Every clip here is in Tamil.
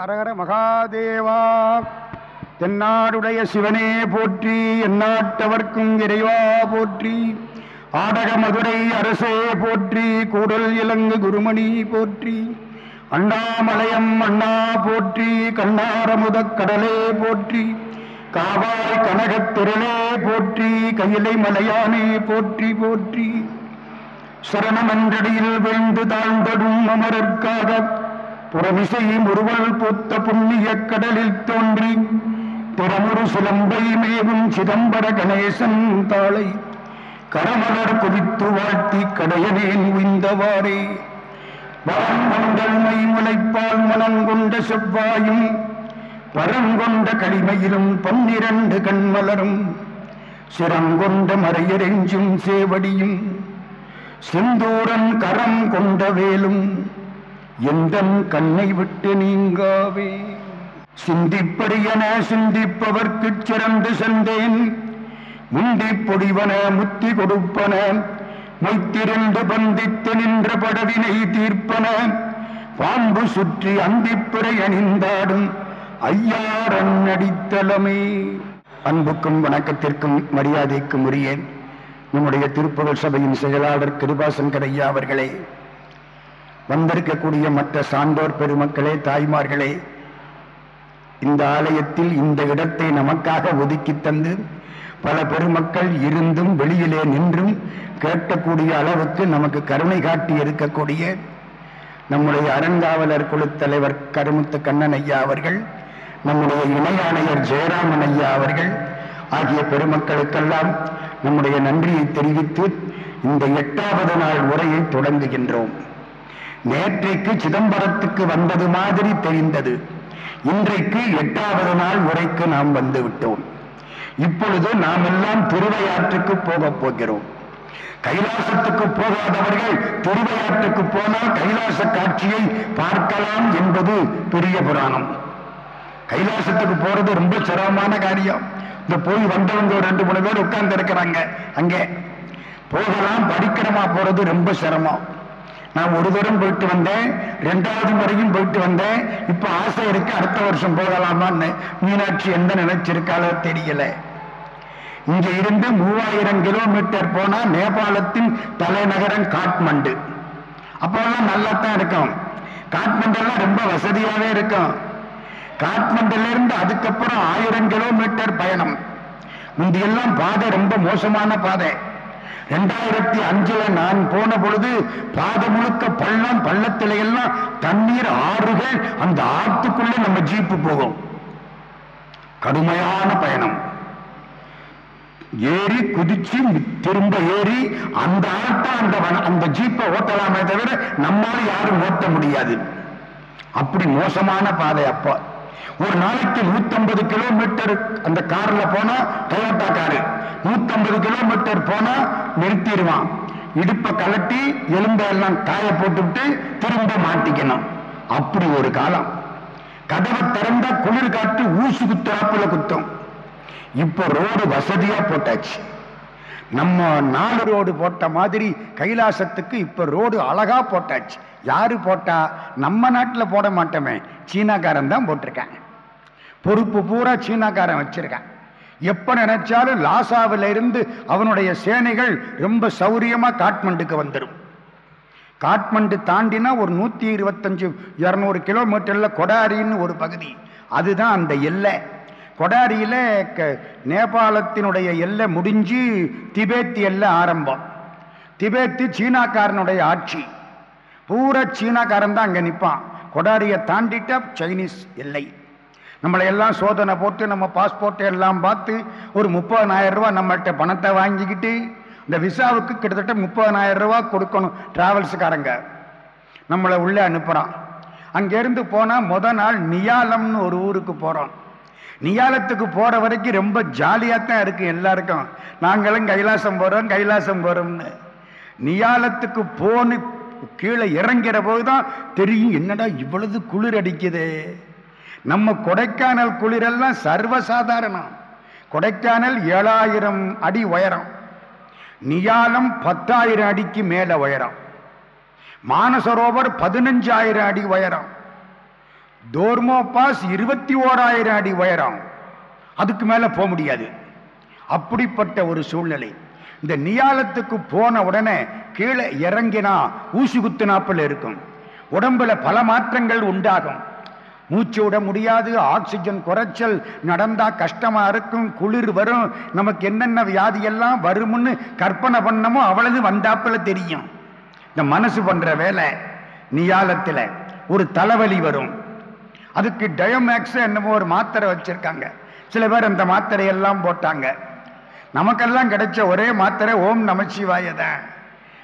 அரகர மகாதேவா. தென்னாடுடைய சிவனே போற்றி எந்நாட்டவர்க்கும் இறைவா போற்றி. ஆடக மதுரை அரசே போற்றி கூடல் இலங்கு குருமணி போற்றி. அண்ணாமலையம் அண்ணா போற்றி கண்ணாரமுதக் கடலே போற்றி. காவாய் கனகத்திரளே போற்றி கையிலை மலையானே போற்றி போற்றி. சரணமன்றடியில் வீழ்ந்து தாழ்ந்தடும் அமரர்க்காக புறமிசை முறுவல் பூத்த புண்ணிய கடலில் தோன்றி புறமுறு சிலம்பை மேவும் சிதம்பர கணேசன் தாளை கரமலர் குவித்து வாழ்த்தி கடையனேன் உய்ந்தவாறே. வரங்கொண்டமை முளைப்பால் மனங்கொண்ட செவ்வாயும் பரங்கொண்ட களிமையிலும் பன்னிரண்டு கண்மலரும் சிரங்கொண்ட மறையரெஞ்சும் சேவடியும் செந்தூரன் கரம் கொண்ட வேலும் எந்தன் கண்ணை விட்டு நீங்காவே? சிந்திப்படியன சிந்திப்பவர்க்குச் சிறந்து சென்றேன். முண்டி பொடிவன முத்தி கொடுப்பன மொய்த்திருந்து பந்தித்து நின்ற படவினை தீர்ப்பன பாம்பு சுற்றி அந்திப்புரை அணிந்தாடும் ஐயாரன் அடித்தலமே அன்புக்கும் வணக்கத்திற்கும் மரியாதைக்கும் உரியேன். நம்முடைய திருப்புகழ் சபையின் செயலாளர் கிருபாசன் ஐயா அவர்களே வந்திருக்கக்கூடிய மற்ற சான்றோர் பெருமக்களே தாய்மார்களே இந்த ஆலயத்தில் இந்த இடத்தை நமக்காக ஒதுக்கி தந்து பல பெருமக்கள் இருந்தும் வெளியிலே நின்றும் கேட்கக்கூடிய அளவுக்கு நமக்கு கருணை காட்டி இருக்கக்கூடிய நம்முடைய அறங்காவலர் குழு தலைவர் கருமுத்து கண்ணன் ஐயா அவர்கள் நம்முடைய இணை ஆணையர் ஜெயராமன் ஐயா அவர்கள் ஆகிய பெருமக்களுக்கெல்லாம் நம்முடைய நன்றியை தெரிவித்து இந்த எட்டாவது நாள் உரையை தொடங்குகின்றோம். நேற்றைக்கு சிதம்பரத்துக்கு வந்தது மாதிரி தெரிந்தது. இன்றைக்கு எட்டாவது நாள் உரைக்கு நாம் வந்து விட்டோம். இப்பொழுது நாம் எல்லாம் திருவையாற்றுக்கு போகப் போகிறோம். கைலாசத்துக்கு போகாதவர்கள் திருவையாற்றுக்கு போனால் கைலாச காட்சியை பார்க்கலாம் என்பது பெரிய புராணம். கைலாசத்துக்கு போறது ரொம்ப சிரமமான காரியம். இந்த போய் வந்தவங்க ஒரு ரெண்டு மூணு பேர் உட்கார்ந்து இருக்கிறாங்க அங்கே போகலாம் படிக்கிறமா போறது ரொம்ப சிரமம். நான் ஒரு தூரம் போயிட்டு வந்தேன் ரெண்டாவது முறையும் போயிட்டு வந்தேன். இப்ப ஆசை இருக்கு அடுத்த வருஷம் போகலாமான்னு. மீனாட்சி எந்த நினைச்சிருக்காளோ தெரியல. இங்க இருந்து மூவாயிரம் கிலோமீட்டர் போனா நேபாளத்தின் தலைநகரம் காட்மண்டு. அப்பெல்லாம் நல்லா தான் இருக்கும். காட்மண்டெல்லாம் ரொம்ப வசதியாவே இருக்கும். காட்மண்டுல இருந்து அதுக்கப்புறம் ஆயிரம் கிலோமீட்டர் பயணம். முந்தியெல்லாம் பாதை ரொம்ப மோசமான பாதை. ரெண்டாயிரத்தி அஞ்சுல நான் போன பொழுது பாதை முழுக்க பள்ளம் பள்ளத்தில எல்லாம் தண்ணீர் ஆறுகள் அந்த ஆற்றுக்குள்ளே நம்ம ஜீப்பு போகும். கடுமையான பயணம். ஏறி குதிச்சு திரும்ப ஏறி அந்த ஆட்டை அந்த அந்த ஜீப்பை ஓட்டலாமே தவிர நம்மால யாரும் ஓட்ட முடியாது. அப்படி மோசமான பாதை அப்போ. ஒரு நாளைக்கு 150 கிலோமீட்டர் அந்த கார்ல போனா டொயோட்டா காரு 150 கிலோமீட்டர் போனா நிறுத்திடுவான். இடுப்பை கலட்டி எலும்பை எல்லாம் காய போட்டுவிட்டு திரும்ப மாட்டிக்கணும். அப்படி ஒரு காலம். கதவை திறந்தா குளிர் காட்டு ஊசு குத்துறாப்புல குத்தும். இப்போ ரோடு வசதியா போட்டாச்சு. நம்ம நாலு ரோடு போட்ட மாதிரி கைலாசத்துக்கு இப்ப ரோடு அழகா போட்டாச்சு. யாரு போட்டா? நம்ம நாட்டில் போட மாட்டோமே. சீனாக்காரன் தான் போட்டிருக்காங்க. பொறுப்பு பூரா சீனாக்காரன் வச்சிருக்கான். எப்ப நினைச்சாலும் லாசாவில் இருந்து அவனுடைய சேனைகள் ரொம்ப சௌரியமா காட்மண்டுக்கு வந்துடும் காட்மண்டு தாண்டினா ஒரு நூத்தி இருபத்தஞ்சு இருநூறு கிலோமீட்டர்ல கொடாரின்னு ஒரு பகுதி. அதுதான் அந்த எல்லை. கொடாரியில் க- நேபாளத்தினுடைய எல்லை முடிஞ்சு திபேத்தி எல்லை ஆரம்பம். திபேத்து சீனாக்காரனுடைய ஆட்சி. பூரா சீனாக்காரன் தான் அங்கே நிற்பான் கொடாரியை தாண்டிட்டா சைனீஸ் எல்லை. நம்மளை எல்லாம் சோதனை போட்டு நம்ம பாஸ்போர்ட்டை எல்லாம் பார்த்து ஒரு முப்பதனாயிரம் ரூபா நம்மள்ட்ட பணத்தை வாங்கிக்கிட்டு இந்த விசாவுக்கு கிட்டத்தட்ட முப்பதனாயிரம் ரூபா கொடுக்கணும் டிராவல்ஸுக்காரங்க நம்மளை உள்ளே அனுப்புகிறான் அங்கேருந்து போனால் முத நாள் நியாலம்னு ஒரு ஊருக்கு போகிறோம் நியாலத்துக்கு போகிற வரைக்கும் ரொம்ப ஜாலியாக தான் இருக்கு எல்லாருக்கும். நாங்களும் கைலாசம் போகிறோம் கைலாசம் போகிறோம்னு நியாலத்துக்கு போன்னு கீழே இறங்கிற போது தான் தெரியும் என்னடா இவ்வளவு குளிர் அடிக்குது. நம்ம கொடைக்கானல் குளிரெல்லாம் சர்வசாதாரணம். கொடைக்கானல் ஏழாயிரம் அடி உயரம். நியாலம் பத்தாயிரம் அடிக்கு மேலே உயரம். மானசரோவர் பதினஞ்சாயிரம் அடி உயரம். தோர்மோ பாஸ் இருபத்தி ஓராயிரம் அடி உயரம். அதுக்கு மேலே போக முடியாது. அப்படிப்பட்ட ஒரு சூழ்நிலை. இந்த நியாலத்துக்கு போன உடனே கீழே இறங்கினா ஊசி குத்துனாப்பில் இருக்கும். உடம்புல பல மாற்றங்கள் உண்டாகும். மூச்சு விட முடியாது ஆக்சிஜன் குறைச்சல் நடந்தால் கஷ்டமாக இருக்கும் குளிர் வரும் நமக்கு என்னென்ன வியாதி எல்லாம் வரும்னு கற்பனை பண்ணமோ அவ்வளவு வந்தாப்புல தெரியும். இந்த மனசு பண்ணுற வேலை நியாலத்தில் ஒரு தலைவலி வரும். அதுக்கு டயோமேக்ஸ் என்னமோ ஒரு மாத்திரை வச்சிருக்காங்க. சில பேர் அந்த மாத்திரையெல்லாம் போட்டாங்க. நமக்கெல்லாம் கிடைச்ச ஒரே மாத்திரை ஓம் நமச்சிவாய தான்.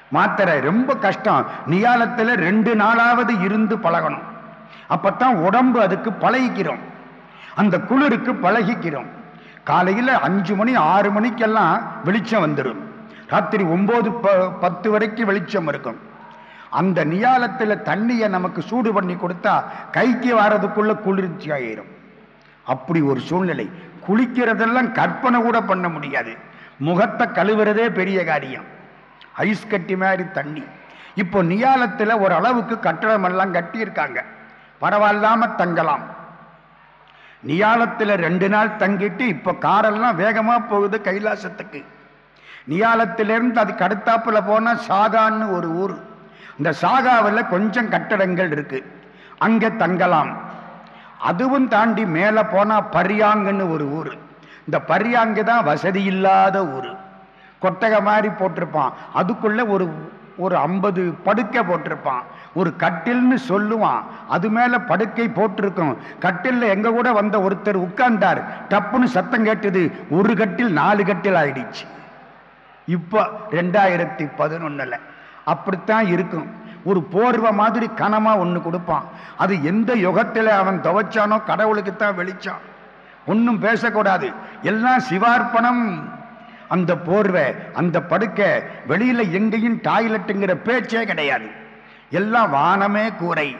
மாத்திரை ரொம்ப கஷ்டம். நியாலத்தில் ரெண்டு நாளாவது இருந்து பழகணும். அப்போத்தான் உடம்பு அதுக்கு பழகிக்கிறோம். அந்த குளிருக்கு பழகிக்கிறோம். காலையில் அஞ்சு மணி ஆறு மணிக்கெல்லாம் வெளிச்சம் வந்துடும் ராத்திரி ஒம்பது ப- பத்து வரைக்கும் வெளிச்சம் இருக்கும். அந்த நியாலத்தில் தண்ணியை நமக்கு சூடு பண்ணி கொடுத்தா கைக்கு வாரதுக்குள்ள குளிர்ச்சி ஆயிரும். அப்படி ஒரு சூழ்நிலை. குளிக்கிறதெல்லாம் கற்பனை கூட பண்ண முடியாது. முகத்தை கழுவுறதே பெரிய காரியம். ஐஸ் கட்டி மாதிரி தண்ணி. இப்போ நியாலத்தில் ஒரு அளவுக்கு கட்டியிருக்காங்க. பரவாயில்லாம தங்கலாம். நியாலத்தில் ரெண்டு நாள் தங்கிட்டு இப்போ காரெல்லாம் வேகமாக போகுது கைலாசத்துக்கு. நியாலத்திலிருந்து அதுக்கு அடுத்தாப்புல போனால் சாகான்னு ஒரு ஊர். இந்த சாகாவில் கொஞ்சம் கட்டடங்கள் இருக்கு. அங்கே தங்கலாம். அதுவும் தாண்டி மேலே போனால் பரியாங்குன்னு ஒரு ஊர். இந்த பரியாங்கு தான் வசதி இல்லாத ஊர். கொட்டகை மாதிரி போட்டிருப்பான். அதுக்குள்ளே ஒரு ஒரு ஐம்பது படுக்கை போட்டிருப்பான். ஒரு கட்டில்னு சொல்லுவான். அது மேலே படுக்கை போட்டிருக்கும். கட்டிலில் எங்கள் கூட வந்த ஒருத்தர் உட்கார்ந்தார். டப்புன்னு சத்தம் கேட்டது ஒரு கட்டில் நாலு கட்டில் ஆயிடுச்சு. இப்போ ரெண்டாயிரத்தி பதினொன்னில். அப்படித்தான் இருக்கும். ஒரு போர்வை மாதிரி கனமாக ஒன்று கொடுப்பான். அது எந்த யுகத்தில் அவன் துவைச்சானோ கடவுளுக்கு தான் வெளிச்சான். ஒன்றும் பேசக்கூடாது. எல்லாம் சிவார்ப்பணம். அந்த போர்வை அந்த படுக்கை வெளியில் எங்கேயும் டாய்லெட்டுங்கிற பேச்சே கிடையாது. எல்லாம் வானமே கூரை.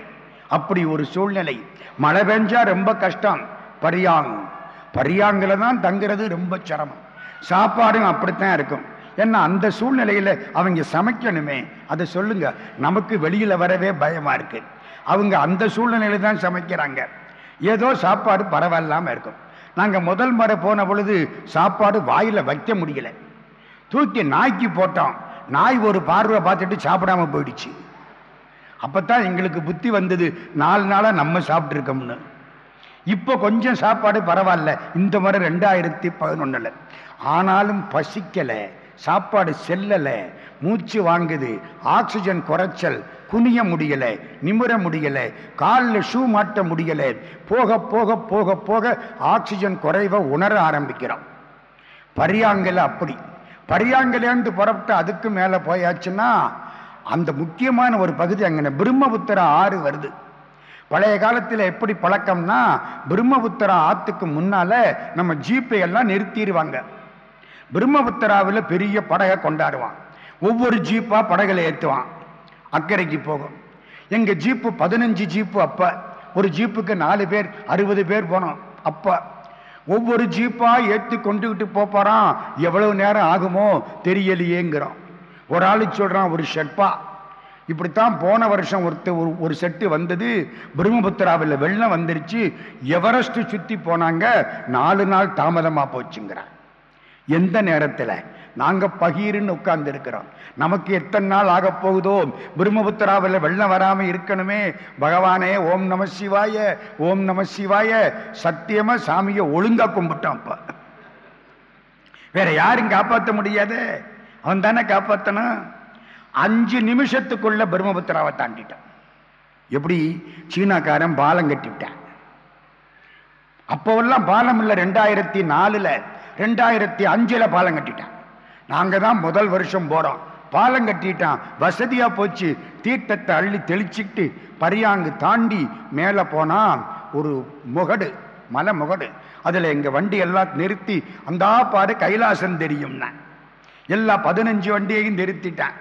அப்படி ஒரு சூழ்நிலை. மழை பெஞ்சா ரொம்ப கஷ்டம். பரியாங் பரியாங்கில் தான் தங்குறது ரொம்ப சிரமம். சாப்பாடும் அப்படித்தான் இருக்கும். ஏன்னா அந்த சூழ்நிலையில் அவங்க சமைக்கணுமே? அதை சொல்லுங்க. நமக்கு வெளியில் வரவே பயமாக இருக்கு. அவங்க அந்த சூழ்நிலையில தான் சமைக்கிறாங்க. ஏதோ சாப்பாடு பரவாயில்லாமல் இருக்கும். நாங்கள் முதல் முறை போன பொழுது சாப்பாடு வாயில் வைக்க முடியல. தூக்கி நாய்க்கு போட்டோம். நாய் ஒரு பார்வை பார்த்துட்டு சாப்பிடாம போயிடுச்சு. அப்போத்தான் எங்களுக்கு புத்தி வந்தது. நாலு நாளாக நம்ம சாப்பிட்ருக்கோம்னு இப்போ கொஞ்சம் சாப்பாடு பரவாயில்ல. இந்த முறை ரெண்டாயிரத்தி பதினொன்னில். ஆனாலும் பசிக்கலை. சாப்பாடு செல்லலை மூச்சு வாங்குது ஆக்சிஜன் குறைச்சல் குனிய முடியலை நிமிர முடியலை காலில் ஷூ மாட்ட முடியலை. போக போக போக போக ஆக்சிஜன் குறைவை உணர ஆரம்பிக்கிறோம். பரியாங்கல அப்படி. பரியாங்கலேருந்து புறப்பட்டு அதுக்கு மேலே போயாச்சுன்னா அந்த முக்கியமான ஒரு பகுதி அங்கே பிரம்மபுத்திர ஆறு வருது. பழைய காலத்தில் எப்படி பழக்கம்னா பிரம்மபுத்திரா ஆற்றுக்கு முன்னால் நம்ம ஜீப்பை எல்லாம் நிறுத்திடுவாங்க பிரம்மபுத்திராவில் பெரிய படகை கொண்டாடுவான். ஒவ்வொரு ஜீப்பாக படகுல ஏற்றுவான் அக்கறைக்கு போகும். எங்கள் ஜீப்பு பதினஞ்சு ஜீப்பு அப்போ ஒரு ஜீப்புக்கு நாலு பேர் அறுபது பேர் போனோம் அப்போ. ஒவ்வொரு ஜீப்பாக ஏற்றி கொண்டுக்கிட்டு போப்பாரான் எவ்வளவு நேரம் ஆகுமோ தெரியலையேங்கிறோம். ஒரு ஆளு சொல்கிறான் ஒரு ஷெட்பா. இப்படித்தான் போன வருஷம் ஒருத்த ஒரு ஒரு செட்டு வந்தது. பிரம்மபுத்திராவில் வெள்ளம் வந்துருச்சு. எவரெஸ்ட் சுற்றி போனாங்க. நாலு நாள் தாமதமாக போச்சுங்கிறான் எந்த நேரத்தில்? நாங்கள் பகீருன்னு உட்கார்ந்து இருக்கிறோம் நமக்கு எத்தனை நாள் ஆக போகுதோ? பிரம்மபுத்திராவில் வெள்ளம் வராமல் இருக்கணுமே. பகவானே ஓம் நம சிவாய ஓம் நம சிவாய சத்தியமாக சாமியை ஒழுங்கா கும்பிட்டோம் அப்போ. வேற யாரும் காப்பாற்ற முடியாது. அவன் தானே காப்பாற்றணும் அஞ்சு நிமிஷத்துக்குள்ள பிரம்மபுத்திராவை தாண்டிட்டான். எப்படி? சீனாக்காரன் பாலம் கட்டிவிட்டான். அப்போவெல்லாம் பாலம் இல்லை ரெண்டாயிரத்தி நாலுல ரெண்டாயிரத்தி அஞ்சில் பாலம் கட்டிட்டான். நாங்கள் தான் முதல் வருஷம் போகிறோம் பாலம் கட்டிட்டான். வசதியாக போச்சு. தீர்த்தத்தை அள்ளி தெளிச்சுக்கிட்டு பரியாங்கு தாண்டி மேலே போனால் ஒரு முகடு மலை முகடு. அதில் எங்கள் வண்டி எல்லாம் நிறுத்தி அந்த பாரு கைலாசம் தெரியும்னா. எல்லா பதினஞ்சு வண்டியையும் நிறுத்திட்டேன்.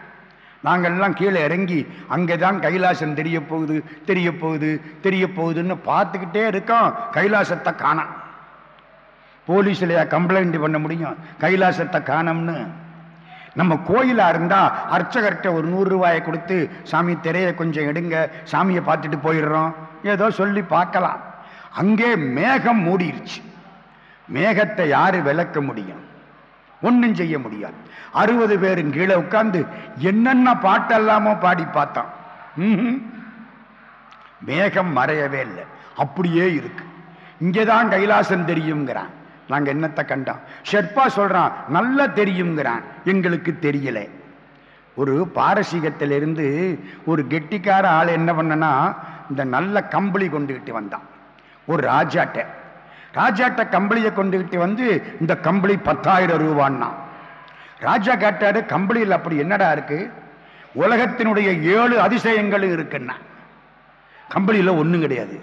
நாங்கள்லாம் கீழே இறங்கி அங்கே தான் கைலாசம் தெரிய போகுது தெரிய போகுது தெரிய போகுதுன்னு பார்த்துக்கிட்டே இருக்கோம். கைலாசத்தை காணான் போலீஸ்லையா கம்ப்ளைண்ட் பண்ண முடியும்? கைலாசத்தை காணோம்னு. நம்ம கோயிலாக இருந்தால் அர்ச்சகர்கிட்ட ஒரு நூறு ரூபாயை கொடுத்து சாமி திரையை கொஞ்சம் எடுங்க. சாமியை பார்த்துட்டு போயிடுறோம். ஏதோ சொல்லி பார்க்கலாம். அங்கே மேகம் மூடிருச்சு. மேகத்தை யார் விளக்க முடியும்? ஒன்றும் செய்ய முடியாது. அறுபது பேரும் கீழே உட்காந்து என்னென்ன பாட்டெல்லாமோ பாடி பார்த்தான். மேகம் மறையவே இல்லை. அப்படியே இருக்கு. இங்கேதான் கைலாசம் தெரியுங்கிறான் நாங்கள் என்னத்தை கண்டோம் ஷெர்பா சொல்கிறான் நல்லா தெரியுங்கிறான் எங்களுக்கு தெரியல. ஒரு பாரசீகத்திலிருந்து ஒரு கெட்டிக்கார ஆள் என்ன பண்ணனா இந்த நல்ல கம்பளி கொண்டுகிட்டு வந்தான். ஒரு ராஜாட்ட. ராஜாட்ட கம்பளியை கொண்டுகிட்டு வந்து இந்த கம்பளி பத்தாயிரம் ரூபான்னா. ராஜா கேட்டாரு கம்பளியில் அப்படி என்னடா இருக்கு? உலகத்தினுடைய ஏழு அதிசயங்களும் இருக்குன்னா. கம்பளியில் ஒன்றும் கிடையாது.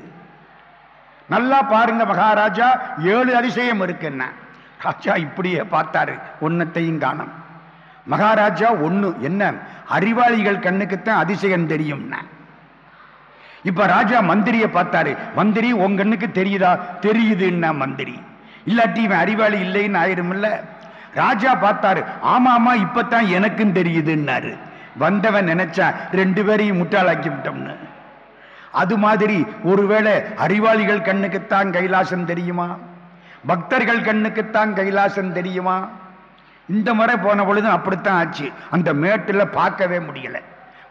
நல்லா பாருங்க மகாராஜா ஏழு அதிசயம் இருக்குன்னா ராஜா இப்படியே பார்த்தாரு ஒன்னத்தையும் காணும். மகாராஜா ஒண்ணு என்ன? அறிவாளிகள் கண்ணுக்குத்தான் அதிசயம் தெரியும்னா இப்ப ராஜா மந்திரிய பார்த்தாரு மந்திரி உங்க கண்ணுக்கு தெரியுதா? தெரியுதுன்னா மந்திரி? இல்லாட்டி இவன் அறிவாளி இல்லைன்னு ஆயிருமில்ல? ராஜா பார்த்தாரு ஆமா ஆமா இப்பதான் எனக்கும் தெரியுதுன்னாரு. வந்தவன் நினைச்சா ரெண்டு பேரையும் முட்டாளாக்கி விட்டோம்னு. அது மாதிரி ஒருவேளை அறிவாளிகள் கண்ணுக்குத்தான் கைலாசம் தெரியுமா? பக்தர்கள் கண்ணுக்குத்தான் கைலாசம் தெரியுமா? இந்த முறை போன பொழுது அப்படித்தான் ஆச்சு. அந்த மேட்டில் பார்க்கவே முடியல.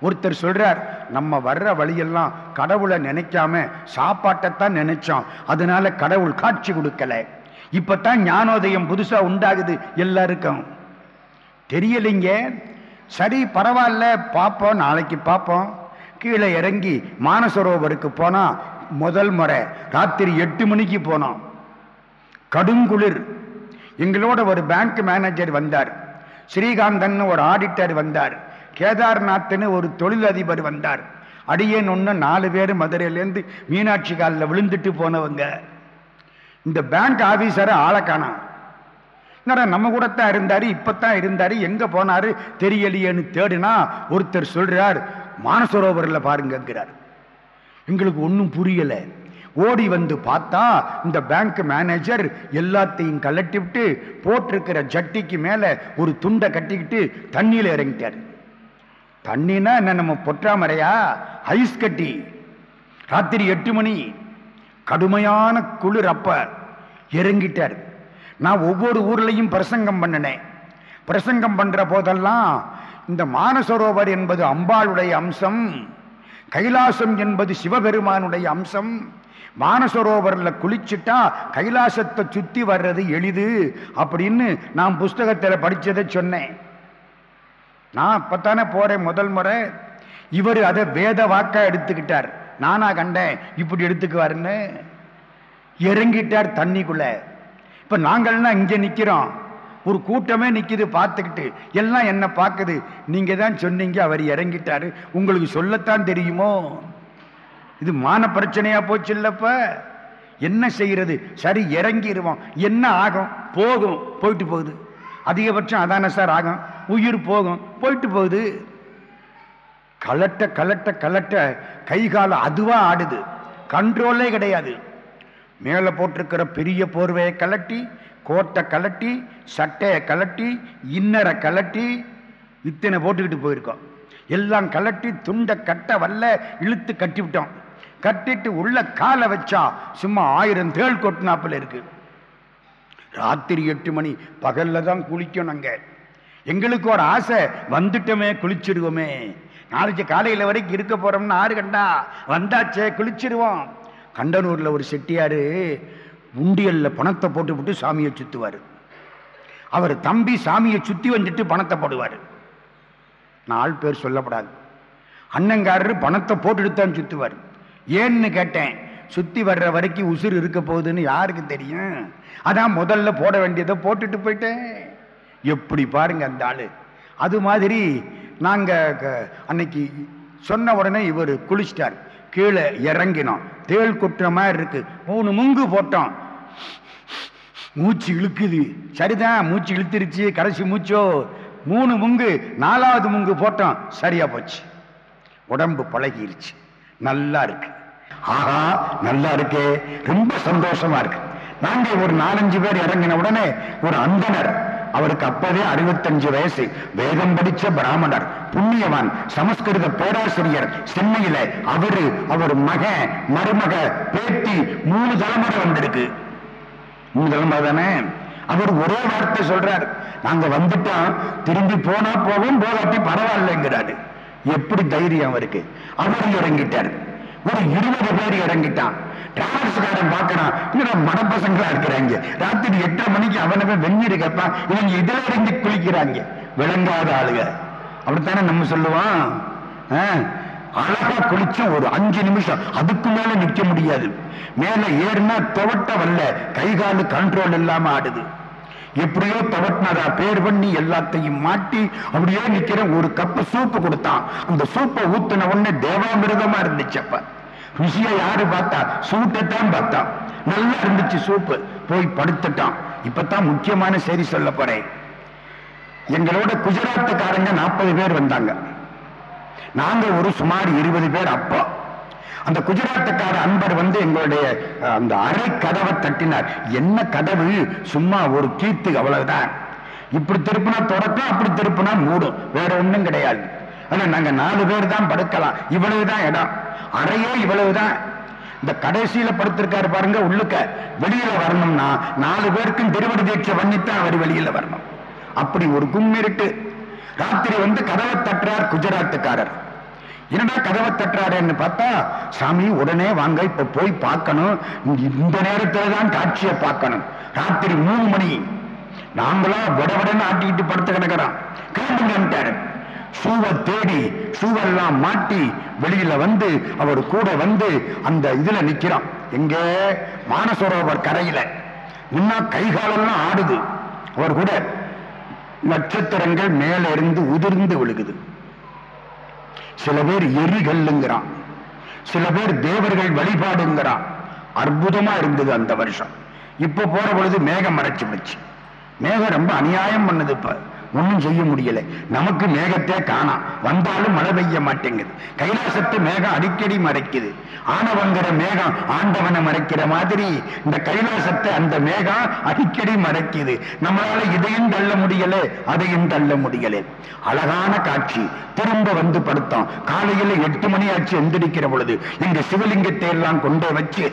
ஒருத்தர் சொல்றார் நம்ம வர்ற வழியெல்லாம் கடவுளை நினைக்காம சாப்பாட்டைத்தான் நினைச்சோம். அதனால கடவுள் காட்சி கொடுக்கல. இப்பத்தான் ஞானோதயம் புதுசா உண்டாகுது எல்லாருக்கும். தெரியலைங்க. சரி பரவாயில்ல பார்ப்போம் நாளைக்கு பார்ப்போம். கீழே இறங்கி மானசரோவருக்கு போனால் முதல் முறை. ராத்திரி எட்டு மணிக்கு போனோம். கடுங்குளிர். எங்களோட ஒரு பேங்க் மேனேஜர் வந்தார். ஸ்ரீகாந்தன் ஒரு ஆடிட்டர் வந்தார். கேதார்நாத்னு ஒரு தொழிலதிபர் வந்தார். அடியேன் ஒன்று நாலு பேர் மதுரையிலேருந்து மீனாட்சி காலில் விழுந்துட்டு போனவங்க. இந்த பேங்க் ஆஃபீஸரை ஆளை என்னடா நம்ம கூட தான் இருந்தாரு இப்பதான் இருந்தாரு எங்க போனாரு தெரியலையேன்னு தேடினா ஒருத்தர் சொல்றார் மானசரோவரில் பாருங்கிறார் எங்களுக்கு ஒன்றும் புரியல. ஓடி வந்து பார்த்தா இந்த பேங்க் மேனேஜர் எல்லாத்தையும் கலட்டி விட்டு போட்டிருக்கிற ஜட்டிக்கு மேலே ஒரு துண்டை கட்டிக்கிட்டு தண்ணியில் இறங்கிட்டார். தண்ணினா என்ன நம்ம பொற்றாமரையா? ஐஸ் கட்டி. ராத்திரி எட்டு மணி. கடுமையான குளிர் அப்ப இறங்கிட்டார். நான் ஒவ்வொரு ஊர்லையும் பிரசங்கம் பண்ணினேன். பிரசங்கம் பண்ணுற போதெல்லாம் இந்த மானசரோவர் என்பது அம்பாளுடைய அம்சம் கைலாசம் என்பது சிவபெருமானுடைய அம்சம். மானசரோவரில் குளிச்சுட்டா கைலாசத்தை சுற்றி வர்றது எளிது அப்படின்னு நான் புஸ்தகத்தில் படித்ததை சொன்னேன். நான் அப்பத்தானே போகிறேன் முதல் முறை. இவர் அதை வேத வாக்காக எடுத்துக்கிட்டார். நானா கண்டேன் இப்படி எடுத்துக்குவாருன்னு. இறங்கிட்டார் தண்ணிக்குள்ளே. இப்போ நாங்கள்னா இங்கே நிற்கிறோம் ஒரு கூட்டமே நிற்கிது பார்த்துக்கிட்டு. எல்லாம் என்ன பார்க்குது. நீங்கள் தான் சொன்னீங்க அவர் இறங்கிட்டாரு. உங்களுக்கு சொல்லத்தான் தெரியுமோ? இது மான பிரச்சனையாக போச்சு இல்லப்ப? என்ன செய்கிறது சரி இறங்கிடுவோம் என்ன ஆகும்? போகும். போயிட்டு போகுது. அதிகபட்சம் அதானே சார் ஆகும்? உயிர் போகும். போயிட்டு போகுது. கலட்ட கலட்ட கலட்ட கை கால அதுவாக ஆடுது. கண்ட்ரோலே கிடையாது. மேலே போட்டிருக்கிற பெரிய போர்வையை கலட்டி கோட்டை கலட்டி சட்டையை கலட்டி இன்னரை கலட்டி இத்தனை போட்டுக்கிட்டு போயிருக்கோம். எல்லாம் கலட்டி துண்டை கட்ட வல்ல இழுத்து கட்டி விட்டோம். கட்டிட்டு உள்ள காலை வச்சா சும்மா ஆயிரம் தேள் கொட்டினாப்பில் இருக்கு. ராத்திரி எட்டு மணி பகல்ல தான் குளிக்கும் நாங்கள் எங்களுக்கு ஒரு ஆசை வந்துட்டோமே குளிச்சிடுவோமே. நாளைக்கு காலையில் வரைக்கும் இருக்க போறோம்னு ஆறு கண்டா வந்தாச்சே குளிச்சிடுவோம். கண்டனூரில் ஒரு செட்டியாரு உண்டியலில் பணத்தை போட்டு விட்டு சாமியை சுற்றுவார் அவர் தம்பி சாமியை சுற்றி வந்துட்டு பணத்தை போடுவார். நாலு பேர் சொல்லப்படாது. அண்ணங்காரரு பணத்தை போட்டுட்டு தான் சுத்துவார். ஏன்னு கேட்டேன் சுற்றி வர்ற வரைக்கும் உசுறு இருக்க போகுதுன்னு யாருக்கு தெரியும்? அதான் முதல்ல போட வேண்டியதை போட்டுட்டு போயிட்டேன். எப்படி பாருங்க அந்த ஆள். அது மாதிரி நாங்கள் க- அன்னைக்கு சொன்ன உடனே இவர் குளிச்சிட்டார். கீழே இறங்கினோம் தேள் குற்ற மாதிரி இருக்கு. மூணு முங்கு போட்டோம் மூச்சு இழுக்குது. சரிதான் மூச்சு இழுத்துருச்சு. கடைசி மூச்சோ. மூணு முங்கு நாலாவது முங்கு போட்டோம் சரியா போச்சு. உடம்பு பழகிருச்சு. நல்லா இருக்கு. ஆஹா நல்லா இருக்கே. ரொம்ப சந்தோஷமா இருக்கு. நாங்கள் ஒரு நாலஞ்சு பேர் இறங்கின உடனே ஒரு அந்தனர் அவருக்கு அப்பவே அறுபத்தஞ்சு வயசு. வேதம் படிச்ச பிராமணர் புண்ணியவான் சமஸ்கிருத பேராசிரியர் சென்னையில அவரு அவர் மகன் மருமக பேத்தி மூணு தலைமுறை வந்திருக்கு. மூணு தலைமுறை தானே? அவர் ஒரே வார்த்தை சொல்றார். நாங்க வந்துட்டோம் திரும்பி போனா போவோம் போகாட்டி பரவாயில்லைங்கிறாரு. எப்படி தைரியம் அவருக்கு? அவர் இறங்கிட்டார். ஒரு இருபது பேர் இறங்கிட்டான். டிராவல்ஸ்காரன் பார்க்கறான் என்னடா பசங்களா இருக்கிறாங்க? ராத்திரி எட்டரை மணிக்கு அவனவே வெந்நீர் கேட்பான் இவங்க இதுல இறங்கி குளிக்கிறாங்க. விளங்காத ஆளுங்க அப்படித்தானே நம்ம சொல்லுவான் ஆ, அழகா குளிச்ச ஒரு அஞ்சு நிமிஷம். அதுக்கு மேல நிக்க முடியாது. மேல ஏறினா துவட்ட வரல. கைகாலு கண்ட்ரோல் இல்லாம ஆடுது. எப்படியோ துவட்டினதா? பேர் பண்ணி எல்லாத்தையும் மாட்டி அப்படியே நிக்கிற ஒரு கப்பு சூப்பு கொடுத்தான். அந்த சூப்பை ஊத்துன உடனே தேவாமிரதமா இருந்துச்சு அப்ப. ருசிய யாரு பார்த்தா? சூட்டைத்தான் பார்த்தா. நல்லா இருந்துச்சு சூப்பு. போய் படுத்துட்டான். இப்பதான் முக்கியமான செய்தி சொல்ல போறேன். எங்களோட குஜராத்துக்காரங்க நாற்பது பேர் வந்தாங்க. நாங்க ஒரு சுமார் இருபது பேர் அப்பா. அந்த குஜராத்துக்கார அன்பர் வந்து எங்களுடைய அந்த அரை கதவை தட்டினார். என்ன கதவு? சும்மா ஒரு கீர்த்து அவ்வளவுதான். இப்படி திருப்பினா தொடக்கம் அப்படி திருப்பினா மூடும். வேற ஒண்ணும் கிடையாது. ஆனா நாங்க நாலு பேர் தான் படுக்கலாம். இவ்வளவுதான் இடம். அறையே இவ்வளவுதான். இந்த கடைசியில படுத்திருக்காரு பாருங்க உள்ளுக்க வெளியில வரணும்னா நாலு பேருக்கும் திருவடி தீட்சை பண்ணித்தான் அவர் வெளியில வரணும். அப்படி ஒரு கும்மிருட்டு ராத்திரி வந்து கதவை தட்டுறார் குஜராத்துக்காரர். என்னடா கதவை தட்டுறாருன்னு பார்த்தா சாமி உடனே வாங்க இப்ப போய் பார்க்கணும். இந்த- நேரத்துல தான் காட்சியை பார்க்கணும். ராத்திரி மூணு மணி. நாங்களா விடவிடன்னு ஆட்டிக்கிட்டு படுத்து கிடக்கிறோம். கிளம்புங்கன்ட்டாரு ஷூவை தேடி ஷூவெல்லாம் மாட்டி வெளியில வந்து அவர் கூட வந்து அந்த இதுல நிக்கிறான். எங்க? மானசரோவர் கரையில. நின்னா கை காலெல்லாம் ஆடுது. அவர் கூட நட்சத்திரங்கள் மேல இருந்து உதிர்ந்து விழுகுது. சில பேர் எரிகல்லுங்கிறான். சில பேர் தேவர்கள் வழிபாடுங்கிறான். அற்புதமா இருந்தது அந்த வருஷம். இப்ப போற பொழுது மேகம் மறைச்சு போச்சு மேகம் ரொம்ப அநியாயம் பண்ணுது இப்ப. ஒன்றும் செய்ய முடியல. நமக்கு மேகத்தே காணாம் வந்தாலும் மழை பெய்ய மாட்டேங்குது. கைலாசத்தை மேகம் அடிக்கடி மறைக்குது. ஆனவங்கிற மேகம் ஆண்டவனை மறைக்கிற மாதிரி இந்த கைலாசத்தை அந்த மேகம் அடிக்கடி மறைக்குது. நம்மளால இதையும் தள்ள முடியல அதையும் தள்ள முடியல. அழகான காட்சி. திரும்ப வந்து படுத்தோம். காலையில எட்டு மணி ஆச்சு எந்திரிக்கிற பொழுது. இந்த சிவலிங்கத்தை எல்லாம் கொண்டே வச்சு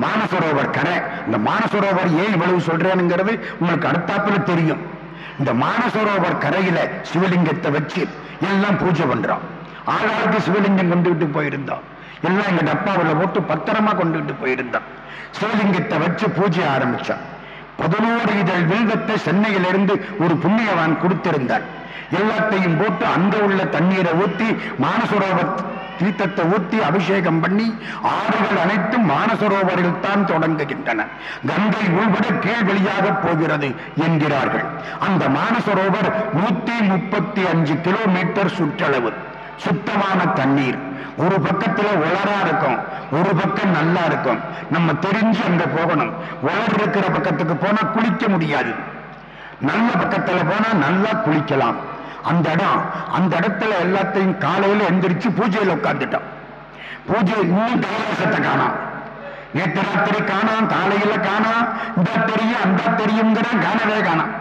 மானசரோவர் கரை. இந்த மானசரோவர் ஏன் இவ்வளவு சொல்றேனுங்கிறது உங்களுக்கு அடுத்தாப்புல தெரியும். இந்த மானசரோவர் கரையில சிவலிங்கத்தை வச்சு எல்லாம் பூஜை பண்றோம் ஆளாளுக்கு சிவலிங்கம் கொண்டுகிட்டு போயிருந்தோம் எல்லாம் எங்க டப்பாவில் போட்டு பத்திரமா கொண்டுகிட்டு போயிருந்தோம் சிவலிங்கத்தை வச்சு பூஜை ஆரம்பிச்சோம் பதினோரு இதழ் வில்வத்தை சென்னையிலிருந்து ஒரு புண்ணியவான் கொடுத்திருந்தார் எல்லாத்தையும் போட்டு அங்க உள்ள தண்ணீரை ஊத்தி மானசரோவர் தீர்த்தத்தை ஊத்தி அபிஷேகம் பண்ணி ஆறுகள் அனைத்தும் மானசரோவரில் தான் தொடங்குகின்றன. கங்கை உள்பட கீழ் வழியாக போகிறது என்கிறார்கள். அந்த மானசரோவர் நூத்தி முப்பத்தி அஞ்சு கிலோமீட்டர் சுற்றளவு. சுத்தமான தண்ணீர். ஒரு பக்கத்துல உலரா இருக்கும். ஒரு பக்கம் நல்லா இருக்கும். நம்ம தெரிஞ்சு அங்க போகணும். உலர் இருக்கிற பக்கத்துக்கு போனா குளிக்க முடியாது. நல்ல பக்கத்துல போனா நல்லா குளிக்கலாம். அந்த இடம் அந்த இடத்துல எல்லாத்தையும் காலையில எந்திரிச்சு பூஜையில உட்காந்துட்டோம் பூஜை இன்னும் கைலாசத்தை காணாம் நேற்று ராத்திரி காணாம் காலையில காணாம் இந்த தெரியும் அந்த தெரியுங்கிற காணவே காணாம்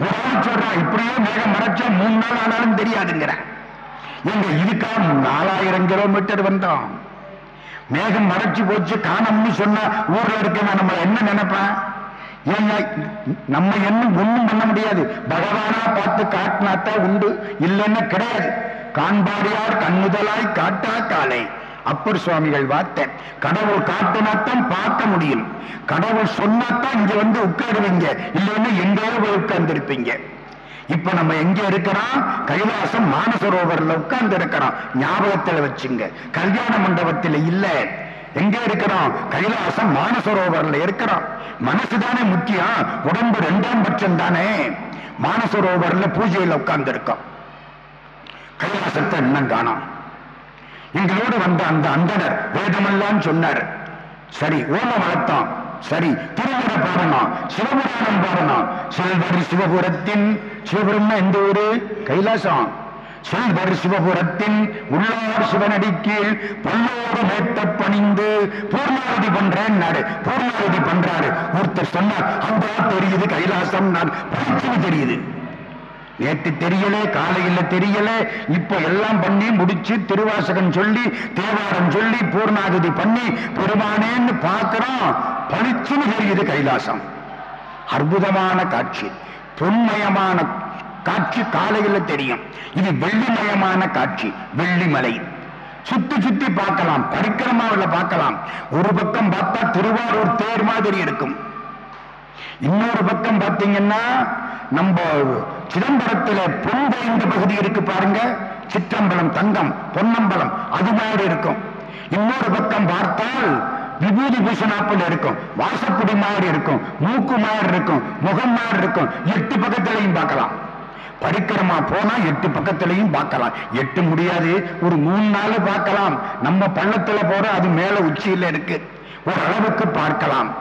ஒரு ஆள் சொல்றான் இப்படியே மேகம் மறைச்சா மூணு நாள் ஆனாலும் தெரியாதுங்கிறேன் எங்க இதுக்காக நாலாயிரம் கிலோமீட்டர் வந்தோம். மேகம் மறைச்சு போச்சு காணோம்னு சொன்னா ஊர்ல இருக்கவன் நம்ம என்ன நினைப்பேன்? நம்ம என்ன ஒண்ணும் பண்ண முடியாது. பகவானா பார்த்து காட்டினாத்தான் உண்டு. இல்லைன்னு கிடையாது. காண்பாடியார் கண்ணுதலாய் காட்டா காலை. அப்பர் சுவாமிகள் வார்த்தை. கடவுள் காட்டினாத்தான் பார்க்க முடியும். கடவுள் சொன்னாத்தான் இங்க வந்து உட்காருவீங்க. இல்லைன்னு எங்கேயோ போய் உட்கார்ந்துருப்பீங்க. இப்ப நம்ம எங்க இருக்கிறோம்? கைலாசம் மானசரோவர்ல உட்கார்ந்து இருக்கிறோம் ஞாபகத்துல வச்சுங்க. கல்யாண மண்டபத்துல இல்ல. எங்க இருக்கிறோம் கைலாசம் மானசரோவர்ல இருக்கிறோம் மனசுதானே முக்கியம். உடம்பு ரெண்டாம் பட்சம் தானே. மானசரோவர்ல பூஜையில உட்கார்ந்து இருக்கோம் கைலாசத்தை இன்னும் காணோம். எங்களோடு வந்த அந்த அந்தனர் வேதமெல்லாம் சொன்னார். சரி ஓம வளர்த்தோம் சரி திருமுறை பாடணும். சிவபுராணம் பாடணும். சிவபுரி சிவபுரத்தின் சிவபுரம்னா எந்த ஊரு? கைலாசம். செல்வர் சிவபுரத்தின் உள்ளார் சிவனடிக்கீழ் பல்லோடு மேட்ட பணிந்து பூர்ணாவதி பண்றேன் நாடு பூர்ணாவதி பண்றாரு. ஒருத்தர் சொன்னார் அந்த தெரியுது கைலாசம் நான் படிச்சு தெரியுது. நேத்து தெரியல காலையில தெரியல இப்ப எல்லாம் பண்ணி முடிச்சு திருவாசகம் சொல்லி தேவாரம் சொல்லி பூர்ணாகதி பண்ணி பெருமானேன்னு பார்க்கிறோம் பளிச்சுன்னு தெரியுது கைலாசம். அற்புதமான காட்சி பொன்மயமான காட்சி காலையில் தெரியும். இது வெள்ளிமயமான காட்சி வெள்ளிமலை. சுத்தி சுத்தி பார்க்கலாம் பரிக்கிரமாவில் பார்க்கலாம். ஒரு பக்கம் பார்த்தா திருவாரூர் தேர் மாதிரி இருக்கும். இன்னொரு பக்கம் பார்த்தீங்கன்னா நம்ம சிதம்பரத்துல பொன் வாய்ந்த பகுதி இருக்கு பாருங்க. சிற்றம்பலம் தங்கம் பொன்னம்பலம் அது மாதிரி இருக்கும். இன்னொரு பக்கம் பார்த்தால் விபூதி பூஷணாப்பில் இருக்கும். வாசப்புடி மாதிரி இருக்கும். மூக்கு மாதிரி இருக்கும். முகம் மாதிரி இருக்கும். எட்டு பக்கத்திலையும் பார்க்கலாம். பரிக்கிரமா போனா எட்டு பக்கத்திலையும் பார்க்கலாம். எட்டு முடியாது ஒரு மூணு நாள் பார்க்கலாம். நம்ம பள்ளத்துல போற அது மேல உச்சியில இருக்கு. ஓரளவுக்கு பார்க்கலாம்.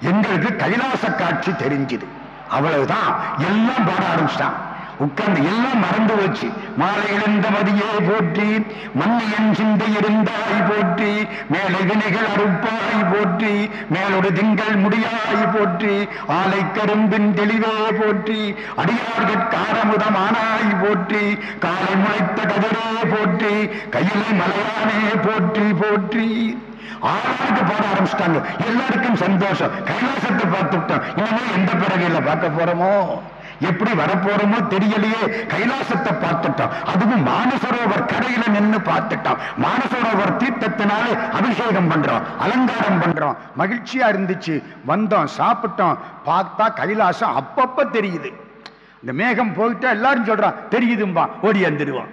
எங்களுக்கு கைலாச காட்சி தெரிஞ்சுது. அவ்வளவுதான். எல்லாம் பாட ஆரம்பிச்சிட்டான். உட்கார்ந்து எல்லாம் மறந்து வச்சு மாலை எழுந்த மதியே போற்றி மன்னியன் சிந்தை இருந்தாய் போற்றி மேலை வினைகள் அறுப்பாய் போற்றி மேலொரு திங்கள் முடியாய் போற்றி ஆலை கரும்பின் தெளிவே போற்றி அடியார்கட்காரமுதமானாய் போற்றி காலை முளைத்த கதிரே போற்றி கையிலை மலையானே போற்றி போற்றி. ஆளாருக்கு பாட ஆரம்பிச்சிட்டாங்க. எல்லாருக்கும் சந்தோஷம். கைலாசத்தை பார்த்துட்டோம். இனிமே எந்த பிறகையில பார்க்க போறோமோ? எப்படி வரப்போறோமோ தெரியலையே. கைலாசத்தை பார்த்துட்டோம். அதுவும் மானசரோவர் கடையில நின்று பார்த்துட்டோம். மானசரோவர் தீர்த்தத்தினாலே அபிஷேகம் பண்றோம் அலங்காரம் பண்றோம். மகிழ்ச்சியா இருந்துச்சு. வந்தோம் சாப்பிட்டோம். பார்த்தா கைலாசம் அப்பப்ப தெரியுது. இந்த மேகம் போயிட்டா எல்லாரும் சொல்றான் தெரியுதும்பா ஓடி வந்துடுவான்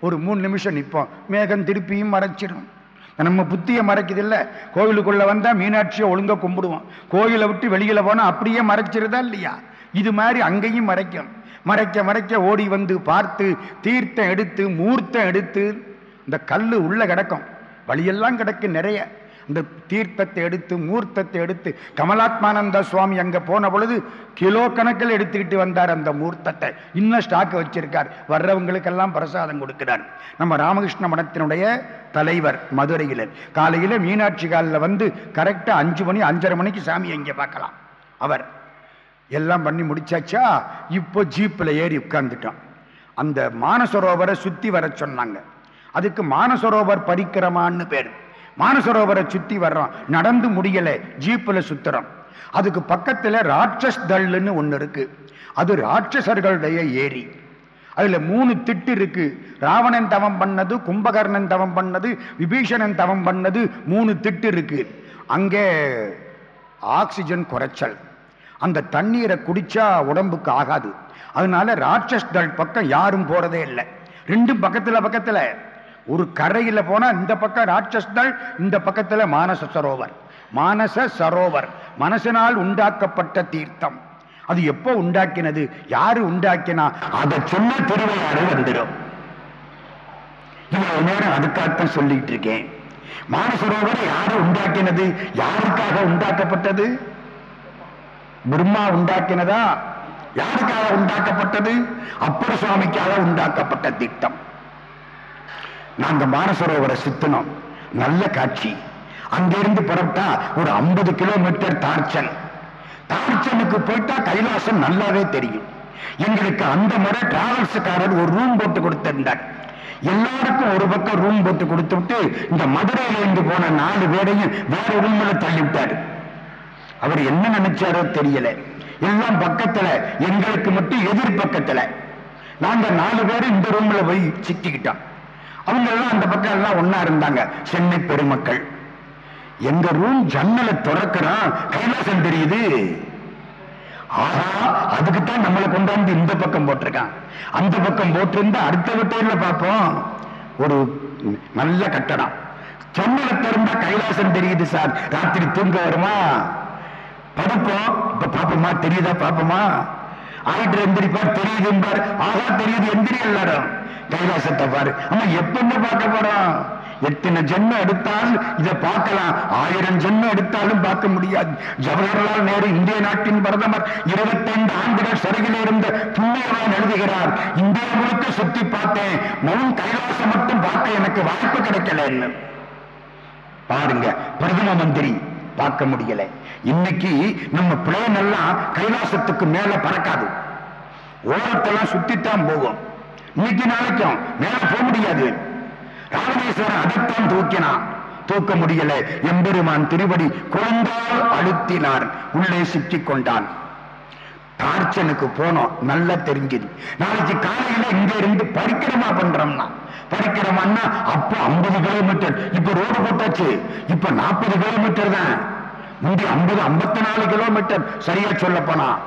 ஒரு மூணு நிமிஷம் நிற்போம். மேகம் திருப்பியும் மறைச்சிடும் நம்ம புத்தியை மறைக்குது இல்லை கோவிலுக்குள்ளே வந்தால் மீனாட்சியை ஒழுங்கா கும்பிடுவோம். கோயிலை விட்டு வெளியில் போனால் அப்படியே மறைச்சிருதா இல்லையா? இது மாதிரி அங்கேயும் மறைக்கும். மறைக்க மறைக்க ஓடி வந்து பார்த்து தீர்த்தம் எடுத்து மூர்த்தம் எடுத்து இந்த கல் உள்ள கிடக்கும். வழியெல்லாம் கிடக்கு நிறைய. இந்த தீர்த்தத்தை எடுத்து மூர்த்தத்தை எடுத்து கமலாத்மானந்த சுவாமி அங்கே போன பொழுது கிலோ கணக்கில் எடுத்துக்கிட்டு வந்தார் அந்த மூர்த்தத்தை. இன்னும் ஸ்டாக் வச்சிருக்கார். வர்றவங்களுக்கெல்லாம் பிரசாதம் கொடுக்கிறார். நம்ம ராமகிருஷ்ண மடத்தினுடைய தலைவர் மதுரையில். காலையில் மீனாட்சி காலில் வந்து கரெக்டாக அஞ்சு மணி அஞ்சரை மணிக்கு சாமி இங்கே பார்க்கலாம். அவர் எல்லாம் பண்ணி முடிச்சாச்சா? இப்போ ஜீப்பில் ஏறி உட்கார்ந்துட்டோம் அந்த மானசரோவரை சுற்றி வர சொன்னாங்க. அதுக்கு மானசரோவர் பரிக்கிரமான்னு பேர். மானசரோவரை சுற்றி வர்றோம் நடந்து முடியலை. ஜீப்பில் சுற்றுறோம் அதுக்கு பக்கத்தில் ராட்சஸ் தள்ளுன்னு ஒன்று இருக்குது அது ராட்சசர்களுடைய ஏரி. அதில் மூணு திட்டு இருக்கு. ராவணன் தவம் பண்ணது கும்பகர்ணன் தவம் பண்ணது விபீஷணன் தவம் பண்ணது மூணு திட்டு இருக்கு. அங்கே ஆக்சிஜன் குறைச்சல். அந்த தண்ணீரை குடிச்சா உடம்புக்கு ஆகாது. அதனால ராட்சஸ்தள் பக்கம் யாரும் போறதே இல்லை. ரெண்டும் பக்கத்துல பக்கத்துல. ஒரு கரையில போனா இந்த பக்கம் ராட்சஸ்தல் இந்த பக்கத்துல மானச சரோவர். மானச சரோவர் மனசனால் உண்டாக்கப்பட்ட தீர்த்தம். அது எப்போ உண்டாக்கினது யாரு உண்டாக்கினா அதை சொன்ன திருவையாறு வந்துடும். இவ்வளவு நேரம் அதுக்காகத்தான் சொல்லிட்டு இருக்கேன். மானசரோவரை யாரு உண்டாக்கினது யாருக்காக உண்டாக்கப்பட்டது? பிரம்மா உண்டாக்கினதா? யாருக்காக உண்டாக்கப்பட்டது? அப்பர் சுவாமிக்காக உண்டாக்கப்பட்ட திட்டம். நாங்க மானசரோவரை சுத்தினோம். நல்ல காட்சி. அங்கிருந்து புறப்பட்டா ஒரு ஐம்பது கிலோமீட்டர் தார்ச்சன் தார்ச்சனுக்கு போயிட்டா கைலாசம் நல்லாவே தெரியும். எங்களுக்கு அந்த முறை டிராவல்ஸுக்காரர் ஒரு ரூம் போட்டு கொடுத்திருந்தார். எல்லாருக்கும் ஒரு பக்கம் ரூம் போட்டு கொடுத்து விட்டு இந்த மதுரையில இருந்து போன நாலு பேரையும் வேற ரூம்ல தள்ளி விட்டாரு அவர் என்ன நினைச்சாரோ தெரியல. எல்லாம் பக்கத்துல எங்களுக்கு மட்டும் எதிர் பக்கத்துல. நாங்க நாலு பேரும் இந்த ரூம்ல போய் சிக்கிக்கிட்டோம். அவங்க எல்லாம் அந்த பக்கம் எல்லாம் ஒன்னா இருந்தாங்க சென்னை பெருமக்கள். எங்க ரூம் ஜன்னலை திறக்கிறோம் கைலாசம் தெரியுது. ஆஹா அதுக்குத்தான் நம்மளை கொண்டாந்து இந்த பக்கம் போட்டிருக்கான். அந்த பக்கம் போட்டிருந்தா அடுத்த வீட்டையில பார்ப்போம். ஒரு நல்ல கட்டடம். ஜன்னலை திறந்தா கைலாசம் தெரியுது சார். ராத்திரி தூங்க வருமா? படுப்போம் இப்ப பாப்போமா? தெரியுதா பாப்போமா? ஆயிட்டு எந்திரிப்பார் தெரியுதும்பார் ஆகா தெரியுது எந்திரி எல்லாரும் கைலாசத்தை பாரு. ஆமா எப்பன்னு பார்க்க போறோம்? எத்தனை ஜென்மம் எடுத்தால் இதை பார்க்கலாம். ஆயிரம் ஜென்மம் எடுத்தாலும் பார்க்க முடியாது. ஜவஹர்லால் நேரு இந்திய நாட்டின் பிரதமர். இருபத்தைந்து ஆண்டுகள் சிறையில் இருந்த புண்ணியவான் எழுதுகிறார் இந்தியா முழுக்க சுத்தி பார்த்தேன். மவுண்ட் கைலாசம் மட்டும் பார்க்க எனக்கு வாய்ப்பு கிடைக்கல பாருங்க பிரதம மந்திரி பார்க்க முடியல. இன்னைக்கு நம்ம பிளேன் எல்லாம் கைலாசத்துக்கு மேல பறக்காது. ஓரத்தெல்லாம் சுத்தித்தான் போகும். இன்னைக்கு நாளைக்கும் மேல போக முடியாது. ராமேஸ்வரன் அதைத்தான் தூக்கினான். தூக்க முடியல. எம்பெருமான் திருவடி குழந்தால் அழுத்தினார். உள்ளே சிக்கிக் கொண்டான். டார்ச்சனுக்கு போனோம். நல்லா தெரிஞ்சது. நாளைக்கு காலையில இங்க இருந்து பரிக்கிரமா பண்றோம்னா பரிக்கிரமான்னா அப்போ ஐம்பது கிலோமீட்டர் இப்ப ரோடு போட்டாச்சு. இப்ப நாற்பது கிலோமீட்டர் தான். முந்தி ஐம்பது ஐம்பத்தி நாலு கிலோமீட்டர் சரியா சொல்ல போனா.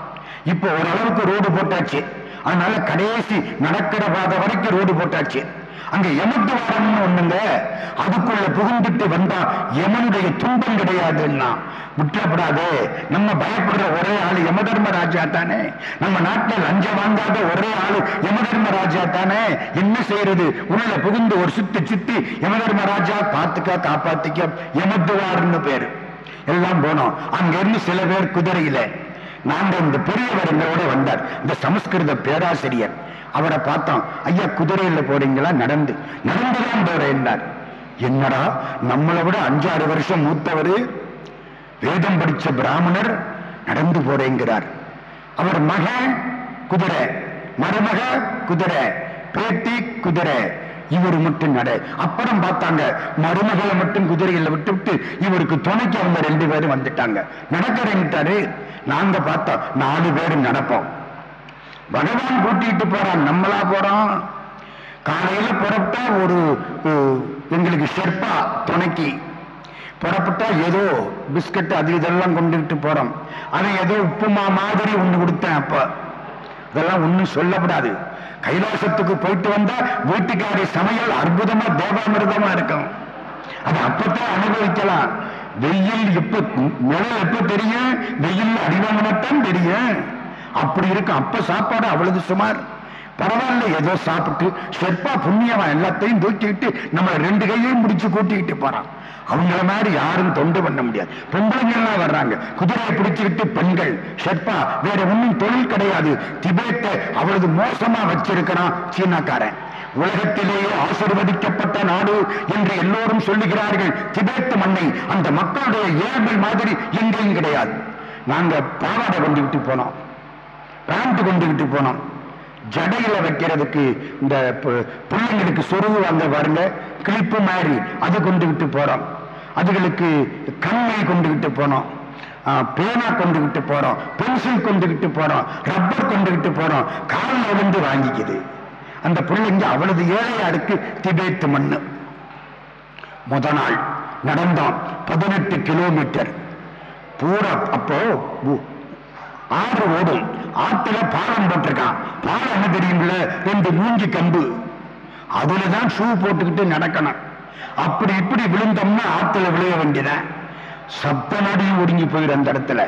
இப்ப ஓரளவுக்கு ரோடு போட்டாச்சு. அதனால கடைசி நடக்கிற பாதை வரைக்கும் ரோடு போட்டாச்சு. அங்க யமத்துவாரம்னு ஒண்ணுங்க. அதுக்குள்ள புகுந்துட்டு வந்தா எமனுடைய துன்பம் கிடையாதுன்னா விட்டுறப்படாது நம்ம பயப்படுற ஒரே ஆளு யமதர்மராஜா தானே. நம்ம நாட்டில் லஞ்சம் வாங்காத ஒரே ஆளு யமதர்மராஜா தானே. என்ன செய்யறது உள்ள புகுந்து ஒரு சுத்தி சுத்தி யமதர்மராஜா பார்த்துக்க காப்பாத்திக்க யமத்துவார்னு பேரு. எல்லாம் போனோம். அங்கிருந்து சில பேர் குதிரையில. நாங்க இந்த பெரியவர் எங்களோட வந்தார். இந்த சமஸ்கிருத பேராசிரியர். அவரை பார்த்தோம். ஐயா குதிரையில போறீங்களா? நடந்து. நடந்துதான் போறேன்னார் என்னடா? நம்மளை விட அஞ்சாறு வருஷம் மூத்தவர்? வேதம் படிச்ச பிராமணர்? நடந்து போறேங்கிறார். அவர் மகன் குதிரை. மருமக குதிரை. பேட்டி குதிரை. இவர் மட்டும் நட. அப்புறம் பார்த்தாங்க மருமகளை மட்டும் குதிரையில் விட்டு விட்டு இவருக்கு துணைக்கு அவங்க ரெண்டு பேரும் வந்துட்டாங்க. நடக்கிறேன்ட்டாரு நாங்க பார்த்தோம் நாலு பேரும் நடப்போம். பகவான் கூட்டிட்டு போறான் நம்மளா போறோம். காலையில புறப்பட்டா ஒரு எங்களுக்கு ஷெர்பா துணைக்கு. புறப்பட்டா ஏதோ பிஸ்கட் அது இதெல்லாம் கொண்டுகிட்டு போறோம். அவன் ஏதோ உப்புமா மாதிரி ஒண்ணு கொடுத்தேன் அப்ப. இதெல்லாம் ஒன்றும் சொல்லப்படாது. கைலாசத்துக்கு போயிட்டு வந்தா வீட்டுக்காரி சமையல் அற்புதமா தேவாமிர்தமா இருக்கும். அது அப்பத்தான் அனுபவிக்கலாம். வெயில் எப்ப நிழல் எப்ப தெரியும்? வெயில் அடிவாங்கத்தான் தெரியும். அப்படி இருக்கும். அப்ப சாப்பாடு அவ்வளவு சுமார். பரவாயில்ல ஏதோ சாப்பிட்டு செற்பா புண்ணியவன் எல்லாத்தையும் தூக்கிட்டு நம்ம ரெண்டு கையையும் முடிச்சு கூட்டிக்கிட்டு போறான். அவங்கள மாதிரி யாரும் தொண்டு பண்ண முடியாது. பொம்பளைங்க எல்லாம் வர்றாங்க. குதிரையை பிடிச்சுக்கிட்டு பெண்கள் ஷெர்பா வேற ஒன்றும் தொழில் கிடையாது. திபேத்தை அவளது மோசமா வச்சிருக்கிறான் சீனாக்காரன். உலகத்திலேயே ஆசிர்வதிக்கப்பட்ட நாடு என்று எல்லோரும் சொல்லுகிறார்கள். திபேத் மண்ணை அந்த மக்களுடைய ஏழ்மை மாதிரி எங்கேயும் கிடையாது. நாங்க பாவாடை கொண்டுகிட்டு போனோம். பேண்ட் கொண்டுகிட்டு போனோம். ஜடையில வைக்கிறதுக்கு இந்த பிள்ளைங்களுக்கு சொருவு வந்த பாருங்க. கிளிப்பு மாதிரி அது கொண்டுகிட்டு போறோம். அதுகளுக்கு கண்ணை கொண்டுகிட்டு போனோம். பேனா கொண்டுகிட்டு போறோம். பென்சில் கொண்டுகிட்டு போறோம். ரப்பர் கொண்டுகிட்டு போறோம். காலில் வந்து வாங்கிக்குது. அந்த பிள்ளைங்க அவ்வளவு ஏழையா இருக்கு திபேத்து மண்ணு. முத நாள் நடந்தோம். பதினெட்டு கிலோமீட்டர். பூரா அப்போ உ- ஆறு ஓடும். ஆற்றுல பாலம் போட்டிருக்கான். பாலம் என்ன தெரியும்ல? ரெண்டு மூஞ்சி கம்பு. அதுலதான் ஷூ போட்டுக்கிட்டு நடக்கணும். அப்படி இப்படி விழுந்தோம்னா ஆத்துல விழுக வேண்டியதான் சப்த நடியும் ஒடுங்கி போயிடும் அந்த இடத்துல.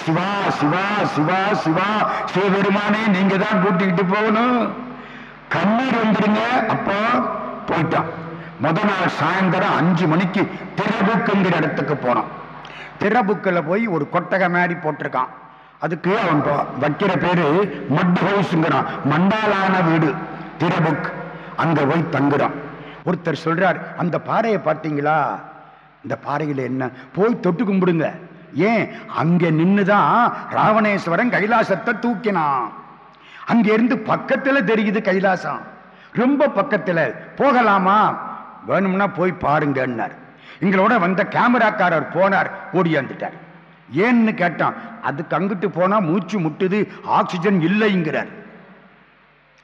சிவா சிவா சிவா சிவா சிவபெருமானே நீங்க தான் கூட்டிக்கிட்டு போகணும். கண்ணீர் வந்துருங்க அப்போ போயிட்டான். முத நாள் சாயந்தரம் அஞ்சு மணிக்கு திரபுக்குங்கிற இடத்துக்கு போனோம் திரபுக்கில் போய் ஒரு கொட்டகை மாதிரி போட்டிருக்கான். அதுக்கு அவன் வைக்கிற பேரு மட் ஹவுஸ்ங்கிறான். மண்டாலான வீடு திரபுக் அங்க போய் தங்குறான். ஒருத்தர் சொல்றார் அந்த பாறையை பார்த்தீங்களா? இந்த பாறையில் என்ன? போய் தொட்டு கும்பிடுங்க. ஏன்? அங்க நின்றுதான் ராவணேஸ்வரன் கைலாசத்தை தூக்கினான். அங்கேருந்து பக்கத்தில் தெரியுது கைலாசம். ரொம்ப பக்கத்தில். போகலாமா? வேணும்னா போய் பாருங்கன்னார். எங்களோட வந்த கேமராக்காரர் போனார் ஓடியாந்துட்டார். ஏன்னு கேட்டான் அதுக்கு அங்கிட்டு போனா மூச்சு முட்டுது ஆக்சிஜன் இல்லைங்கிறார்.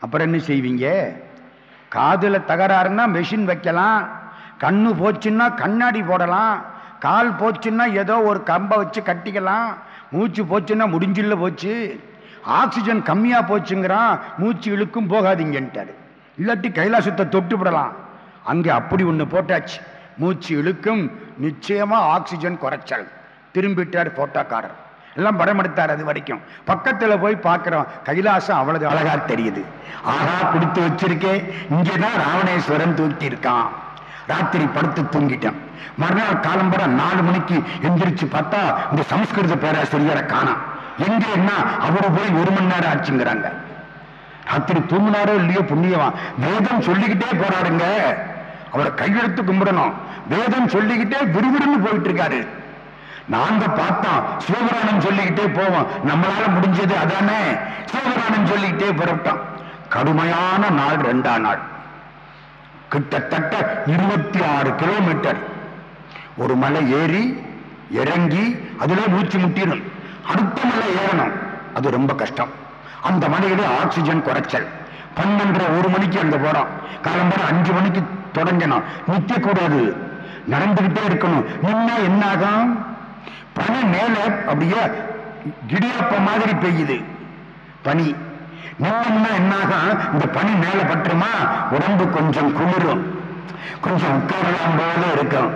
அப்புறம் என்ன செய்வீங்க? காதில் தகராறுன்னா மெஷின் வைக்கலாம். கண்ணு போச்சுன்னா கண்ணாடி போடலாம். கால் போச்சுன்னா ஏதோ ஒரு கம்பை வச்சு கட்டிக்கலாம். மூச்சு போச்சுன்னா முடிஞ்சில்ல போச்சு. ஆக்சிஜன் கம்மியாக போச்சுங்கிறான் மூச்சு இழுக்கும் போகாதீங்கன்ட்டார். இல்லாட்டி கைலாசத்தை தொட்டு விடலாம். அங்கே அப்படி ஒன்று போட்டாச்சு. மூச்சு இழுக்கும் நிச்சயமாக ஆக்சிஜன் குறைச்சல். திரும்பிட்டார் போட்டோக்காரர். எல்லாம் படம் எடுத்தார் அது வரைக்கும். பக்கத்துல போய் பார்க்குறோம். கைலாசம் அவ்வளவு அழகா தெரியுது. ஆகா கொடுத்து வச்சிருக்கே. இங்கதான் ராவணேஸ்வரன் தூக்கி இருக்கான் ராத்திரி படுத்து தூங்கிட்டேன். மறுநாள் காலம்பர நாலு மணிக்கு எந்திரிச்சு பார்த்தா இந்த சமஸ்கிருத பேராசிரியரை காணாம். எங்க என்ன? அவரு போய் ஒரு மணி நேரம் ஆச்சுங்கிறாங்க. ராத்திரி தூங்கினாரோ இல்லையோ புண்ணியவான் வேதம் சொல்லிக்கிட்டே போறாருங்க. அவரை கையெழுத்து கும்பிடணும். வேதம் சொல்லிக்கிட்டே விறுவிறுன்னு போயிட்டு இருக்காரு. நாங்க பார்த்தோம் சிவபுராணம் சொல்லிக்கிட்டே போவோம். நம்மளால முடிஞ்சது அதானே? சிவபுராணம் சொல்லிக்கிட்டே புறப்பட்டோம் கடுமையான நாள் ரெண்டாம் நாள். கிட்டத்தட்ட இருபத்தி ஆறு கிலோமீட்டர். ஒரு மலை ஏறி இறங்கி அதுல மூச்சு முட்டிடும். அடுத்த மலை ஏறணும். அது ரொம்ப கஷ்டம். அந்த மலையில ஆக்சிஜன் குறைச்சல். பன்னெண்டரை ஒரு மணிக்கு அங்க போறோம் காலம்பரம் அஞ்சு மணிக்கு தொடங்கணும் நிற்க கூடாது நடந்துகிட்டே இருக்கணும். நின்னா என்ன ஆகும் பனி மேல அப்படியே இடியாப்ப மாதிரி பெய்யுது. பனி. நின்னம்னா என்னாகும்? இந்த பனி மேல பட்டுருமா? உடம்பு கொஞ்சம் குளிரும். கொஞ்சம் உட்காரலாம் போல இருக்கும்.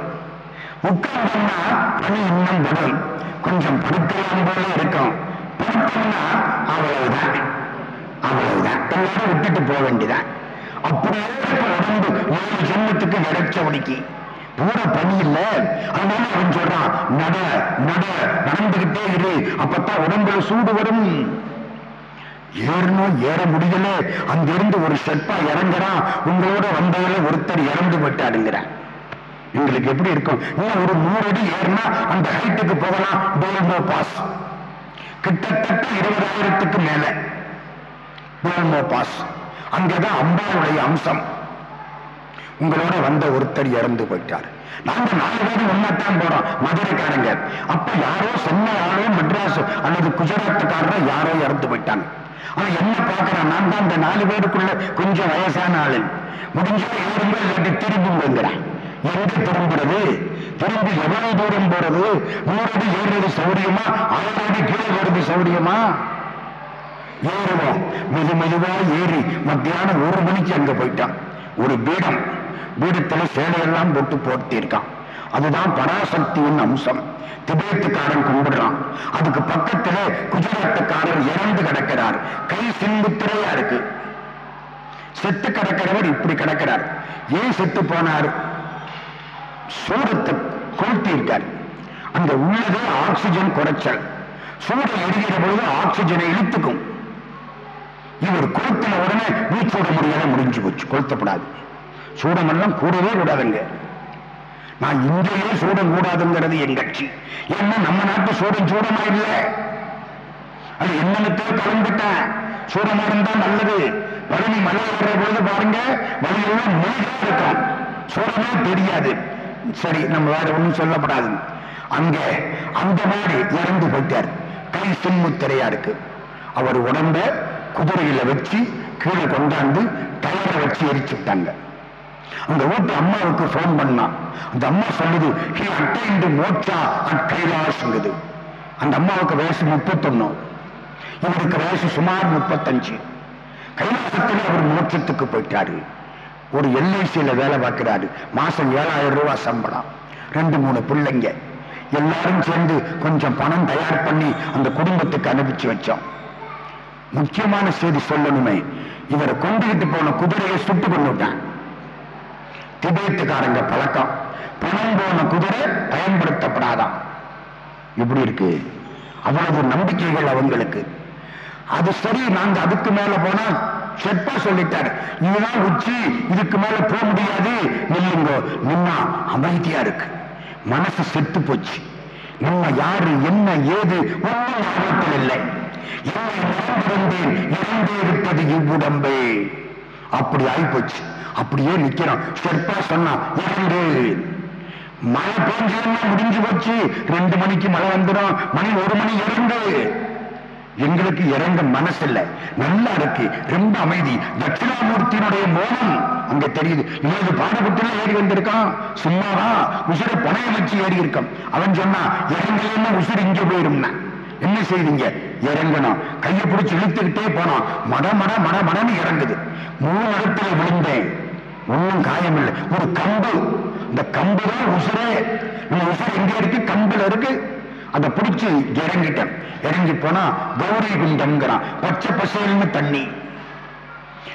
உட்கார்ந்தோம்னா பனி இன்னும் படும் கொஞ்சம் படுக்கலாம் போல இருக்கும். படுத்தோம்னா அவ்வளவுதான். அவ்வளவுதான். எல்லாரும் விட்டுட்டு போக வேண்டியதான் அப்படியே உடம்பு ஏழு ஜென்மத்துக்கு உடைக்கி பூரா பணி இல்ல. அதனால அவன் சொல்றான் நட நட நடந்துகிட்டே இரு. அப்பத்தான் உடம்புல சூடு வரும். ஏறணும் ஏற முடியல. அங்கிருந்து ஒரு செப்பா இறங்குறான். உங்களோட வந்ததுல ஒருத்தர் இறந்து போட்டாருங்கிறான் எங்களுக்கு எப்படி இருக்கும்? இன்னும் ஒரு நூறு அடி ஏறினா அந்த ஹைட்டுக்கு போகலாம். டோல்மோ பாஸ் கிட்டத்தட்ட இருபதாயிரத்துக்கு மேல. டோல்மோ பாஸ் அங்கதான் அம்பாளுடைய அம்சம். உங்களோட வந்த ஒருத்தர் இறந்து போயிட்டார். நாங்க நாலு பேரும் ஒன்னாத்தான் போறோம் மதுரைக்காரங்க. அப்ப யாரோ சென்னை ஆளோ மெட்ராஸ் அல்லது குஜராத்துக்காரரோ யாரோ இறந்து போயிட்டாங்க. ஆனா என்ன பாக்குறேன் நான் தான் இந்த நாலு பேருக்குள்ள கொஞ்சம் வயசான ஆளு. முடிஞ்சா ஏறுங்க இல்லாட்டி திரும்புங்கிறேன் எங்க திரும்புறது? திரும்பி எவ்வளவு தூரம் போறது? நூறு அடி ஏறுறது சௌரியமா ஆயிரம் அடி கீழே வருது சௌரியமா ஏறுவோம். மெது மெதுவா ஏறி மத்தியானம் ஒரு மணிக்கு அங்க போயிட்டான். ஒரு பீடம். பீடத்துல சேலையெல்லாம் போட்டு போட்டிருக்கான் அதுதான் பராசக்தியின் அம்சம். திபேத்துக்காரன் கும்பிடுறான். அதுக்கு பக்கத்துல குஜராத்துக்காரர் இறந்து கிடக்கிறார். கை சிந்துத்திரையா இருக்கு. செத்து கிடக்கிறவர் இப்படி கிடக்கிறார். ஏன் செத்து போனார்? சூடத்தை கொளுத்தி இருக்கார் அந்த உள்ளதே ஆக்சிஜன் குறைச்சல். சூடை எரிகிற பொழுது ஆக்சிஜனை இழுத்துக்கும். இவர் கொளுத்தின உடனே மூச்சு விட முடியாத முடிஞ்சு போச்சு. கொளுத்தப்படாது. சூடமெல்லாம் கூடவே கூடாதுங்க. நான் இங்கேயே சூடம் கூடாதுங்கிறது என் கட்சி. ஏன்னா நம்ம நாட்டு சூடம் சூடமா இல்லை? அது என்னென்னத்தோ கலந்துட்டேன் சூடமா இருந்தா நல்லது. பழனி மழை வர்ற பொழுது பாருங்க வழியெல்லாம் மெழுகா இருக்கும் சூடமே தெரியாது. சரி நம்ம வேற ஒண்ணும் சொல்லப்படாது. அங்க அந்த மாதிரி இறந்து போயிட்டார். கை சின்முத்திரையா இருக்கு அவர் உடம்ப குதிரையில வச்சு கீழே கொண்டாந்து டயரை வச்சு எரிச்சுட்டாங்க அந்த வீட்டு அம்மாவுக்கு போன் பண்ணான் அந்த அம்மா சொல்லுது ஹி அட்டைண்டு மோட்சா அட் கைலாஷ்ங்குது அந்த அம்மாவுக்கு வயசு முப்பத்தொன்னு. இவருக்கு வயசு சுமார் முப்பத்தஞ்சு. கைலாசத்தில் அவர் மோட்சத்துக்கு போயிட்டாரு. ஒரு எல்ஐசியில வேலை பார்க்கிறாரு. மாசம் ஏழாயிரம் ரூபாய் சம்பளம். ரெண்டு மூணு பிள்ளைங்க. எல்லாரும் சேர்ந்து கொஞ்சம் பணம் தயார் பண்ணி அந்த குடும்பத்துக்கு அனுப்பிச்சு வச்சோம். முக்கியமான செய்தி சொல்லணுமே. இவரை கொண்டுகிட்டு போன குதிரையை சுட்டு கொண்டு விட்டான் திபேத்துக்காரங்க பழக்கம். பணம் போன குதிரை பயன்படுத்தப்படாதான் இப்படி இருக்கு? அவ்வளவு நம்பிக்கைகள் அவங்களுக்கு. அது சரி நாங்க அதுக்கு மேல போனா செப்பா சொல்லிட்டாரு. இதுதான் உச்சி இதுக்கு மேல போக முடியாது. நில்லுங்க நின்னா அமைதியா இருக்கு. மனசு செத்து போச்சு. நம்ம யாரு என்ன ஏது ஒன்றும் ஞாபகத்தில் இல்லை. இறந்தேன் இறந்தே இருப்பது இவ்வுடம்பே. அப்படி ஆயிப்போச்சு அப்படியே நிக்கிறோம் செப்பா சொன்னா இரண்டு. மழை பெஞ்சதுன்னா முடிஞ்சு போச்சு. ரெண்டு மணிக்கு மழை வந்துடும். மணி ஒரு மணி இரண்டு. எங்களுக்கு இறங்க மனசு இல்ல நல்லா இருக்கு. ரொம்ப அமைதி. தட்சிணாமூர்த்தியினுடைய மோகம். அங்க தெரியுது. ஏழு பாடப்பட்டுல ஏறி வந்திருக்கான். சும்மாவா? உசுர பணைய வச்சு ஏறி இருக்கான். அவன் சொன்னா இறங்கலன்னு உசுறு இங்க போயிரும்னா. என்ன செய்வீங்க? இறங்கணும் கையை பிடிச்சி இழுத்துக்கிட்டே போனோம் மட மட மட மடன்னு இறங்குது. மூணு இடத்துல விழுந்தேன். ஒன்றும் காயம் இல்லை ஒரு கம்பு. இந்த கம்பு தான் உசுரே. நம்ம உசுறு எங்க இருக்கு? கம்புல இருக்கு. அதை பிடிச்சி இறங்கிட்டேன். இறங்கி போனா கௌரி குண்டம்ங்கிறான். பச்சை பசேல்னு தண்ணி.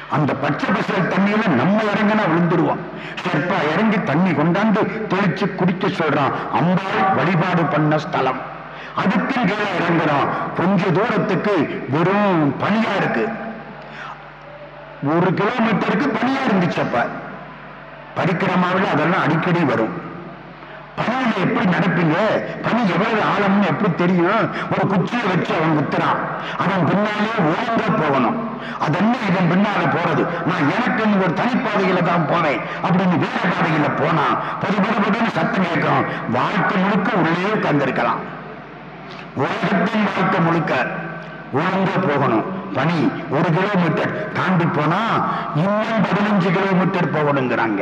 அந்த பச்சை பசல் தண்ணியில நம்ம இறங்கினா விழுந்துருவோம் செப்பா இறங்கி தண்ணி கொண்டாந்து தெளிச்சு குடிக்க சொல்றான். அம்பாள் வழிபாடு பண்ண ஸ்தலம். அதுக்கு கீழே இறங்கணும். கொஞ்ச தூரத்துக்கு வெறும் பனியா இருக்கு. ஒரு கிலோமீட்டருக்கு பனியா இருந்துச்சு அப்ப. பரிக்கிரமாவில் அதெல்லாம் அடிக்கடி வரும். பனியில எப்படி நடப்பீங்க? பனி எவ்வளவு ஆழம்னு எப்படி தெரியும்? ஒரு குச்சியை வச்சு அவன் குத்துறான். அவன் பின்னாலே ஒழுங்கா போகணும். அதென்ன இதன் பின்னால போறது? நான் எனக்கு ஒரு தனிப்பாதையில தான் போனேன் அப்படின்னு வேற பாதையில போனா பொது பொது சத்தம் கேட்கும். வாழ்க்கை முழுக்க உள்ளே உட்கார்ந்திருக்கலாம். உலகத்தின் வாழ்க்கை முழுக்க ஒழுங்கா போகணும். பனி ஒரு கிலோமீட்டர் தாண்டி போனா இன்னும் பதினஞ்சு கிலோமீட்டர் போகணுங்கிறாங்க.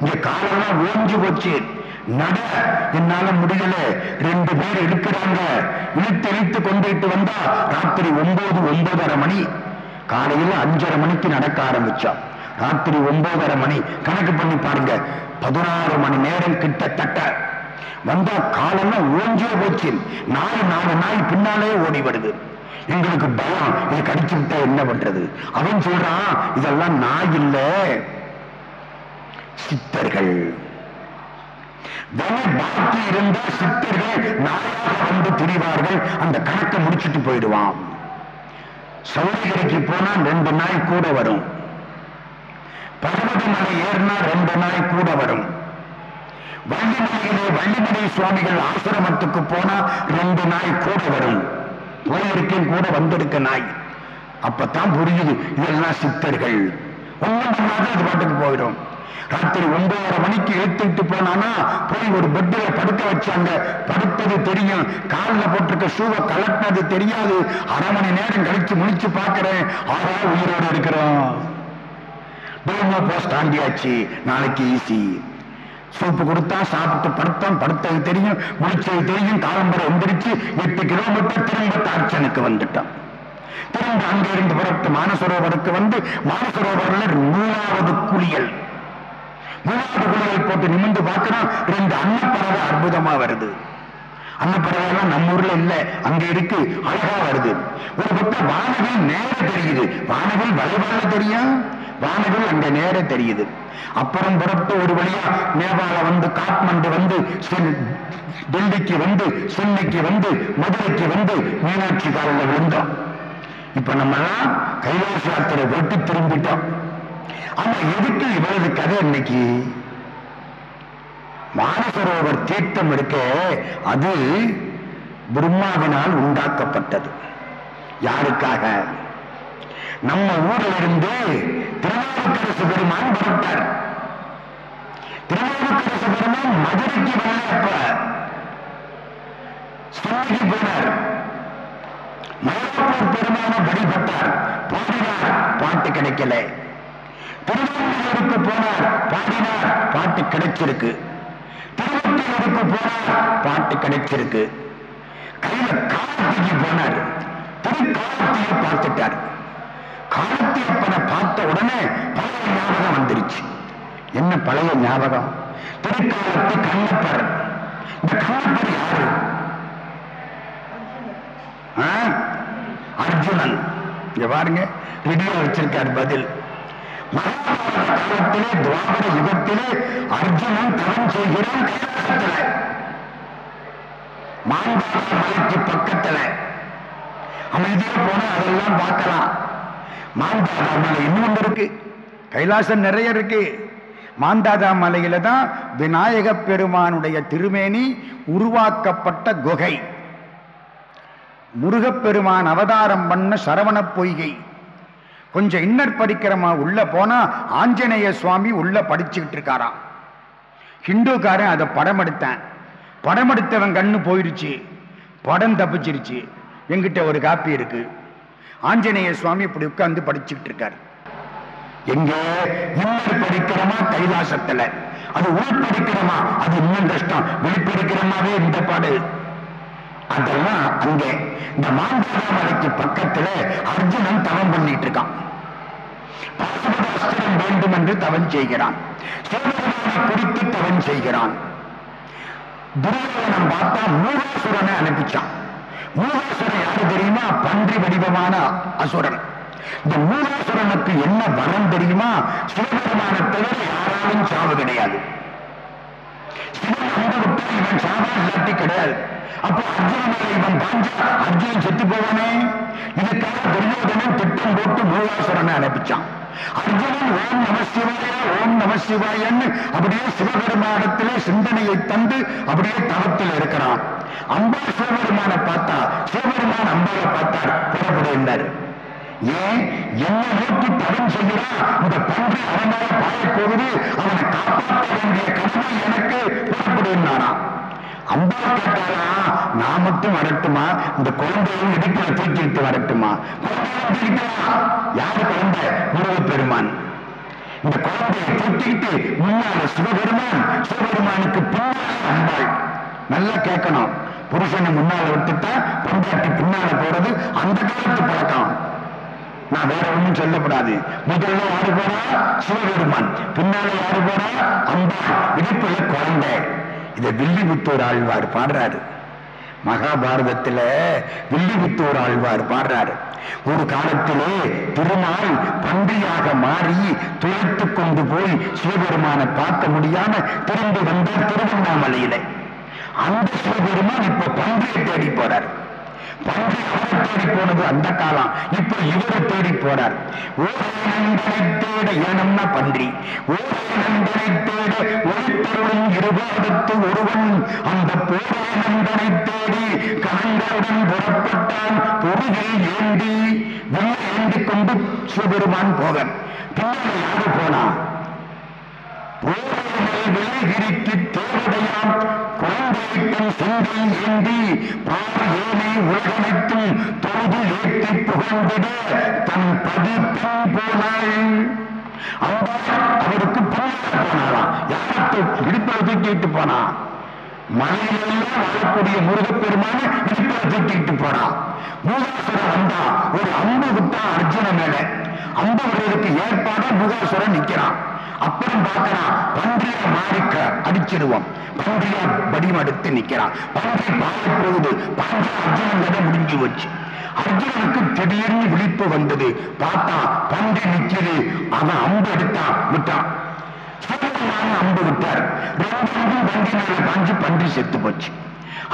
இங்க காலெல்லாம் ஓஞ்சு போச்சு. நட. என்னால முடியல. ரெண்டு பேர் இருக்கிறாங்க இழுத்து இழுத்து கொண்டுட்டு வந்தா ராத்திரி ஒன்பது ஒன்பதரை மணி. காலையில அஞ்சரை மணிக்கு நடக்க ஆரம்பிச்சோம். ராத்திரி ஒன்பதரை மணி. கணக்கு பண்ணி பாருங்க. பதினாறு மணி நேரம் கிட்டத்தட்ட வந்தா காலம்னா ஓஞ்சே போச்சு. நாலு நாலு நாய் பின்னாலே ஓடி வருது எங்களுக்கு பயம் இதை கடிச்சு விட்டா என்ன பண்றது? அவன் சொல்றான் இதெல்லாம் நாய் இல்ல. சித்தர்கள். பாக்கி இருந்த சித்தர்கள் நாயாக வந்து திரிவார்கள். அந்த கணக்கை முடிச்சுட்டு போயிடுவான். சௌரிகரைக்கு போனா ரெண்டு நாய் கூட வரும். பர்வத மலை ஏறினா ரெண்டு நாய் கூட வரும். வள்ளிமலையிலே வள்ளிமலை சுவாமிகள் ஆசிரமத்துக்கு போனா ரெண்டு நாய் கூட வரும். போயிருக்கேன் கூட வந்திருக்க நாய். அப்பதான் புரியுது இதெல்லாம் சித்தர்கள். ஒண்ணும் பண்ணாத அது பாட்டுக்கு போயிடும். ராத்திரி ஒன்பதரை மணிக்கு இழுத்துட்டு போனானா போய் ஒரு பெட்டில் படுக்க வச்சாங்க. படுத்தது தெரியும். காலில் போட்டிருக்க ஷூவை கலட்டினது தெரியாது. அரை மணி நேரம் கழிச்சு முடிச்சு பார்க்கிறேன். ஆறா உயிரோடு இருக்கிறோம். போஸ்ட் ஆண்டியாச்சு. நாளைக்கு ஈஸி சூப்பு கொடுத்தா சாப்பிட்டு படுத்தோம் படுத்தது தெரியும் முடிச்சது தெரியும் காலம்பரை எந்திரிச்சு எட்டு கிலோமீட்டர் திரும்ப தாட்சனுக்கு வந்துட்டான் திரும்ப அங்க இருந்து புறப்பட்டு மானசரோவருக்கு வந்து மானசரோவரில் மூணாவது குளியல். மூணாவது குளியல் போட்டு நிமிந்து பார்க்கிறோம் ரெண்டு அன்னப்பறவை அற்புதமா வருது. அன்னப்பறவைலாம் நம்ம ஊர்ல இல்ல அங்க இருக்கு அழகா வருது. ஒரு பக்கம் வானவில் நேர தெரியுது. வானவில் வளைவால தெரியும். வானவில் அந்த நேரம் தெரியுது. அப்புறம் புறப்பட்டு ஒரு வழியா நேபாள வந்து காட்மண்டு வந்து டெல்லிக்கு வந்து சென்னைக்கு வந்து மதுரைக்கு வந்து மீனாட்சி காலில் விழுந்தோம். இப்ப நம்ம எல்லாம் கைலாச யாத்திரை விட்டு திரும்பிட்டோம். ஆனா எதுக்கு இவ்வளவு கதை இன்னைக்கு? மானசரோவர் தீர்த்தம் இருக்க அது பிரம்மாவினால் உண்டாக்கப்பட்டது. யாருக்காக? நம்ம ஊர்ல இருந்து திருநாவுக்கரசு பெருமான் புறப்பட்டார் திருநாவுக்கரசு பெருமான் மதுரைக்கு வந்தப்ப சுவாமிக்கு போனார். மயிலாப்பூர் பெருமான வழிபட்டார். பாடினார் பாட்டு கிடைக்கல. திருவண்ணூருக்கு போனார் பாடினார் பாட்டு கிடைச்சிருக்கு. திருவண்ணூருக்கு போனார் பாட்டு கிடைச்சிருக்கு. கையில காலத்துக்கு போனார். திருக்காலத்தையும் பார்த்துட்டார். காலத்தியப்பனை பார்த்த உடனே பழைய ஞாபகம் வந்துருச்சு. என்ன பழைய ஞாபகம்? திருக்காலத்து கண்ணப்பர். இந்த கண்ணப்பர் யாரு? அர்ஜுனன். இங்க பாருங்க ரெடியா வச்சிருக்கார் பதில். காலத்திலே துவாபர யுகத்திலே அர்ஜுனன் தவம் செய்கிறான் கைலாசத்துல. மாந்தாத மலைக்கு பக்கத்துல. அமைதியா போனா அதெல்லாம் பார்க்கலாம். மாந்தாதா மலை இன்னொன்று இருக்கு. கைலாசம் நிறைய இருக்கு. மாந்தாதா மலையில தான் விநாயக பெருமானுடைய திருமேனி உருவாக்கப்பட்ட குகை. முருகப்பெருமான் அவதாரம் பண்ண சரவண பொய்கை. கொஞ்சம் இன்னர் படிக்கிறமா உள்ள போனா ஆஞ்சநேய சுவாமி உள்ள படிச்சுக்கிட்டு இருக்காராம். ஹிந்துக்காரன் அதை படம் எடுத்தேன். படம் எடுத்தவன் கண்ணு போயிடுச்சு படம் தப்பிச்சிருச்சு. எங்கிட்ட ஒரு காப்பி இருக்குது ஆஞ்சநேய சுவாமி இப்படி உட்கார்ந்து படிச்சுக்கிட்டு இருக்காரு. எங்க? இன்னர் படிக்கிறமா? கைலாசத்துல. அது உள் படிக்கிறமா? அது இன்னும் கஷ்டம். வெளிப்படிக்கிறோமாவே இந்த பாடு. அதெல்லாம் அங்கே. இந்த மாந்தாத மலைக்கு பக்கத்துல அர்ஜுனன் தவம் பண்ணிட்டு இருக்கான். பாசுபத வேண்டும் என்று தவம் செய்கிறான். சிவபெருமானை குறித்து தவம் செய்கிறான். துரியோதனன் பார்த்தா மூலாசுரனை அனுப்பிச்சான். மூகாசுரன் யாரு தெரியுமா? பன்றி வடிவமான அசுரன். இந்த மூலாசுரனுக்கு என்ன வரம் தெரியுமா? சிவபெருமான தவிர யாராலும் சாவு கிடையாது. இவன் சாவா இல்லாட்டி கிடையாது. அப்போ அர்ஜுனன் இவன் பாஞ்சா அர்ஜுனன் செத்து போவானே? இதுக்காக துரியோதனன் திட்டம் போட்டு மூலாசுரனை அனுப்பிச்சான். அர்ஜுனன் ஓம் நம சிவாய ஓம் நம சிவாயன்னு அப்படியே சிவபெருமானத்திலே சிந்தனையை தந்து அப்படியே தவத்தில் இருக்கிறான். அம்பா சிவபெருமான பார்த்தா சிவபெருமான் அம்பாவை பார்த்தார் புறப்படுகின்றார் ஏன்? என்ன நோக்கி தவம் செய்கிறான் இந்த பன்றி அவனால் பாயப்போகுது அவனை காப்பாற்ற வேண்டிய கடமை எனக்கு புறப்படுனானா நான் மட்டும் வரட்டுமா? இந்த குழந்தையும் இடுப்புல தூக்கிட்டு வரட்டுமா? யாரு குழந்தை? முருகப்பெருமான். இந்த குழந்தையை தூக்கிட்டு முன்னால சிவபெருமான் சிவபெருமானுக்கு பின்னால அம்பாள். நல்லா கேட்கணும். புருஷனை முன்னால விட்டுட்டா பொண்டாட்டி பின்னால போறது அந்த காலத்து பழக்கம். நான் வேற ஒண்ணும் சொல்லக்கூடாது. முதல்ல யாரு போறா? சிவபெருமான். பின்னால யாரு போறா? அம்பாள். இடுப்புல குழந்தை. இதை வில்லிபுத்தூர் ஆழ்வார் பாடுறாரு. மகாபாரதத்துல வில்லிபுத்தூர் ஆழ்வார் பாடுறாரு. ஒரு காலத்திலே திருநாள் பன்றியாக மாறி துளைத்துக் கொண்டு போய் சிவபெருமானை பார்க்க முடியாம திரும்பி வந்தார் திருவண்ணாமலையில. அந்த சிவபெருமான் இப்ப பன்றியை தேடி போறாரு. போனது அந்த காலம். இப்ப இவரை தேடி போறார். தேட ஏனம்னா பன்றி. ஓரே நண்பனை தேட ஒளித்தருளும் இருபாதத்து ஒருவன். அந்த போரே நண்பனை தேடி கணங்களுடன் புறப்பட்டான். பொருகில் ஏந்தி வெள்ளை ஏந்தி கொண்டு சிவபெருமான் போகன். பின்னாடி யாரு போனா? போரேனை விலைகிரிக்கு தேவதையாம் சிந்தை ஏந்தி பார் உலகனைத்தும் தொழுது ஏற்றி புகழ்ந்திட தன் பதிப்பின் போனாள் அம்பாள் அவருக்கு பின்னால போனாராம் யாருக்கு இடுப்பில் தூக்கிட்டு போனா மலையிலெல்லாம் வாழக்கூடிய முருகப்பெருமான இடுப்பில் தூக்கிட்டு போனா மூகாசுரன் வந்தா ஒரு அம்பு விட்டா அர்ஜுன மேல. அம்பு விடுறதுக்கு ஏற்பாடா மூகாசுரன் நிக்கிறான் அப்புறம் பார்க்கறான் பன்றிய மாறிக்க அடிச்சிடுவோம் பன்றிய வடிவெடுத்து நிக்கிறான். பன்றி பாய போகுது. பன்றி அர்ஜுனன் கதை முடிஞ்சு வச்சு அர்ஜுனனுக்கு திடீர்னு விழிப்பு வந்தது. பார்த்தா பன்றி நிக்குது அவன் அம்பு எடுத்தான் விட்டான். அம்பு விட்டார். ரெண்டு பன்றி மேல பாஞ்சு பன்றி செத்து போச்சு.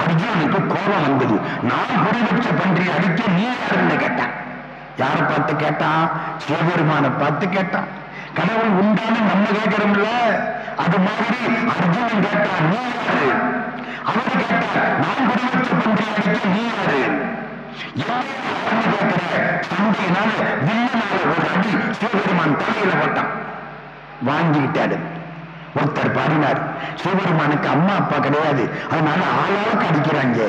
அர்ஜுனனுக்கு கோபம் வந்தது. நான் குறி வச்ச பன்றி அடிக்க நீ யாருன்னு கேட்டான். யாரை பார்த்து கேட்டான்? சிவபெருமான பார்த்து கேட்டான். கடவுள் உண்டான்னு நம்ம கேட்கிறோம்ல அது மாதிரி அர்ஜுனன் கேட்டான் நீ யாரு? அவர் கேட்டார் நான் குறி வச்ச அடிக்க நீ யாரு? சண்டையினால வில்லனால ஒரு அடி சிவபெருமான் தலையில போட்டான். வாங்கிக்கிட்டாரு. ஒருத்தர் பாடினார் சிவபெருமானுக்கு அம்மா அப்பா கிடையாது. அதனால ஆளாளுக்கு அடிக்கிறாங்க.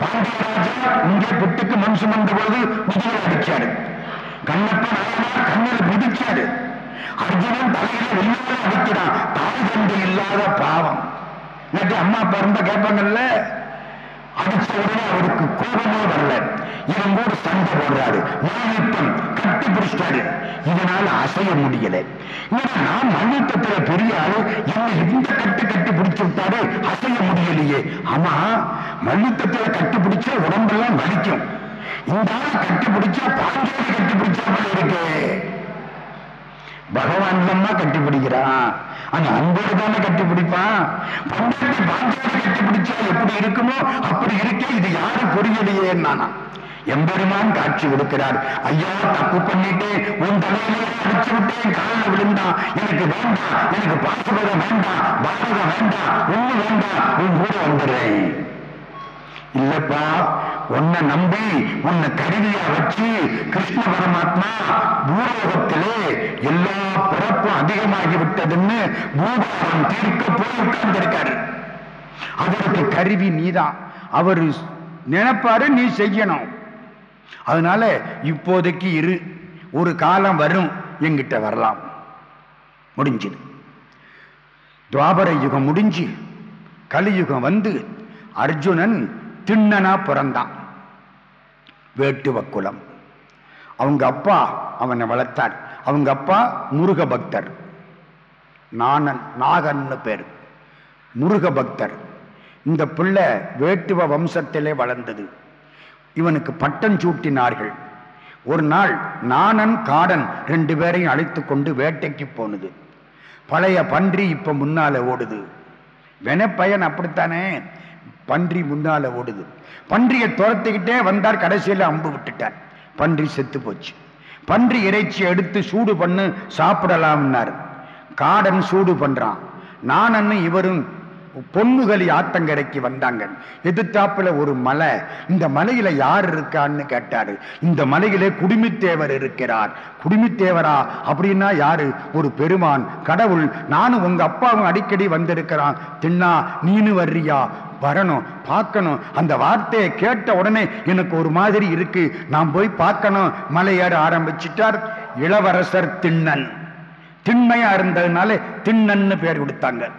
பாண்டியராஜா இங்கே புட்டுக்கு மண் சுமந்த பொழுது முதுகில் அடிச்சாரு. கண்ணப்பன் ஆயனார் கண்ணில் மிதிச்சாரு அர்ஜுனன் தலையில வெள்ளால அடிக்கிறான் தாய் தந்தை இல்லாத பாவம் இன்னைக்கு அம்மா அப்பா இருந்தா கேட்பாங்கல்ல அடிச்ச உடனே அவருக்கு கோபமே வரல இவன் கூட சண்டை போடுறாரு மல்யுத்தம் கட்டி பிடிச்சிட்டாரு இதனால அசைய முடியல ஏன்னா நான் மல்யுத்தத்துல பெரிய ஆளு என்ன இந்த கட்டு கட்டி பிடிச்சு விட்டாரு அசைய முடியலையே ஆமா மல்யுத்தத்துல கட்டி பிடிச்சா உடம்பெல்லாம் வலிக்கும். இந்த ஆள் கட்டி பிடிச்சா பாஞ்சோடி கட்டி பிடிச்சா போல இருக்கு பகவான் தான்மா கட்டி பிடிக்கிறான் அந்த அன்போடு தானே கட்டி பிடிப்பான் பண்டாட்டி பாஞ்சாடி கட்டி பிடிச்சா எப்படி இருக்குமோ அப்படி இருக்கே இது யாரு புரியலையே நானா எம்பெருமான் காட்சி கொடுக்கிறார். ஐயா தப்பு பண்ணிட்டேன் உன் தலையிலே அடிச்சு விட்டேன் காலில் விழுந்தான் எனக்கு வேண்டாம் எனக்கு பாசுபதம் வேண்டாம் பாரதம் வேண்டாம் ஒண்ணு வேண்டாம் உன் கூட வந்துடுறேன். இல்லப்பா உன்னை நம்பி உன்னை கருவியா வச்சு கிருஷ்ண பரமாத்மா பூலோகத்திலே எல்லா பிறப்பும் அதிகமாகி விட்டதுன்னு பூபாரம் தீர்க்க போய் உட்கார்ந்திருக்காரு. அவருக்கு கருவி நீதான். அவர் நினைப்பாரு நீ செய்யணும். அதனால இப்போதைக்கு இரு. ஒரு காலம் வரும் என்கிட்ட வரலாம். முடிஞ்சது. துவாபர யுகம் முடிஞ்சு கலியுகம் வந்து அர்ஜுனன் திண்ணனா பிறந்தான். வேட்டுவ குலம் அவங்க அப்பா அவனை வளர்த்தார். அவங்க அப்பா முருக பக்தர். நானன் நாகன்னு பேர். முருக பக்தர். இந்த பிள்ளை வேட்டுவ வம்சத்திலே வளர்ந்தது. இவனுக்கு பட்டம் சூட்டினார்கள். ஒரு நாள் நாணன் காடன் ரெண்டு பேரையும் அழைத்து கொண்டு வேட்டைக்கு போனது. பழைய பன்றி இப்ப முன்னால ஓடுது. வெனப்பயன் அப்படித்தானே? பன்றி முன்னால ஓடுது. பன்றியை துரத்துக்கிட்டே வந்தார் கடைசியில் அம்பு விட்டுட்டார். பன்றி செத்து போச்சு. பன்றி இறைச்சி எடுத்து சூடு பண்ணு சாப்பிடலாம்னாரு. காடன் சூடு பண்றான். நானன்னு இவரும் பொண்ணுகளி ஆத்தங்கரைக்கு வந்தாங்க. எதிர்த்தாப்புல ஒரு மலை. இந்த மலையில யார் இருக்கான்னு கேட்டாரு. இந்த மலையிலே குடுமித்தேவர் இருக்கிறார். குடுமித்தேவரா அப்படின்னா யாரு? ஒரு பெருமான். கடவுள். நானும் உங்க அப்பாவும் அடிக்கடி வந்திருக்கிறான். தின்னா நீனு வர்றியா? வரணும் பார்க்கணும். அந்த வார்த்தையை கேட்ட உடனே எனக்கு ஒரு மாதிரி இருக்கு. நான் போய் பார்க்கணும். மலையேற ஆரம்பிச்சிட்டார் இளவரசர் திண்ணன். திண்மையா இருந்ததுனால திண்ணன்னு பேர் கொடுத்தாங்க.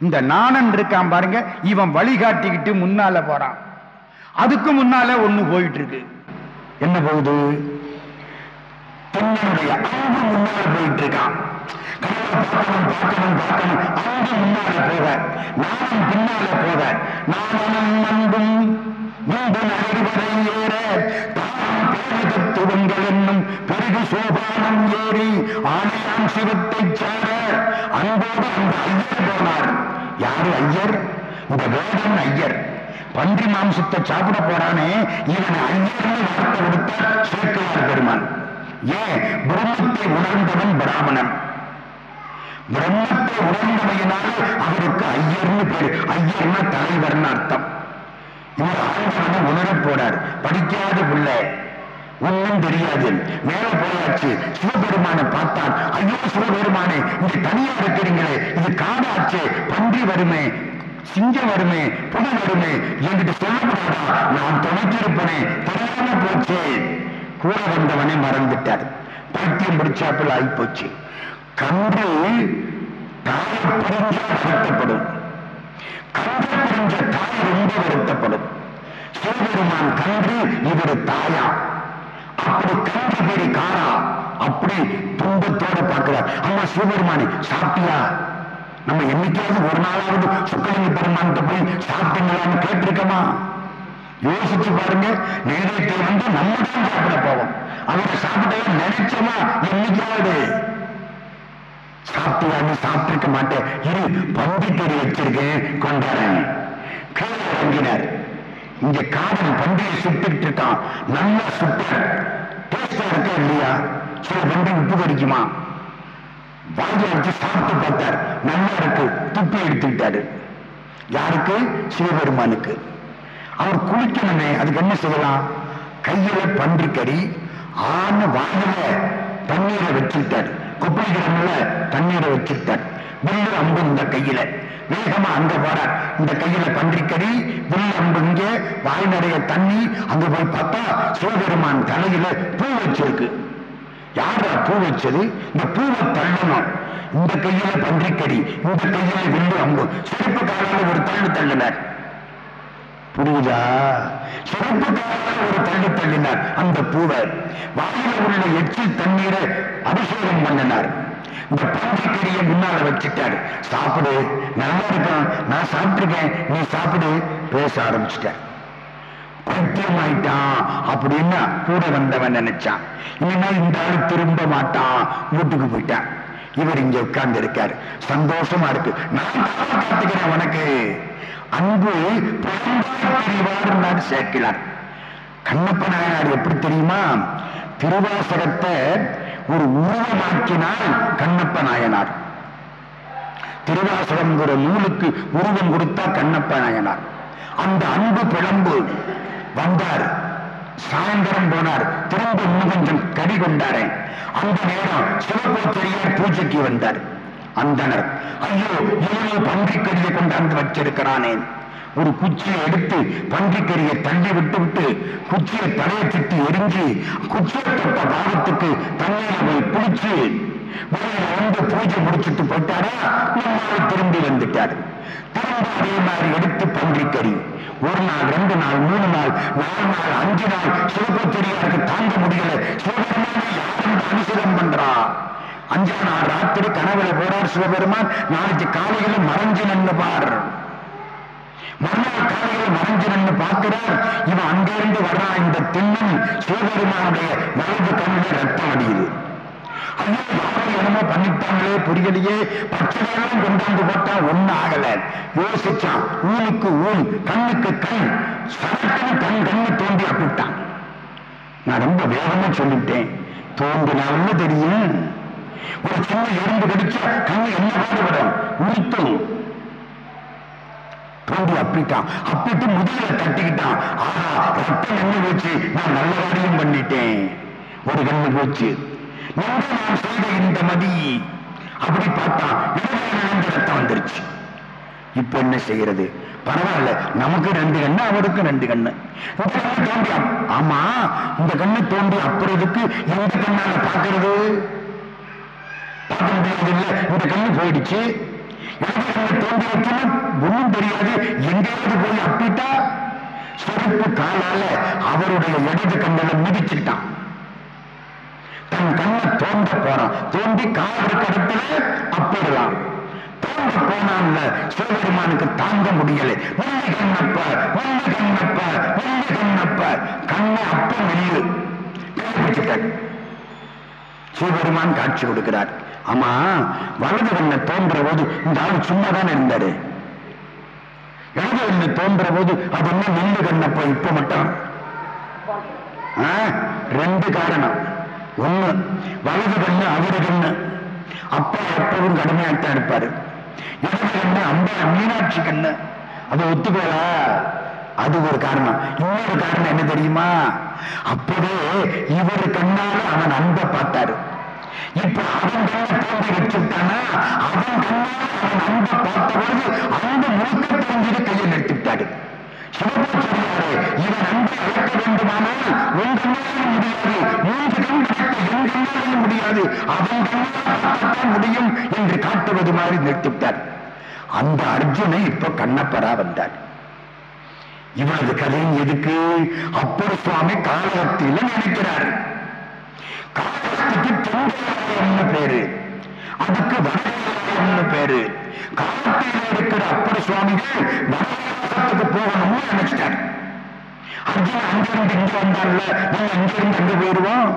இந்த நாணன் இருக்கான் பாருங்க இவன் வழிகாட்டிக்கிட்டு முன்னால போறான். அதுக்கு முன்னால ஒண்ணு போயிட்டு இருக்கு. என்ன போகுது? தன்னுடைய அன்பு முன்னால போயிட்டு இருக்கான் பார்க்கணும் பார்க்கணும் பார்க்கணும் அன்பு முன்னால போக. நானும் பின்னால போக. நானும் அன்பும் முன்பு நகர்வரை ஏற. தாம் பேரது துவங்கள் என்னும் பெருகு சோபானம் ஏறி ஆணையாம் சிவத்தை சார. அன்போடு அந்த ஐயர் போனார். யாரு ஐயர்? இந்த வேதன் ஐயர். பன்றி மாம்சத்தை சாப்பிட போறானே. இவன் ஐயர்னு வார்த்தை கொடுத்த சேர்க்கிறார் பெருமான். ஏன் பிரம்மத்தை உணர்ந்தவன் பிராமணன். பிரம்மத்தை உணர்ந்தமையினால் அவருக்கு ஐயர்னு பேர். ஐயர்னா தலைவர்னு அர்த்தம். இவர் ஆழ்வான உணர போறார். படிக்காத பிள்ளை. ஒன்றும் தெரியாது. மேல போயாச்சு. சிவபெருமானை பார்த்தான். ஐயோ சிவபெருமானே இங்க தனியா இருக்கிறீங்களே. இது காடாச்சு. பன்றி வருமே சிங்கம் வருமே புலி வருமே என்கிட்ட சொல்லக்கூடாதா? நான் துணைச்சிருப்பனே தெரியாம போச்சே. கூட வந்தவனே மறந்துட்டார். பைத்தியம் பிடிச்சாப்புல ஆயிப்போச்சு. கன்று தாயை பிரிஞ்சா வருத்தப்படும். கன்று பிரிஞ்ச தாய் ரொம்ப வருத்தப்படும். சிவபெருமான் கன்று இவர் தாயா. அப்படி கன்று பேரு காரா அப்படி துன்பத்தோட பார்க்கிறார். ஆமா சிவபெருமானி சாப்பிட்டியா? நம்ம என்னைக்காவது ஒரு நாளாவது சுக்கலிங்க பெருமான்கிட்ட போய் சாப்பிட்டீங்களான்னு கேட்டிருக்கோமா? யோசிச்சு பாருங்க நேரத்தில் வந்து நம்ம தான் சாப்பிட போவோம் அவரை சாப்பிட்டதை நினைச்சோமா? என்னைக்காவது. சாப்பிட்டு சாப்பிட்டிருக்க மாட்டேன். இரு தெரு வச்சிருக்கேன் கொண்டாடுறேன். கீழே இறங்கினார் இங்க காதல் பந்தியை சுட்டுக்கிட்டு இருக்கான். நல்லா சுட்டு. டேஸ்டா இருக்கா இல்லையா? சில பன்றி உப்பு கடிக்குமா? வாயில வச்சு சாப்பிட்டு பார்த்தார். நல்லா இருக்கு. துப்பி எடுத்துக்கிட்டாரு. யாருக்கு? சிவபெருமானுக்கு. அவர் குளிக்கணுமே அதுக்கு என்ன செய்யலாம் கையில பன்றிக்கறி ஆன வாயில தண்ணீரை வச்சுட்டார் கொப்பளிக்கிறதுல தண்ணீரை வச்சுட்டார் வில்லு அம்பு இந்த கையில. வேகமா அங்க போற இந்த கையில கறி வில்லு அம்பு இங்க வாய் நிறைய தண்ணி அங்க போய் பார்த்தா சிவபெருமான் தலையில பூ வச்சிருக்கு. யாரா பூ வச்சது? இந்த பூவை தள்ளணும். இந்த கையில பன்றிக்கடி இந்த கையில வில்லு அம்பு. சிறப்பு காலால ஒரு தள்ளு தள்ளினார். புரியுதா? சிறப்பு ஒரு தள்ளி தள்ளினார் அந்த பூவை வாயில உள்ள எச்சில் தண்ணீரை அபிஷேகம் பண்ணினார். இந்த பன்றிக்கறியை முன்னால வச்சுட்டாரு. சாப்பிடு நல்லா இருக்கும் நான் சாப்பிட்டுருக்கேன். நீ சாப்பிடு. பேச ஆரம்பிச்சிட்டார். பைத்தியமாயிட்டான் அப்படின்னு கூட வந்தவன் நினைச்சான். இனிமே இந்த ஆள் திரும்ப மாட்டான். வீட்டுக்கு போயிட்டான். இவர் இங்க உட்கார்ந்து இருக்காரு சந்தோஷமா இருக்கு. நான் காத்துக்கிறேன் உனக்கு. அன்பு தெரிவார் சேர்க்கிறார். கண்ணப்ப நாயனார் எப்படி தெரியுமா? திருவாசகத்தை ஒரு உருவமாக்கினார் கண்ணப்ப நாயனார். திருவாசகம்ங்கிற நூலுக்கு உருவம் கொடுத்தா கண்ணப்ப நாயனார். அந்த அன்பு பிளம்பு வந்தார். சாயந்தரம் போனார். திரும்ப இன்னும் கொஞ்சம் கடி கொண்டாரேன் அந்த நேரம் சிவபோத்தரியார் பூஜைக்கு வந்தார். அந்தனர். ஐயோ இவனோ பன்றிக்கறியை கொண்டாந்து வச்சிருக்கிறானே. ஒரு குச்சியை எடுத்து பன்றிக்கறியை தள்ளி விட்டு விட்டு குச்சியை தலையை திட்டு எரிஞ்சு குச்சியை தொட்ட பாவத்துக்கு தண்ணீரை போய் பிடிச்சு வெளியில வந்து பூஜை முடிச்சுட்டு போயிட்டாரா? நம்மால் திரும்பி வந்துட்டார். திரும்ப அதே மாதிரி எடுத்து பன்றிக்கறி. ஒரு நாள் ரெண்டு நாள் மூணு நாள் நாலு நாள் அஞ்சு நாள் சிவபத்திரியாருக்கு தாங்க முடியல. சிவபெருமான யாரும் அனுசரம் பண்றா? அஞ்சா நாள் ராத்திரி கனவுல போறார் சிவபெருமான். நாளைக்கு காலையில மறைஞ்சு நின்னுபார் மறுநாள் காலையில மறைஞ்சு நின்று பார்க்கிறார். இவன் அங்கிருந்து வர்றான் இந்த திண்ணன் சிவபெருமானுடைய வலது கண்ணில் ரத்தம் அடியுது ஐயோ யாரும் என்னமோ பண்ணிட்டாங்களே புரியலையே. பச்சையெல்லாம் கொண்டாந்து போட்டா ஒண்ணு ஆகல. யோசிச்சான் ஊனுக்கு ஊன் கண்ணுக்கு கண். சரக்குன்னு கண் கண்ணு தோண்டி அப்படிட்டான் நான் ரொம்ப வேகமா சொல்லிட்டேன். தோன்றினாலும் தெரியும். ஒரு சின்ன இரும்பு கடிச்சா கண்ணு என்ன பாடுபடும் உறுத்தும் தோண்டி அப்பிட்டான். அப்பிட்டு முதுகில தட்டிக்கிட்டான். ஆஹா ரத்தம் என்ன போச்சு? நான் நல்ல காரியம் பண்ணிட்டேன். ஒரு கண்ணு போச்சு. நான் செய்த இந்த மதி. அப்படி பார்த்தான் ரத்தம் வந்துருச்சு. இப்ப என்ன செய்யறது? பரவாயில்ல நமக்கு ரெண்டு கண்ணு அவருக்கு ரெண்டு கண்ணு. இந்த தோண்டி ஆமா இந்த கண்ணு தோண்டி அப்புறதுக்கு எந்த கண்ணால பாக்குறது இந்த கண்ணு போயிடுச்சு ஒன்றும் ஒண்ணும் தெரியாது. எங்கேயாவது போய் அப்பிட்டா செருப்பு காலால அவருடைய இடது கண்ணில மிதிச்சுட்டான் தன் கண்ணை தோண்ட போறான். தோண்டி காவல் இடத்துல அப்பிடலாம் தோண்டி போனான்ல சிவபெருமானுக்கு தாங்க முடியல. நெல்லி கண்ணப்ப நெல்லி கண்ணப்ப நெல்லி கண்ணப்ப. கண்ணை அப்ப முடியுது கண்டுபிடிச்சிட்டார். சிவபெருமான் காட்சி கொடுக்கிறார். ஆமா வலது கண்ணை தோன்ற போது இந்த ஆள் சும்மா தானே இருந்தாரு? இடது கண்ணை தோன்ற போது அது என்ன நெல்லு கண்ணப்ப இப்ப மட்டும்? ரெண்டு காரணம். ஒண்ணு வலது கண்ணு அவரு கண்ணு அப்பா எப்பவும் கடுமையாத்தான் இருப்பாரு. இடது கண்ணு அம்பா மீனாட்சி கண்ணு. அதை ஒத்துக்கோளா? அது ஒரு காரணம். இன்னொரு காரணம் என்ன தெரியுமா? அப்பவே இவர் கண்ணால அவன் அன்பை பார்த்தாரு. இப்ப அவன் கண்ணை தோண்டி வச்சுட்டானா அவன் கண்ணால அவன் அன்பை பார்த்த பொழுது அந்த முழுக்க தெரிஞ்சது கையை நிறுத்திவிட்டாரு சிவபாச்சாரியாரே இவன் அன்பை அழைக்க வேண்டுமானால் உன் கண்ணாலும் முடியாது மூன்று கண் என் கண்ணாலும் முடியாது அவன் கண்ணால் முடியும் என்று காட்டுவது மாதிரி நிறுத்திவிட்டார் அந்த அர்ஜுனை இப்ப கண்ணப்பரா வந்தார். இவரது கதையும் எதுக்கு? அப்பர் சுவாமி காலகத்தில நினைக்கிறார். காலத்துக்கு தென்காலம்னு பேரு. அதுக்கு வடகாலம்னு பேரு. காலத்தில் இருக்கிற அப்பர் சுவாமிகள் வடகாலத்துக்கு போகணும்னு நினைச்சிட்டார். அர்ஜுன் அங்கிருந்து இங்க வந்தான்ல நம்ம அங்கிருந்து அங்க போயிடுவோம்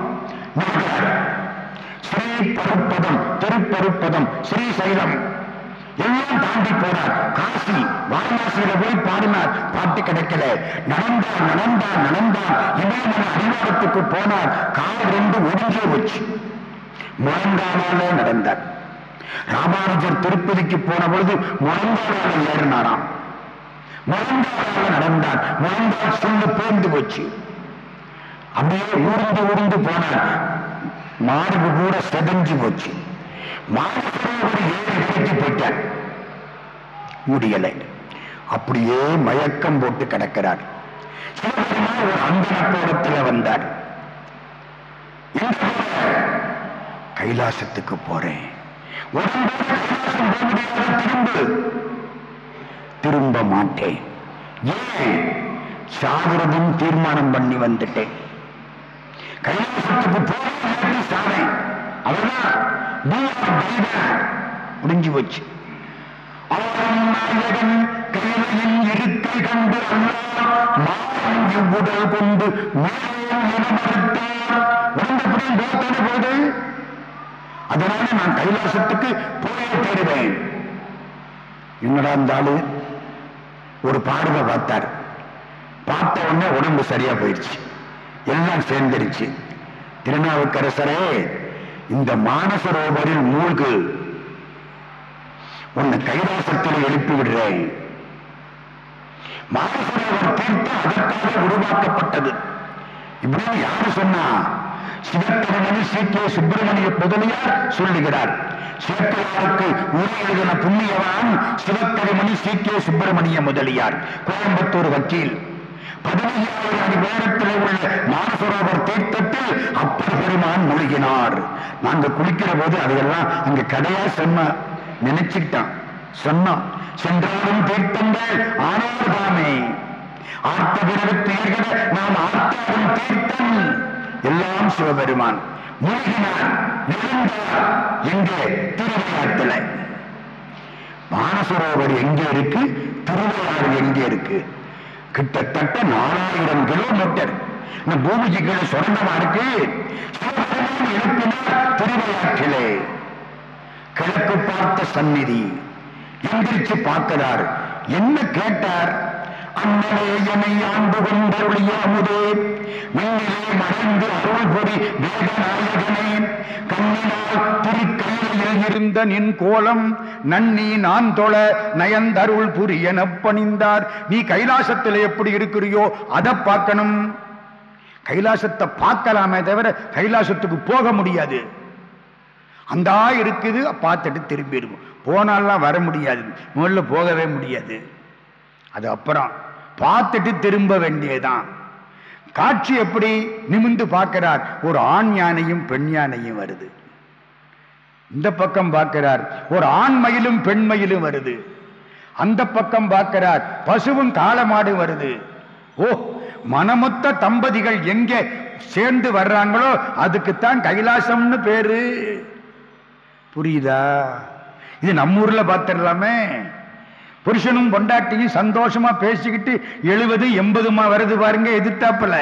ஸ்ரீ பருப்பதம் திருப்பருப்பதம் ஸ்ரீசைலம் எல்லாம் தாண்டி போனார். காசி வாரணாசியில போய் பாடினார். பாட்டு கிடைக்கல. நடந்தார் நடந்தார் நடந்தார் இமயமலை அடிவாரத்துக்கு போனார். கால் ரெண்டு ஒடிஞ்சே வச்சு முழங்காலால நடந்தார். ராமானுஜர் திருப்பதிக்கு போன பொழுது முழங்காலால ஏறினாராம். முழங்காலால நடந்தார். முழங்கால் சொல்லு பேர்ந்து போச்சு. அப்படியே ஊர்ந்து ஊர்ந்து போனார். மார்பு கூட செதஞ்சு போச்சு. போயிட்டார் முடியலை. அப்படியே மயக்கம் போட்டு கிடக்கிறார். ஒரு வந்தார். கைலாசத்துக்கு போறேன். திரும்ப. மாட்டேன். ஏன்? சாகிறதும் தீர்மானம் பண்ணி வந்துட்டேன். கைலாசத்துக்கு போறேன் சாவேன். அவ்வளவுதான். முடிஞ்சு போச்சு அவன் நாயகன் கைலையின் இருக்கை கண்டு அல்லார் மாறன் இவ்வுடல் கொண்டு மேலும் இனமறுத்தார் உடம்புப்படியும் போத்தானே போகுது அதனால நான் கைலாசத்துக்கு போயே தேடுவேன். என்னடா இருந்தாலும் ஒரு பாடுவை பார்த்தார். பார்த்த உடனே உடம்பு சரியா போயிடுச்சு. எல்லாம் சேர்ந்துருச்சு. திருநாவுக்கரசரே இந்த மானசரோவரில் மூழ்கு உன்னை கைலாசத்தில் எழுப்பி விடுறேன் மானசரோவர் தீர்த்தம் அதற்காக உருவாக்கப்பட்டது. இப்படின்னு யாரு சொன்னா? சிவத்திரமணி சி. கே. சுப்பிரமணிய முதலியார் சொல்லுகிறார். சிவத்திராருக்கு உரையெழுதின எழுதின புண்ணியவான் சிவத்திரமணி சி. கே. சுப்பிரமணிய முதலியார் கோயம்புத்தூர் வக்கீல். பதினையாயிரம் அடி உயரத்தில் உள்ள மானசரோவர் தீர்த்தத்தில் அப்பர் பெருமான் மூழ்கினார். நாங்க குளிக்கிற போது அதையெல்லாம் அங்க கடையா சொன்ன நினைச்சுக்கிட்டான். சொன்னான் சென்றாலும் தீர்த்தங்கள் ஆனார் தாமே ஆர்த்த பிறகு தீர்கிற நாம் ஆர்த்தாடும் தீர்த்தம். எல்லாம் சிவபெருமான் மூழ்கினார் விழுந்தார் எங்கே திருவிழாத்துல மானசரோவர் எங்கே இருக்கு? திருவிழாறு எங்கே இருக்கு? கிட்டத்தட்ட நாலாயிரம் கிலோமீட்டர். இந்த பூமிக்கு கீழே சுரண்டமா இருக்கு எழுப்பினார் திருவிழாற்றிலே கிழக்கு பார்த்த சந்நிதி. எந்திரிச்சு பார்க்கிறார். என்ன கேட்டார்? அண்ணலே என்னை ஆண்டு கொண்டருளியாமுதே மின்னிலே மறைந்து அருள் புரி வேதநாயகனே. கண்ணினால் திருக்கையிலையில் இருந்த நின் கோலம் நன்னி நான் தொழ நயந்தருள் புரிய பணிந்தார் நீ கைலாசத்தில் எப்படி இருக்கிறியோ அதை பார்க்கணும். கைலாசத்தை பார்க்கலாமே தவிர கைலாசத்துக்கு போக முடியாது. அந்தா இருக்குது பார்த்துட்டு திரும்பிடுவோம். போனாலாம் வர முடியாது. முதல்ல போகவே முடியாது. அது அப்புறம் பார்த்துட்டு திரும்ப வேண்டியதுதான். காட்சி எப்படி நிமிந்து பார்க்கிறார். ஒரு ஆண் யானையும் பெண் யானையும் வருது. இந்த பக்கம் பார்க்கிறார். ஒரு ஆண் மயிலும் பெண் மயிலும் வருது. அந்த பக்கம் பார்க்கிறார். பசுவும் காளமாடு வருது. ஓ மனமொத்த தம்பதிகள் எங்கே சேர்ந்து வர்றாங்களோ அதுக்குத்தான் கைலாசம்னு பேரு. புரியுதா? இது நம்ம ஊர்ல பார்த்துடலாமே. புருஷனும் பொண்டாட்டியும் சந்தோஷமா பேசிக்கிட்டு எழுபது எண்பதுமா வருது பாருங்க எதிர்த்தாப்புல.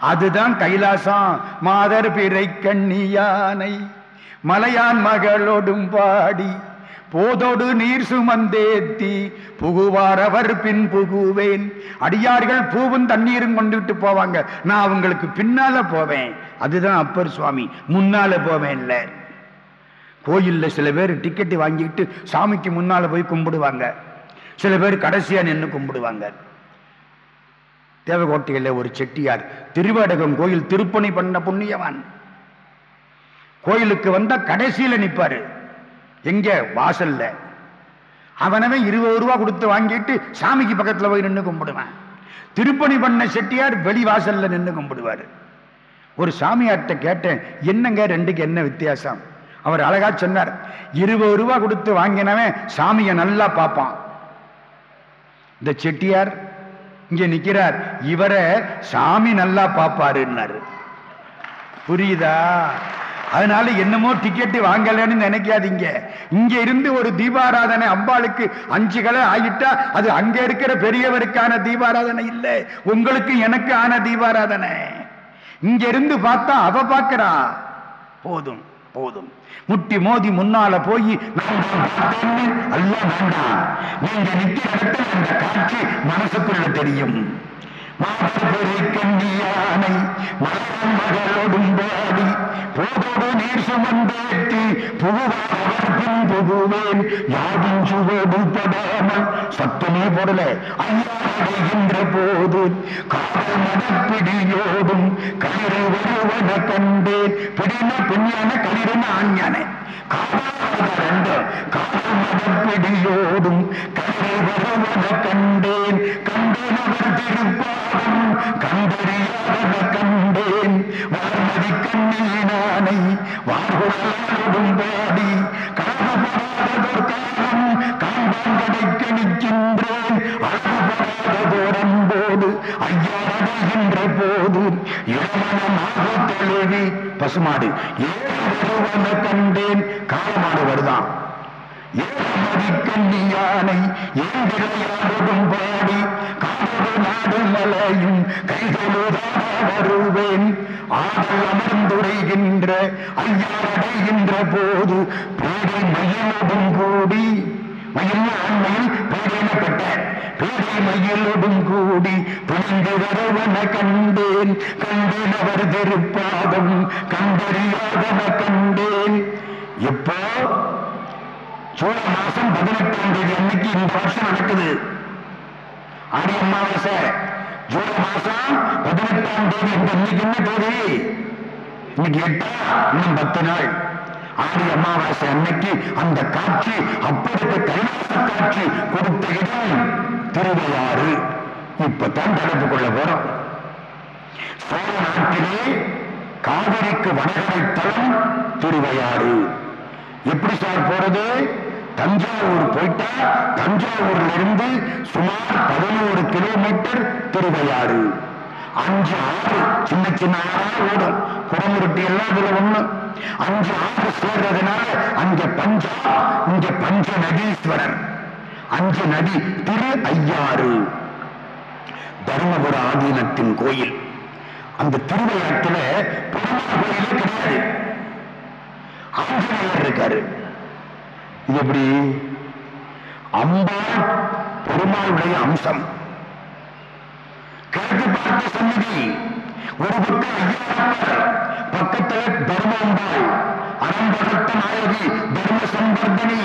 அதுதான் கைலாசம். மாதர் பிறை கண்ணி யானை மலையான் மகளோடும் பாடி போதோடு நீர் சுமந்தேத்தி புகுவார் அவர் பின் புகுவேன். அடியார்கள் பூவும் தண்ணீரும் கொண்டுட்டு போவாங்க. நான் அவங்களுக்கு பின்னால போவேன். அதுதான் அப்பர் சுவாமி. முன்னால போவேன் இல்லை கோயில்ல சில பேர் டிக்கெட்டு வாங்கிக்கிட்டு சாமிக்கு முன்னால போய் கும்பிடுவாங்க. சில பேர் கடைசியா நின்று கும்பிடுவாங்க. தேவகோட்டையில் ஒரு செட்டியார் திருவாடகம் கோயில் திருப்பணி பண்ண புண்ணியவான். கோயிலுக்கு வந்தா கடைசியில நிப்பாரு. எங்க? வாசல்ல. அவனவே இருபது ரூபா கொடுத்து வாங்கிட்டு சாமிக்கு பக்கத்துல போய் நின்று கும்பிடுவான். திருப்பணி பண்ண செட்டியார் வெளி வாசல்ல நின்று கும்பிடுவாரு. ஒரு சாமியார்ட்ட கேட்டேன் என்னங்க ரெண்டுக்கு என்ன வித்தியாசம்? அவர் அழகா சொன்னார் இருபது ரூபா கொடுத்து வாங்கினவன் சாமியை நல்லா பார்ப்பான். இந்த செட்டியார் இங்க நிக்கிறார் இவரை சாமி நல்லா பார்ப்பாருன்னாரு. புரியுதா? அதனால என்னமோ டிக்கெட்டு வாங்கலன்னு நினைக்காதீங்க. இங்க இருந்து ஒரு தீபாராதனை அம்பாளுக்கு அஞ்சு கலை ஆகிட்டா அது அங்க இருக்கிற பெரியவருக்கான தீபாராதனை இல்லை. உங்களுக்கு எனக்கு ஆன தீபாராதனை. இங்க இருந்து பார்த்தா அவ பார்க்கிறா. போதும் போதும். முட்டி மோதி முன்னால போய் அல்ல வேண்டாம். நீங்க நிக்கிற காட்சி மனசுக்குள்ள தெரியும். கண்ணியானை மலர் மகளோடும் பாடி போதோடு நீர் சுமந்தேத்தி புகுவார் புகுவேன். யாரும் சுவடு படாமல் சத்தமே போடல ஐயாடுகின்ற போது காதல் மனப்பிடியோடும் களிறு வருவன கண்டேன். பிடின பெண்யான களிறுன ஆண்யான காதல் மனப்பிடியோடும் வருவன கண்டேன். கண்டேன் அவர் திருப்பார் கண்டறியாதன கண்டேன். வார்மதி கண்ணீனானை வார்குழலும் பாடி காணப்படாததோர் காலம் காண்பான் கிடைக்க நிற்கின்றேன். அன்போடு ஐயாடுகின்ற போது இளமனமாக தெளிவி பசுமாடு. கண்டேன். காலமாடு வருதான். ஏழமதி கண்ணியானை ஏந்திரையாடும் மயில் ஆண்மையில் பேடையினப்பட்ட மயிலோடும் கூடி துணிந்து வரவன கண்டேன். கண்டேன் திருப்பாதம் கண்டறியாதன கண்டேன். எப்போ? சோழ மாசம் பதினெட்டாம் தேதி அன்னைக்கு இந்த வருஷம் நடக்குது. ஆடி அமாவாசை. ஜூலை மாசம் பதினெட்டாம் தேதி. இந்த இன்னைக்கு என்ன தேதி? இன்னைக்கு எட்டா? இன்னும் பத்து நாள். ஆடி அமாவாசை அன்னைக்கு அந்த காட்சி அப்பொழுது கைலாச காட்சி கொடுத்த இடம் திருவையாறு. இப்பதான் தலைப்பு கொள்ள போறோம். சோழ நாட்டிலே காவிரிக்கு வடகரை தலம் திருவையாறு. எப்படி சார் போறது? தஞ்சாவூர் போயிட்டா தஞ்சாவூர்ல இருந்து சுமார் பதினோரு கிலோமீட்டர் திருவையாறு. அஞ்சு ஆறு சின்ன சின்ன ஆறா ஓடும் குடமுருட்டி எல்லாம் இதுல ஒண்ணு. அஞ்சு ஆறு சேர்றதுனால அங்க பஞ்சா இங்க பஞ்ச நதீஸ்வரர் அஞ்சு நதி திரு ஐயாறு. தர்மபுர ஆதீனத்தின் கோயில். அந்த திருவிழாத்துல பெருமாள் கோயிலே கிடையாது. ஆஞ்சநேயர் இருக்காரு. இது எப்படி? அம்பாள் பெருமாளுடைய அம்சம். கிழக்கு பார்த்த சன்னதி ஒரு பக்கம் ஐயாப்பர் பக்கத்தில் தர்மாம்பாள் அரம்பகத்த நாயகி தர்ம சம்பர்தனி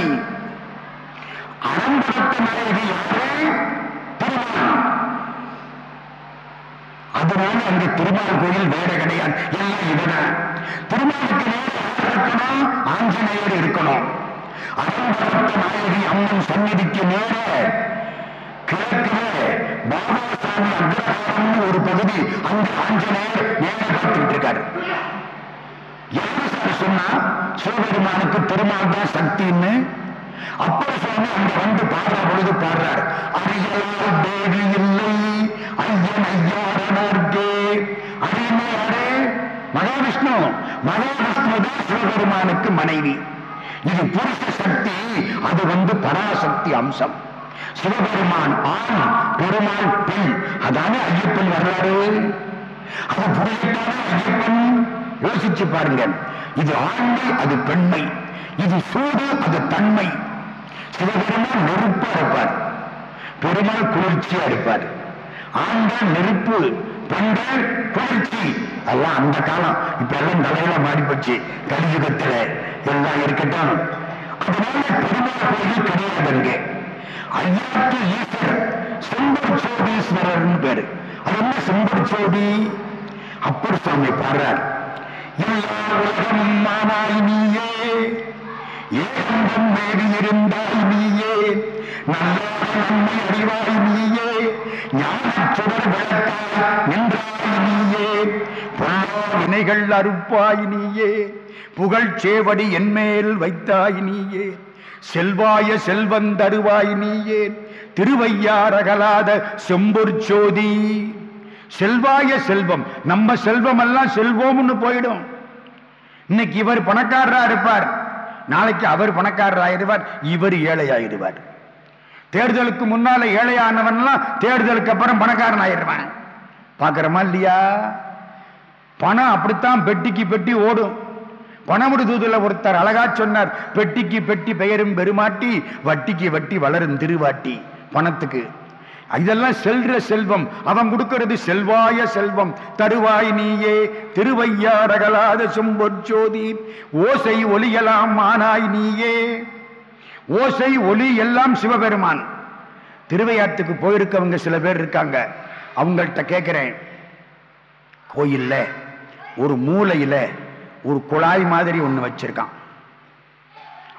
அரம்பகத்த நாயகி யாரு திருமணம் அதனால அந்த திருமால் கோயில் வேற கிடையாது எல்லாம் இவன திருமாலுக்கு நேர இருக்கணும் ஆஞ்சநேயர் இருக்கணும் அரம்பகத்த நாயகி அம்மன் சந்நிதிக்கு நேர கிழக்கிலே ஒரு பகுதி அந்த ஆஞ்சநேயர் நேர பார்த்துட்டு இருக்காரு யாரு சார் சொன்னா சிவபெருமானுக்கு பெருமாள் தான் சக்தின்னு அப்பர் சுவாமி அங்க வந்து பாடுற பொழுது பாடுறார் அரியலால் தேவி இல்லை ஐயன் ஐயாரனர்கே அரியமே யாரு மகாவிஷ்ணு மகாவிஷ்ணு தான் சிவபெருமானுக்கு மனைவி இது புருஷ சக்தி அது வந்து பராசக்தி அம்சம் சிவபெருமான் ஆண் பெருமாள் பெண். அதானே ஐயப்பன் வரலாறு? அது புரியத்தானே ஐயப்பன்? யோசிச்சு பாருங்க இது ஆண்மை அது பெண்மை. இது சூடு அது தன்மை. சிவபெருமான் நெருப்பா இருப்பார். பெருமாள் குளிர்ச்சியா இருப்பார். ஆண்கள் நெருப்பு பெண்கள் குளிர்ச்சி. எல்லாம் அந்த காலம். இப்ப எல்லாம் தலையில மாறி போச்சு. கலியுகத்துல எல்லாம் இருக்கட்டும். அதனால பெருமாள் கோயில் கிடையாதுங்க ஐயாட்டு ஈஸ்வரர் செம்பர் பேரு. அது என்ன அப்பர் சுவாமி பாடுறார். எல்லா உலகம் மானாய் நீயே. இருந்தாய் நீயே. நல்ல நன்மை அறிவாய் நீயே. ஞானச் விளக்காய் நின்றாய் நீயே. பொல்லா வினைகள் அறுப்பாய் நீயே. புகழ் சேவடி என்மேல் வைத்தாய் நீயே. செல்வாய செல்வந்தருவாய் நீயே திருவையாரகலாத செம்பொர் சோதி. செல்வாய செல்வம் நம்ம செல்வம் எல்லாம் செல்வோம்னு போயிடும். இன்னைக்கு இவர் பணக்காரரா இருப்பார். நாளைக்கு அவர் பணக்காரராயிடுவார் இவர் ஏழை ஆயிடுவார் தேர்தலுக்கு முன்னால ஏழையானவன்லாம் தேர்தலுக்கு அப்புறம் பணக்காரன் ஆயிடுவான் பார்க்கிறோமா இல்லையா? பணம் அப்படித்தான் பெட்டிக்கு பெட்டி ஓடும். பணமுடுதூதுல ஒருத்தர் அழகா சொன்னார் பெட்டிக்கு பெட்டி பெயரும் பெருமாட்டி வட்டிக்கு வட்டி வளரும் திருவாட்டி. பணத்துக்கு. இதெல்லாம் செல்ற செல்வம் அவன் கொடுக்கிறது செல்வாய செல்வம். தருவாய் நீயே திருவையாரகலாத செம்பொற்சோதி ஓசை ஒலியலாம் ஆனாய் நீயே. ஓசை ஒலி எல்லாம் சிவபெருமான். திருவையாற்றுக்கு போயிருக்கவங்க சில பேர் இருக்காங்க. அவங்கள்ட்ட கேட்கிறேன் கோயில்ல ஒரு மூலையில் ஒரு குழாய் மாதிரி ஒன்று வச்சிருக்கான்.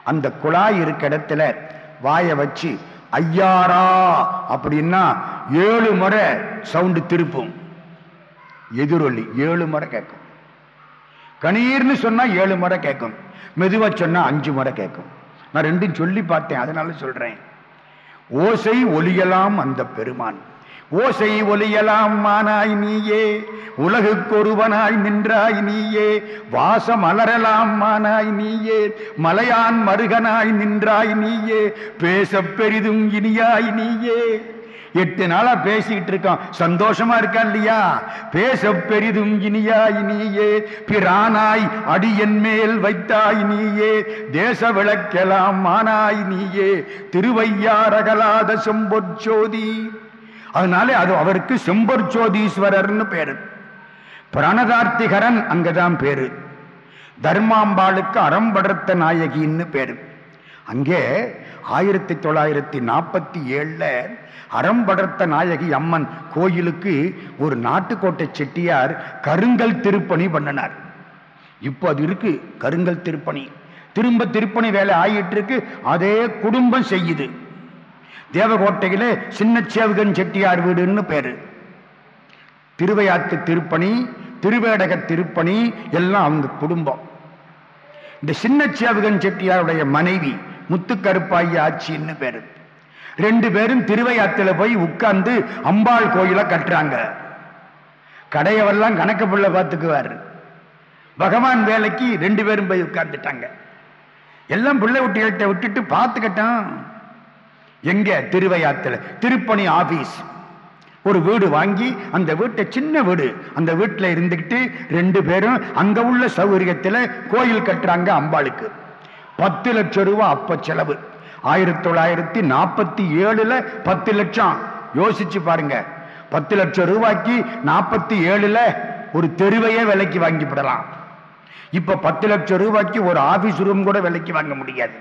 அந்த குழாய் இருக்க இடத்துல வாயை வச்சு ஐயாரா! அப்படின்னா ஏழு முறை சவுண்டு திருப்பும். எதிரொலி ஏழு முறை கேட்கும் கணீர்னு சொன்னா ஏழு முறை கேட்கும் மெதுவா சொன்னா அஞ்சு முறை கேட்கும் நான் ரெண்டும் சொல்லி பார்த்தேன் அதனால சொல்றேன். ஓசை ஒலியலாம் அந்த பெருமான். ஓசை ஒலியலாம் மானாய் நீயே உலகுக்கொருவனாய் நின்றாய் நீயே வாசம் அலரலாம் மானாய் நீயே மலையான் மருகனாய் நின்றாய் நீயே பேசப் பெரிதும் இனியாய் நீயே. எட்டு நாளா பேசிக்கிட்டு இருக்கான். சந்தோஷமா இருக்கா இல்லையா? பேச பெரிதும் இனியாய் நீயே பிரானாய் அடியன் மேல் வைத்தாய் நீயே தேச விளக்கலாம் மானாய் நீயே திருவையாரகலாத செம்பொற்சோதி அதனால அது அவருக்கு செம்பொற்சோதீஸ்வரர்னு பேரு. பிரணதார்த்திகரன் அங்கதான் பேரு. தர்மாம்பாளுக்கு அறம்படர்த்த நாயகின்னு பேரு. அங்கே ஆயிரத்தி தொள்ளாயிரத்தி நாற்பத்தி ஏழில் அறம்படர்த்த நாயகி அம்மன் கோயிலுக்கு ஒரு நாட்டுக்கோட்டை செட்டியார் கருங்கல் திருப்பணி பண்ணினார். இப்போ அது இருக்கு கருங்கல் திருப்பணி. திரும்ப திருப்பணி வேலை ஆயிட்டு இருக்கு அதே குடும்பம் செய்யுது. தேவகோட்டையில் சின்ன சேவகன் செட்டியார் வீடுன்னு பேர். திருவையாத்து திருப்பணி திருவேடக திருப்பணி எல்லாம் அவங்க குடும்பம். இந்த சின்ன சேவகன் செட்டியாருடைய மனைவி முத்துக்கருப்பாயி ஆட்சின்னு பேர். ரெண்டு பேரும் திருவையாத்துல போய் உட்கார்ந்து அம்பாள் கோயிலை கட்டுறாங்க. கடையவெல்லாம் கணக்கு புள்ள பார்த்துக்குவார். பகவான் வேலைக்கு ரெண்டு பேரும் போய் உட்கார்ந்துட்டாங்க. எல்லாம் பிள்ளை விட்டு விட்டுட்டு பார்த்துக்கிட்டான் எங்க திருவையாத்துல? திருப்பணி ஆபீஸ். ஒரு வீடு வாங்கி அந்த வீட்டை சின்ன வீடு. அந்த வீட்டில் இருந்துக்கிட்டு ரெண்டு பேரும் அங்க உள்ள சௌகரியத்தில் கோயில் கட்டுறாங்க அம்பாளுக்கு. பத்து லட்சம் ரூபா அப்ப செலவு. ஆயிரத்தி தொள்ளாயிரத்தி நாற்பத்தி ஏழுல பத்து லட்சம். யோசிச்சு பாருங்க. பத்து லட்சம் ரூபாய்க்கு நாற்பத்தி ஏழுல ஒரு தெருவையே விலைக்கு வாங்கிவிடலாம் இப்ப பத்து லட்சம் ரூபாய்க்கு ஒரு ஆபீஸ் ரூம் கூட விலைக்கு வாங்க முடியாது.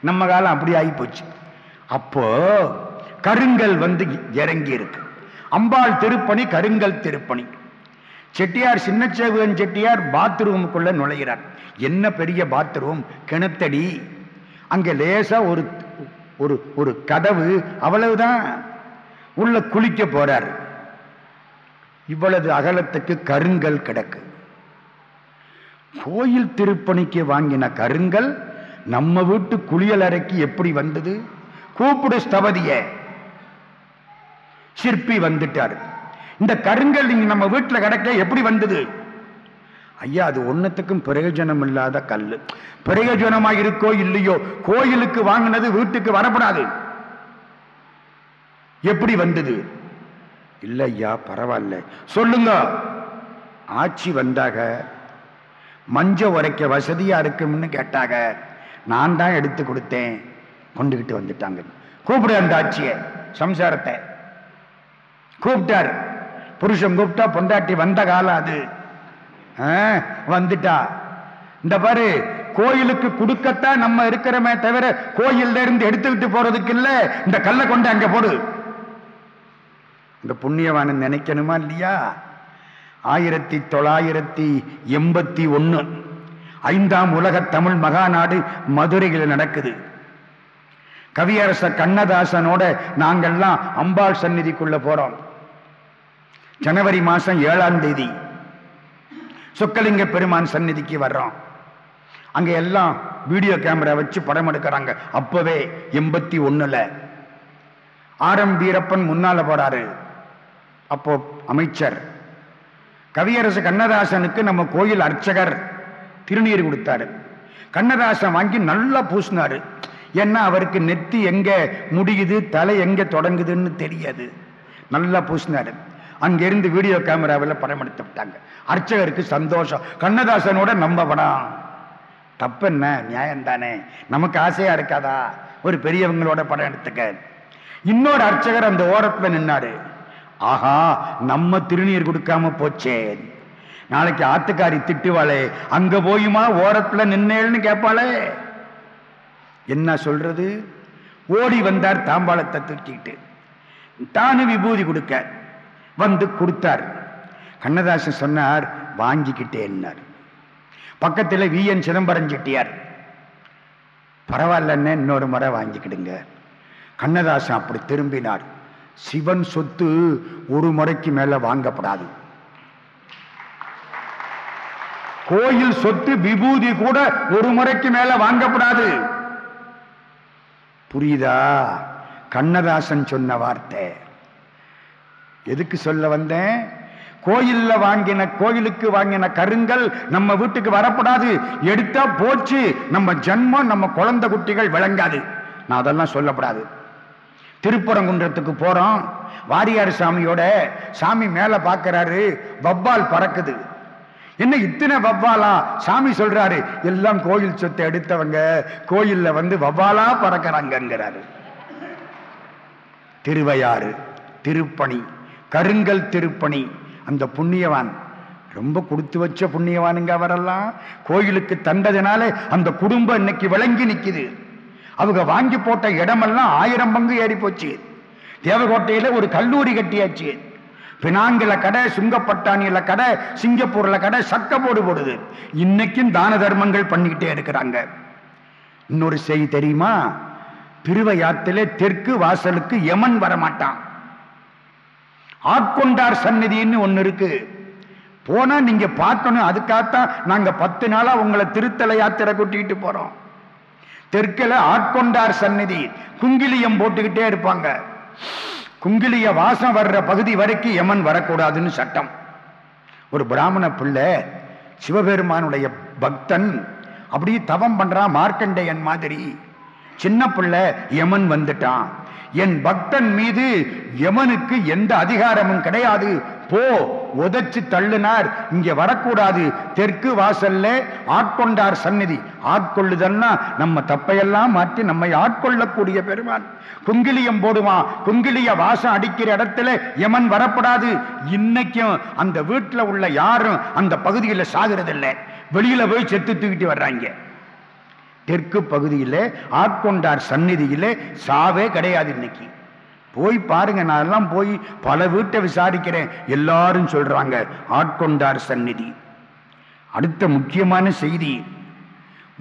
நம்ம காலம் அப்படி ஆகி போச்சு. அப்போ கருங்கல் வந்து இறங்கி இருக்கு அம்பாள் திருப்பணி கருங்கல் திருப்பணி. செட்டியார் சின்னச்சேவன் செட்டியார் பாத்ரூமுக்குள்ள நுழைகிறார். என்ன பெரிய பாத்ரூம்? கிணத்தடி. அங்கே லேசா ஒரு ஒரு ஒரு கதவு. அவ்வளவுதான். உள்ள குளிக்க போறார். இவ்வளவு அகலத்துக்கு கருங்கல் கிடக்கு. கோயில் திருப்பணிக்கு வாங்கின கருங்கல் நம்ம வீட்டு குளியல் அறைக்கு எப்படி வந்தது? கூப்பிடு ஸ்தபதிய. சிற்பி வந்துட்டார். இந்த கருங்கல் இங்க நம்ம வீட்டில் கிடக்க எப்படி வந்தது? ஐயா அது ஒன்னத்துக்கும் பிரயோஜனம் இல்லாத கல் பிரயோஜனமா இருக்கோ இல்லையோ கோயிலுக்கு வாங்கினது வீட்டுக்கு வரப்படாது. எப்படி வந்தது? இல்ல ஐயா பரவாயில்ல. சொல்லுங்க. ஆட்சி வந்தாக. மஞ்ச உரைக்க வசதியா இருக்கும்னு கேட்டாங்க. நான் தான் எடுத்து கொடுத்தேன். கொண்டுகிட்டு வந்துட்டாங்க. கூப்பிடு அந்த ஆட்சியை சம்சாரத்தை. கூப்பிட்டாரு. புருஷன் கூப்பிட்டா பொண்டாட்டி வந்த காலம் அது. ஆ, வந்துட்டா. இந்த பாரு கோயிலுக்கு கொடுக்கத்தான் நம்ம இருக்கிறோமே தவிர கோயில்ல இருந்து எடுத்துக்கிட்டு போறதுக்கு இல்ல. இந்த கல்லை கொண்டு அங்க போடு. இந்த புண்ணியவானன் நினைக்கணுமா இல்லையா? ஆயிரத்தி தொள்ளாயிரத்தி எண்பத்தி ஒன்னு ஐந்தாம் உலக தமிழ் மகாநாடு மதுரையில் நடக்குது. கவியரசர் கண்ணதாசனோட நாங்கெல்லாம் அம்பாள் சந்நிதிக்குள்ள போறோம். ஜனவரி மாசம் ஏழாம் தேதி சொக்கலிங்க பெருமான் சந்நிதிக்கு வர்றோம். அங்க எல்லாம் வீடியோ கேமரா வச்சு படம் எடுக்கிறாங்க. அப்பவே எண்பத்தி ஒண்ணுல. ஆர் எம் வீரப்பன் முன்னால போறாரு. அப்போ அமைச்சர். கவியரசு கண்ணதாசனுக்கு நம்ம கோயில் அர்ச்சகர் திருநீர் கொடுத்தாரு. கண்ணதாசன் வாங்கி நல்லா பூசினாரு. ஏன்னா அவருக்கு நெத்தி எங்கே முடியுது தலை எங்கே தொடங்குதுன்னு தெரியாது. நல்லா பூசினாரு. அங்கேருந்து வீடியோ கேமராவில் படம் எடுத்து விட்டாங்க. அர்ச்சகருக்கு சந்தோஷம். கண்ணதாசனோட நம்ம படம் தப்பு என்ன நியாயம் தானே நமக்கு ஆசையாக இருக்காதா? ஒரு பெரியவங்களோட படம் எடுத்துக்க. இன்னொரு அர்ச்சகர் அந்த ஓரத்தில் நின்னாரு. ஆஹா நம்ம திருநீர் கொடுக்காம போச்சே. நாளைக்கு ஆத்துக்காரி திட்டுவாளே. அங்க போயுமா? ஓரத்துல நின்னேன்னு கேட்பாளே என்ன சொல்றது? ஓடி வந்தார் தாம்பாளத்தை தூக்கிட்டு. தானு விபூதி கொடுக்க வந்து கொடுத்தார். கண்ணதாசன் சொன்னார் வாங்கிக்கிட்டேன்னார். பக்கத்தில் வி. என். சிதம்பரம் செட்டியார். பரவாயில்லன்னு இன்னொரு முறை வாங்கிக்கிடுங்க. கண்ணதாசன் அப்படி திரும்பினார். சிவன் சொத்து ஒரு முறைக்கு மேல வாங்கப்படாது. கோயில் சொத்து விபூதி கூட ஒரு முறைக்கு மேல வாங்கப்படாது. புரியுதா? கண்ணதாசன் சொன்ன வார்த்தை. எதுக்கு சொல்ல வந்தேன்? கோயில்ல வாங்கின கோயிலுக்கு வாங்கின கருங்கல் நம்ம வீட்டுக்கு வரப்படாது. எடுத்தா போச்சு. நம்ம ஜென்மம் நம்ம குழந்தை குட்டிகள் விளங்காது. நான் அதெல்லாம் சொல்லப்படாது. திருப்பரங்குன்றத்துக்கு போறோம். வாரியார் சாமியோட சாமி மேல பார்க்கறாரு வவ்வால் பறக்குது. என்ன இத்தனை வவ்வாலா? சாமி சொல்றாரு எல்லாம் கோயில் சொத்தை எடுத்தவங்க கோயில்ல வந்து வவ்வாலா பறக்கிறாங்கிறாரு திருவையாறு திருப்பணி கருங்கல் திருப்பணி அந்த புண்ணியவான் ரொம்ப கொடுத்து வச்ச புண்ணியவானுங்க அவரெல்லாம். கோயிலுக்கு தந்ததுனால அந்த குடும்பம் இன்னைக்கு விளங்கி நிக்குது. அவங்க வாங்கி போட்ட இடமெல்லாம் ஆயிரம் பங்கு ஏறி போச்சு தேவகோட்டையில ஒரு கல்லூரி கட்டியாச்சு. பினாங்கில கடை சுங்கப்பட்டாணியில கடை சிங்கப்பூர்ல கடை சக்க போடு போடுது. இன்னைக்கும் தான தர்மங்கள் பண்ணிக்கிட்டே இருக்கிறாங்க. இன்னொரு செய்தி தெரியுமா? திருவையாத்திலே தெற்கு வாசலுக்கு யமன் வரமாட்டான். ஆட்கொண்டார் சந்நிதின்னு ஒன்று இருக்கு. போனா நீங்க பார்க்கணும் அதுக்காகத்தான் நாங்க பத்து நாளா உங்களை திருத்தல யாத்திரை கூட்டிட்டு போறோம். தெற்குல ஆட்கொண்டார் சந்நிதி குங்கிலியம் போட்டுக்கிட்டே இருப்பாங்க. குங்கிலிய வாசம் வர்ற பகுதி வரைக்கும் யமன் வரக்கூடாதுன்னு சட்டம். ஒரு பிராமண பிள்ளை சிவபெருமானுடைய பக்தன் அப்படியே தவம் பண்றான் மார்க்கண்டேயன் மாதிரி. சின்ன பிள்ளை யமன் வந்துட்டான். என் பக்தன் மீது யமனுக்கு எந்த அதிகாரமும் கிடையாது. போ உதச்சு தள்ளுனார். இங்க வரக்கூடாது. தெற்கு வாசல்ல ஆட்கொண்டார் சந்நிதி. ஆட்கொள்ளுதல்னா நம்ம தப்பையெல்லாம் மாற்றி நம்மை ஆட்கொள்ளக்கூடிய பெருமான். குங்கிலியம் போடுவான் குங்கிலிய வாசம் அடிக்கிற இடத்துல யமன் வரப்படாது. இன்னைக்கும் அந்த வீட்டுல உள்ள யாரும் அந்த பகுதியில் சாகிறதில்லை. வெளியில போய் செத்து தூக்கிட்டு வர்றாங்க. தெற்கு பகுதியில் ஆட்கொண்டார் சந்நிதியிலே சாவே கிடையாது இன்னைக்கு. போய் பாருங்க நான் எல்லாம் போய் பல வீட்டை விசாரிக்கிறேன். எல்லாரும் சொல்றாங்க ஆட்கொண்டார் சந்நிதி. அடுத்த முக்கியமான செய்தி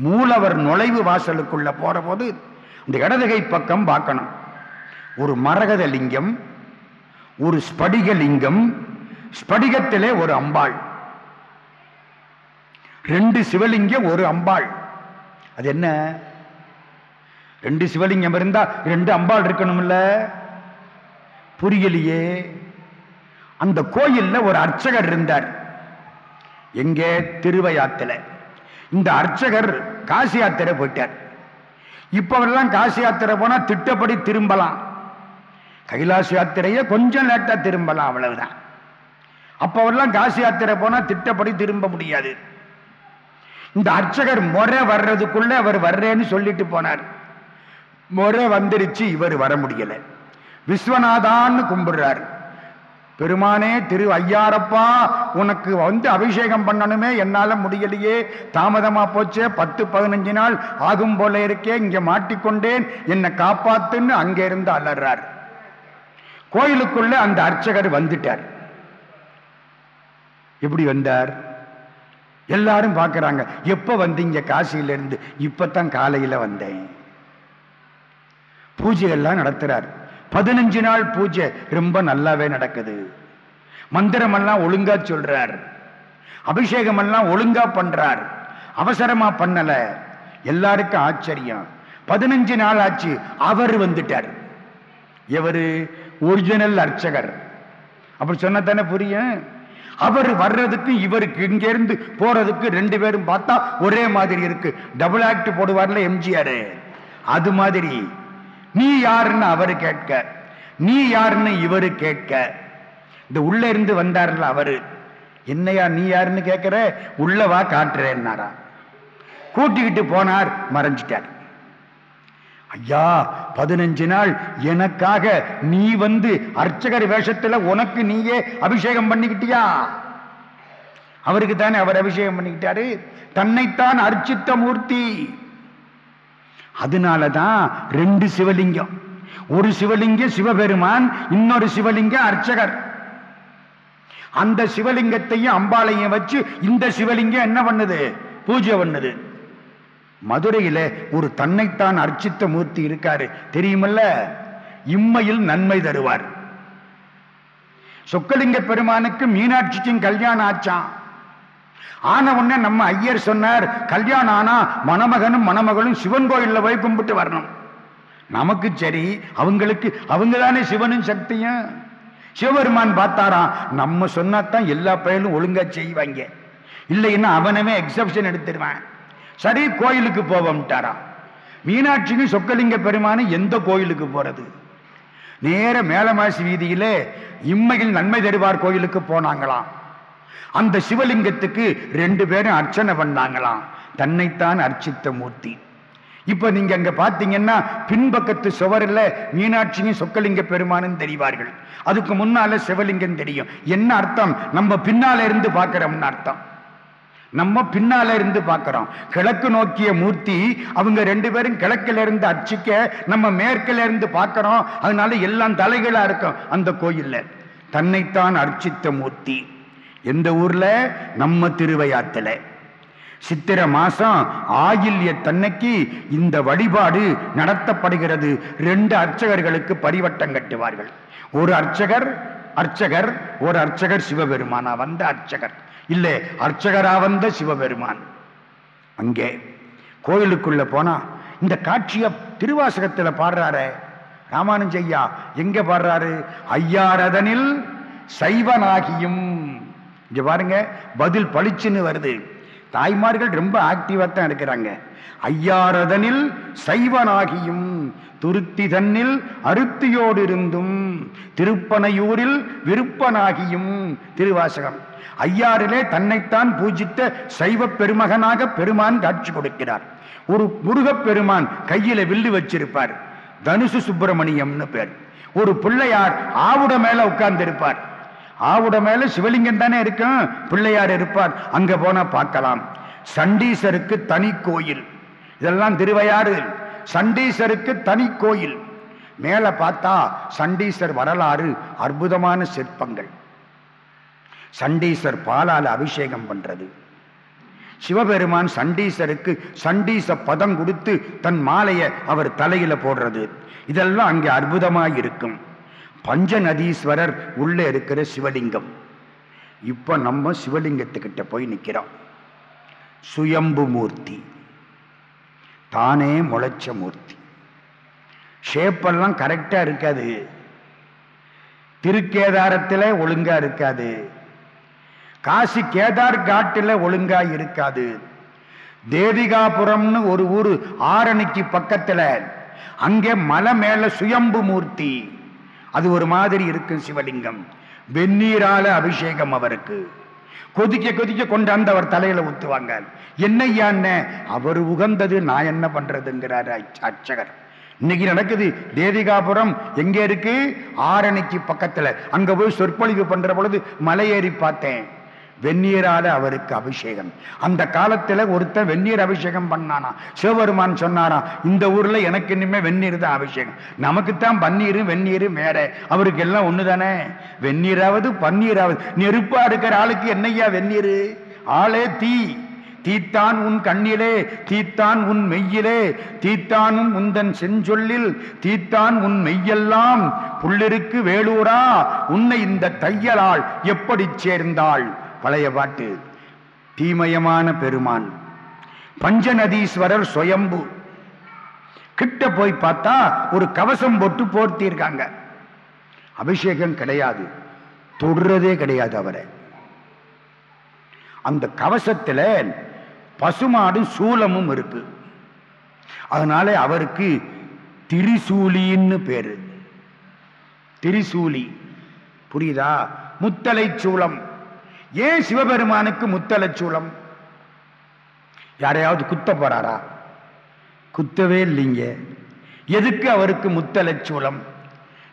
மூலவர் நுழைவு வாசலுக்குள்ள போற போது இந்த இடதுகை பக்கம் பார்க்கணும். ஒரு மரகத லிங்கம் ஒரு ஸ்படிக லிங்கம் ஸ்படிகத்திலே ஒரு அம்பாள். ரெண்டு சிவலிங்கம் ஒரு அம்பாள். அது என்ன? ரெண்டு சிவலிங்கம் இருந்தா ரெண்டு அம்பாள் இருக்கணும்ல? புரியலையே. அந்த கோயில்ல ஒரு அர்ச்சகர் இருந்தார். எங்கே? திருவையாத்துல. இந்த அர்ச்சகர் காசி யாத்திரை போயிட்டார். இப்பவெல்லாம் காசி யாத்திரை போனா திட்டப்படி திரும்பலாம். கைலாச யாத்திரையே கொஞ்சம் லேட்டா திரும்பலாம் அவ்வளவுதான். அப்பவெல்லாம் காசி யாத்திரை போனா திட்டப்படி திரும்ப முடியாது. இந்த அர்ச்சகர் முறை வர்றதுக்குள்ள அவர் வர்றேன்னு சொல்லிட்டு போனார். முறை வந்துருச்சு இவர் வர முடியல. விஸ்வநாதான்னு கும்பிடுறார். பெருமானே திரு ஐயாரப்பா உனக்கு வந்து அபிஷேகம் பண்ணணுமே என்னால முடியலையே. தாமதமா போச்சே பத்து பதினஞ்சு நாள் ஆகும் போல இருக்கே இங்க மாட்டிக்கொண்டேன். என்னை காப்பாத்துன்னு அங்கே இருந்து அலறார். கோயிலுக்குள்ள அந்த அர்ச்சகர் வந்துட்டார். எப்படி வந்தார்? எல்லாரும் பார்க்கறாங்க. எப்ப வந்தீங்க? காசியில இப்போ தான் காலையில வந்தேன். பூஜை எல்லாம் நடத்துறார். பதினஞ்சு நாள் பூஜை. ரொம்ப நல்லாவே நடக்குது. மந்திரம் எல்லாம் ஒழுங்கா சொல்றார். அபிஷேகம் எல்லாம் ஒழுங்கா பண்றார். அவசரமா பண்ணல. எல்லாருக்கும் ஆச்சரியம். பதினஞ்சு நாள் ஆச்சு. அவர் வந்துட்டார். எவரு? ஒரிஜினல் அர்ச்சகர். அப்படி சொன்னதானே புரியும்? அவர் வர்றதுக்கு இவருக்கு இங்கிருந்து போறதுக்கு ரெண்டு பேரும் பார்த்தா ஒரே மாதிரி இருக்கு. டபுள் ஆக்ட் போடுவார்ல எம்ஜிஆர் அது மாதிரி நீ யாருன்னு அவரு கேட்க நீ யாருன்னு இவரு கேட்க. இந்த உள்ள இருந்து வந்தார்ல அவரு. என்னையா நீ யாருன்னு கேட்கிற? உள்ளவா காட்டுறேன்னாரா. கூட்டிக்கிட்டு போனார் மறைஞ்சிட்டார். ஐயா பதினஞ்சு நாள் எனக்காக நீ வந்து அர்ச்சகர் வேஷத்துல உனக்கு நீயே அபிஷேகம் பண்ணிக்கிட்டியா? அவருக்கு தானே அவர் அபிஷேகம் பண்ணிக்கிட்டாரு. தன்னைத்தான் அர்ச்சித்த மூர்த்தி. அதனாலதான் ரெண்டு சிவலிங்கம். ஒரு சிவலிங்கம் சிவபெருமான் இன்னொரு சிவலிங்கம் அர்ச்சகர். அந்த சிவலிங்கத்தையும் அம்பாளையும் வச்சு இந்த சிவலிங்கம் என்ன பண்ணுது? பூஜை பண்ணுது. மதுரையில ஒரு தன்னைத்தான் அர்ச்சித்த மூர்த்தி இருக்காரு. தெரியுமல்ல? இம்மையில் நன்மை தருவார். சொக்கலிங்க பெருமானுக்கு மீனாட்சிக்கும் கல்யாணம் ஆச்சான் ஆன உடனே நம்ம ஐயர் சொன்னார் கல்யாணம் ஆனா மணமகனும் மணமகளும் சிவன் கோயில்ல போய் கும்பிட்டு வரணும். நமக்கு சரி அவங்களுக்கு அவங்க தானே சிவனும் சக்தியும். சிவபெருமான் பார்த்தாராம் நம்ம சொன்னாதான் எல்லா பயலும் ஒழுங்கா செய்வாங்க. இல்லைன்னா அவனவே எக்ஸப்ஷன் எடுத்துருவான் சரி கோயிலுக்கு போவோம்ட்டாராம் மீனாட்சிக்கு சொக்கலிங்க பெருமானு எந்த கோயிலுக்கு போறது? நேர மேலமாசி வீதியிலே இம்மையில் நன்மை தருவார் கோயிலுக்கு போனாங்களாம். அந்த சிவலிங்கத்துக்கு ரெண்டு பேரும் அர்ச்சனை பண்ணாங்களாம். தன்னைத்தான் அர்ச்சித்த மூர்த்தி. இப்ப நீங்க அங்க பாத்தீங்கன்னா பின்பக்கத்து சுவரில் மீனாட்சியும் சொக்கலிங்க பெருமானும் தெரிவார்கள். அதுக்கு முன்னால சிவலிங்கம் தெரியும். என்ன அர்த்தம்? நம்ம பின்னால இருந்து பார்க்கிறோம்னு அர்த்தம். நம்ம பின்னால இருந்து பார்க்கிறோம். கிழக்கு நோக்கிய மூர்த்தி அவங்க ரெண்டு பேரும் கிழக்குல இருந்து அர்ச்சிக்க நம்ம மேற்கில இருந்து பார்க்கிறோம். அதனால எல்லாம் தலைகளா இருக்கும். அந்த கோயில்ல தன்னைத்தான் அர்ச்சித்த மூர்த்தி. எந்த ஊர்ல? நம்ம திருவையாத்துல. சித்திர மாசம் ஆயில்ய தன்னைக்கு இந்த வழிபாடு நடத்தப்படுகிறது. ரெண்டு அர்ச்சகர்களுக்கு பரிவட்டம் கட்டுவார்கள். ஒரு அர்ச்சகர் அர்ச்சகர் ஒரு அர்ச்சகர் சிவபெருமானா. வந்த அர்ச்சகர். இல்லை அர்ச்சகரா வந்த சிவபெருமான். அங்கே கோயிலுக்குள்ள போனா இந்த காட்சியை திருவாசகத்தில் பாடுறாரே. ராமானுஜ ஐயா எங்க பாடுறாரு? ஐயாரதனில் சைவனாகியும். இங்க பாருங்க பதில் பளிச்சுன்னு வருது. தாய்மார்கள் ரொம்ப ஆக்டிவா தான் இருக்கிறாங்க. ஐயாரதனில் சைவனாகியும் துருத்தி தன்னில் அருத்தியோடு இருந்தும் திருப்பனையூரில் விருப்பனாகியும் திருவாசகம். ஐயாறிலே தன்னைத்தான் பூஜித்த சைவ பெருமகனாக பெருமான் காட்சி கொடுக்கிறார். ஒரு முருகப் பெருமான் கையில வில்லு வச்சிருப்பார். தனுசு சுப்பிரமணியம்னு பேர். ஒரு பிள்ளையார் ஆவுட மேல உட்கார்ந்து இருப்பார் ஆவுட மேல சிவலிங்கம் தானே இருக்கும் பிள்ளையார் இருப்பார். அங்க போனா பார்க்கலாம். சண்டீசருக்கு தனி கோயில். இதெல்லாம் திருவையாறு. சண்டீசருக்கு தனி கோயில். மேல பார்த்தா சண்டீசர் வரலாறு அற்புதமான சிற்பங்கள். சண்டீசர் பாலால் அபிஷேகம் பண்ணுறது சிவபெருமான் சண்டீசருக்கு சண்டீச பதம் கொடுத்து தன் மாலையை அவர் தலையில போடுறது. இதெல்லாம் அங்கே அற்புதமாக இருக்கும் பஞ்சநதீஸ்வரர் உள்ளே இருக்கிற சிவலிங்கம். இப்போ நம்ம சிவலிங்கத்துக்கிட்ட போய் நிற்கிறோம் சுயம்பு மூர்த்தி. தானே முளைச்ச மூர்த்தி. ஷேப்பெல்லாம் கரெக்டாக இருக்காது. திருக்கேதாரத்தில் ஒழுங்காக இருக்காது. காசி கேதார் காட்டில் ஒழுங்கா இருக்காது. தேவிகாபுரம்னு ஒரு ஊர் ஆரணிக்கு பக்கத்தில். அங்கே மலை மேல சுயம்பு மூர்த்தி. அது ஒரு மாதிரி இருக்கும் சிவலிங்கம். வெந்நீரால அபிஷேகம் அவருக்கு. கொதிக்க கொதிக்க கொண்டாந்து அவர் தலையில ஊத்துவாங்க. என்னையான்னு அவர் உகந்தது நான் என்ன பண்றதுங்கிறார் அர்ச்சகர். இன்னைக்கு நடக்குது. தேவிகாபுரம் எங்க இருக்கு? ஆரணிக்கு பக்கத்துல. அங்க போய் சொற்பொழிவு பண்ற பொழுது மலை ஏறி பார்த்தேன். வெந்நீரால அவருக்கு அபிஷேகம். அந்த காலத்துல ஒருத்தன் வெந்நீர் அபிஷேகம் பண்ணானா? சிவபெருமான் சொன்னாரா இந்த ஊர்ல எனக்கு இனிமே வெந்நீர் தான் அபிஷேகம். நமக்குத்தான் பன்னீரும் வெந்நீரும் வேற. அவருக்கு எல்லாம் ஒண்ணுதானே? வெந்நீராவது பன்னீராவது. நெருப்பா இருக்கிற ஆளுக்கு என்னய்யா வெந்நீர்? ஆளே தீ. தீத்தான் உன் கண்ணிலே தீத்தான் உன் மெய்யிலே. தீத்தானும் உந்தன் செஞ்சொல்லில் தீத்தான் உன் மெய்யெல்லாம். புள்ளிருக்கு வேலூரா உன்னை இந்த தையலால் எப்படி சேர்ந்தாள்? பழைய பாட்டு தீமயமான பெருமான் பஞ்சநதீஸ்வரர் சுயம்பு. கிட்ட போய் பார்த்தா ஒரு கவசம் போட்டு போர்த்தியிருக்காங்க அபிஷேகம் கிடையாது தொடுறதே கிடையாது அவரை. அந்த கவசத்துல பசுமாடும் சூலமும் இருக்கு. அதனால அவருக்கு திரிசூலின்னு பேரு. திரிசூலி. புரியுதா? முத்தலை சூளம் ஏன் சிவபெருமானுக்கு முத்தலச்சூளம்? யாரையாவது குத்த போறாரா? குத்தவே இல்லைங்க. எதுக்கு அவருக்கு முத்தலச்சூளம்?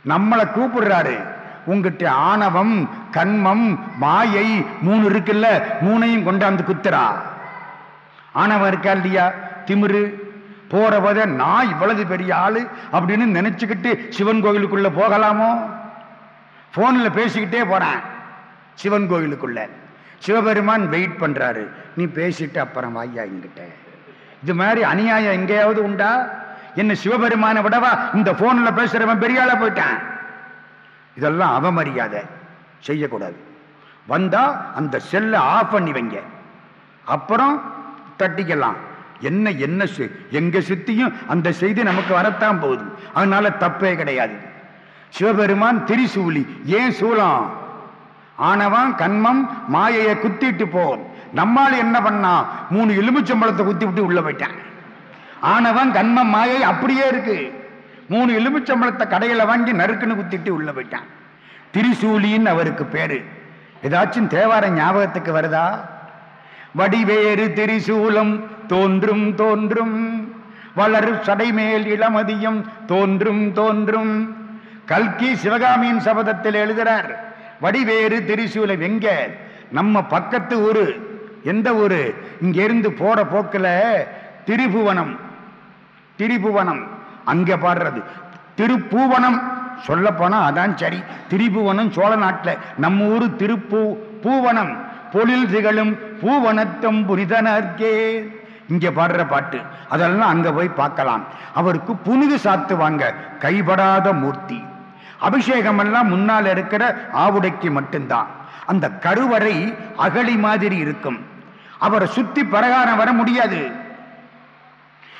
நம்மளை கூப்பிடுறாரு. உங்ககிட்ட ஆணவம் கண்மம் மாயை மூணு இருக்குல்ல மூணையும் கொண்டாந்து குத்துறா. ஆணவம் இருக்கா இல்லையா? திமிரு. போற போத நான் இவ்வளவு பெரிய ஆளு அப்படின்னு நினைச்சுக்கிட்டு சிவன் கோவிலுக்குள்ள போகலாமோ? போன்ல பேசிக்கிட்டே போறேன். சிவன் கோயிலுக்குள்ள. சிவபெருமான் வெயிட் பண்ணுறாரு நீ பேசிட்டு அப்புறம் வாய்யா எங்கிட்ட இது மாதிரி அநியாயம் எங்கேயாவது உண்டா? என்ன சிவபெருமானை விடவா? இந்த போன்ல பேசுறவன் பெரிய போயிட்டான். இதெல்லாம் அவமரியாதை. செய்யக்கூடாது. வந்தா அந்த செல்லை ஆஃப் பண்ணி வைங்க. அப்புறம் தட்டிக்கலாம். என்ன என்ன எங்க சுத்தியும் அந்த செய்தி நமக்கு வரத்தான் போகுது. அதனால தப்பே கிடையாது. சிவபெருமான் திரிசூலி ஏன் சூலம்? ஆனவன் கண்மம் மாயையை குத்திட்டு போகும் நம்மால் என்ன பண்ணா? மூணு எலுமிச்சம்பழத்தை குத்தி விட்டு உள்ள போயிட்டான். ஆனவன் கண்மம் மாயை அப்படியே இருக்கு. மூணு எலுமிச்சம்பழத்தை கடையில வாங்கி நறுக்குன்னு குத்திட்டு உள்ள போயிட்டான். திரிசூலின்னு அவருக்கு பேரு. ஏதாச்சும் தேவார ஞாபகத்துக்கு வருதா? வடிவேறு திரிசூலம் தோன்றும் தோன்றும். வளர் சடைமேல் இளமதியம் தோன்றும் தோன்றும். கல்கி சிவகாமியின் சபதத்தில் எழுதுறார் வடிவேறு திரிசூலம் எங்க நம்ம பக்கத்து ஊரு. எந்த ஊரு? இங்க இருந்து போற போக்கில் திரிபுவனம். திரிபுவனம். அங்க பாடுறது. திருப்பூவனம். சொல்ல போனா அதான் சரி. திரிபுவனம் சோழ நாட்டில். நம்ம ஊரு திருப்பூ பூவனம். பொழில் திகழும் பூவனத்தம் புனிதனர்கே இங்க பாடுற பாட்டு. அதெல்லாம் அங்க போய் பார்க்கலாம். அவருக்கு புனிது சாத்துவாங்க. கைபடாத மூர்த்தி. அபிஷேகம் எல்லாம் முன்னால் இருக்கிற ஆவுடைக்கு மட்டும்தான். அந்த கருவறை அகழி மாதிரி இருக்கும். அவரை சுத்தி பிரகாரம் வர முடியாது.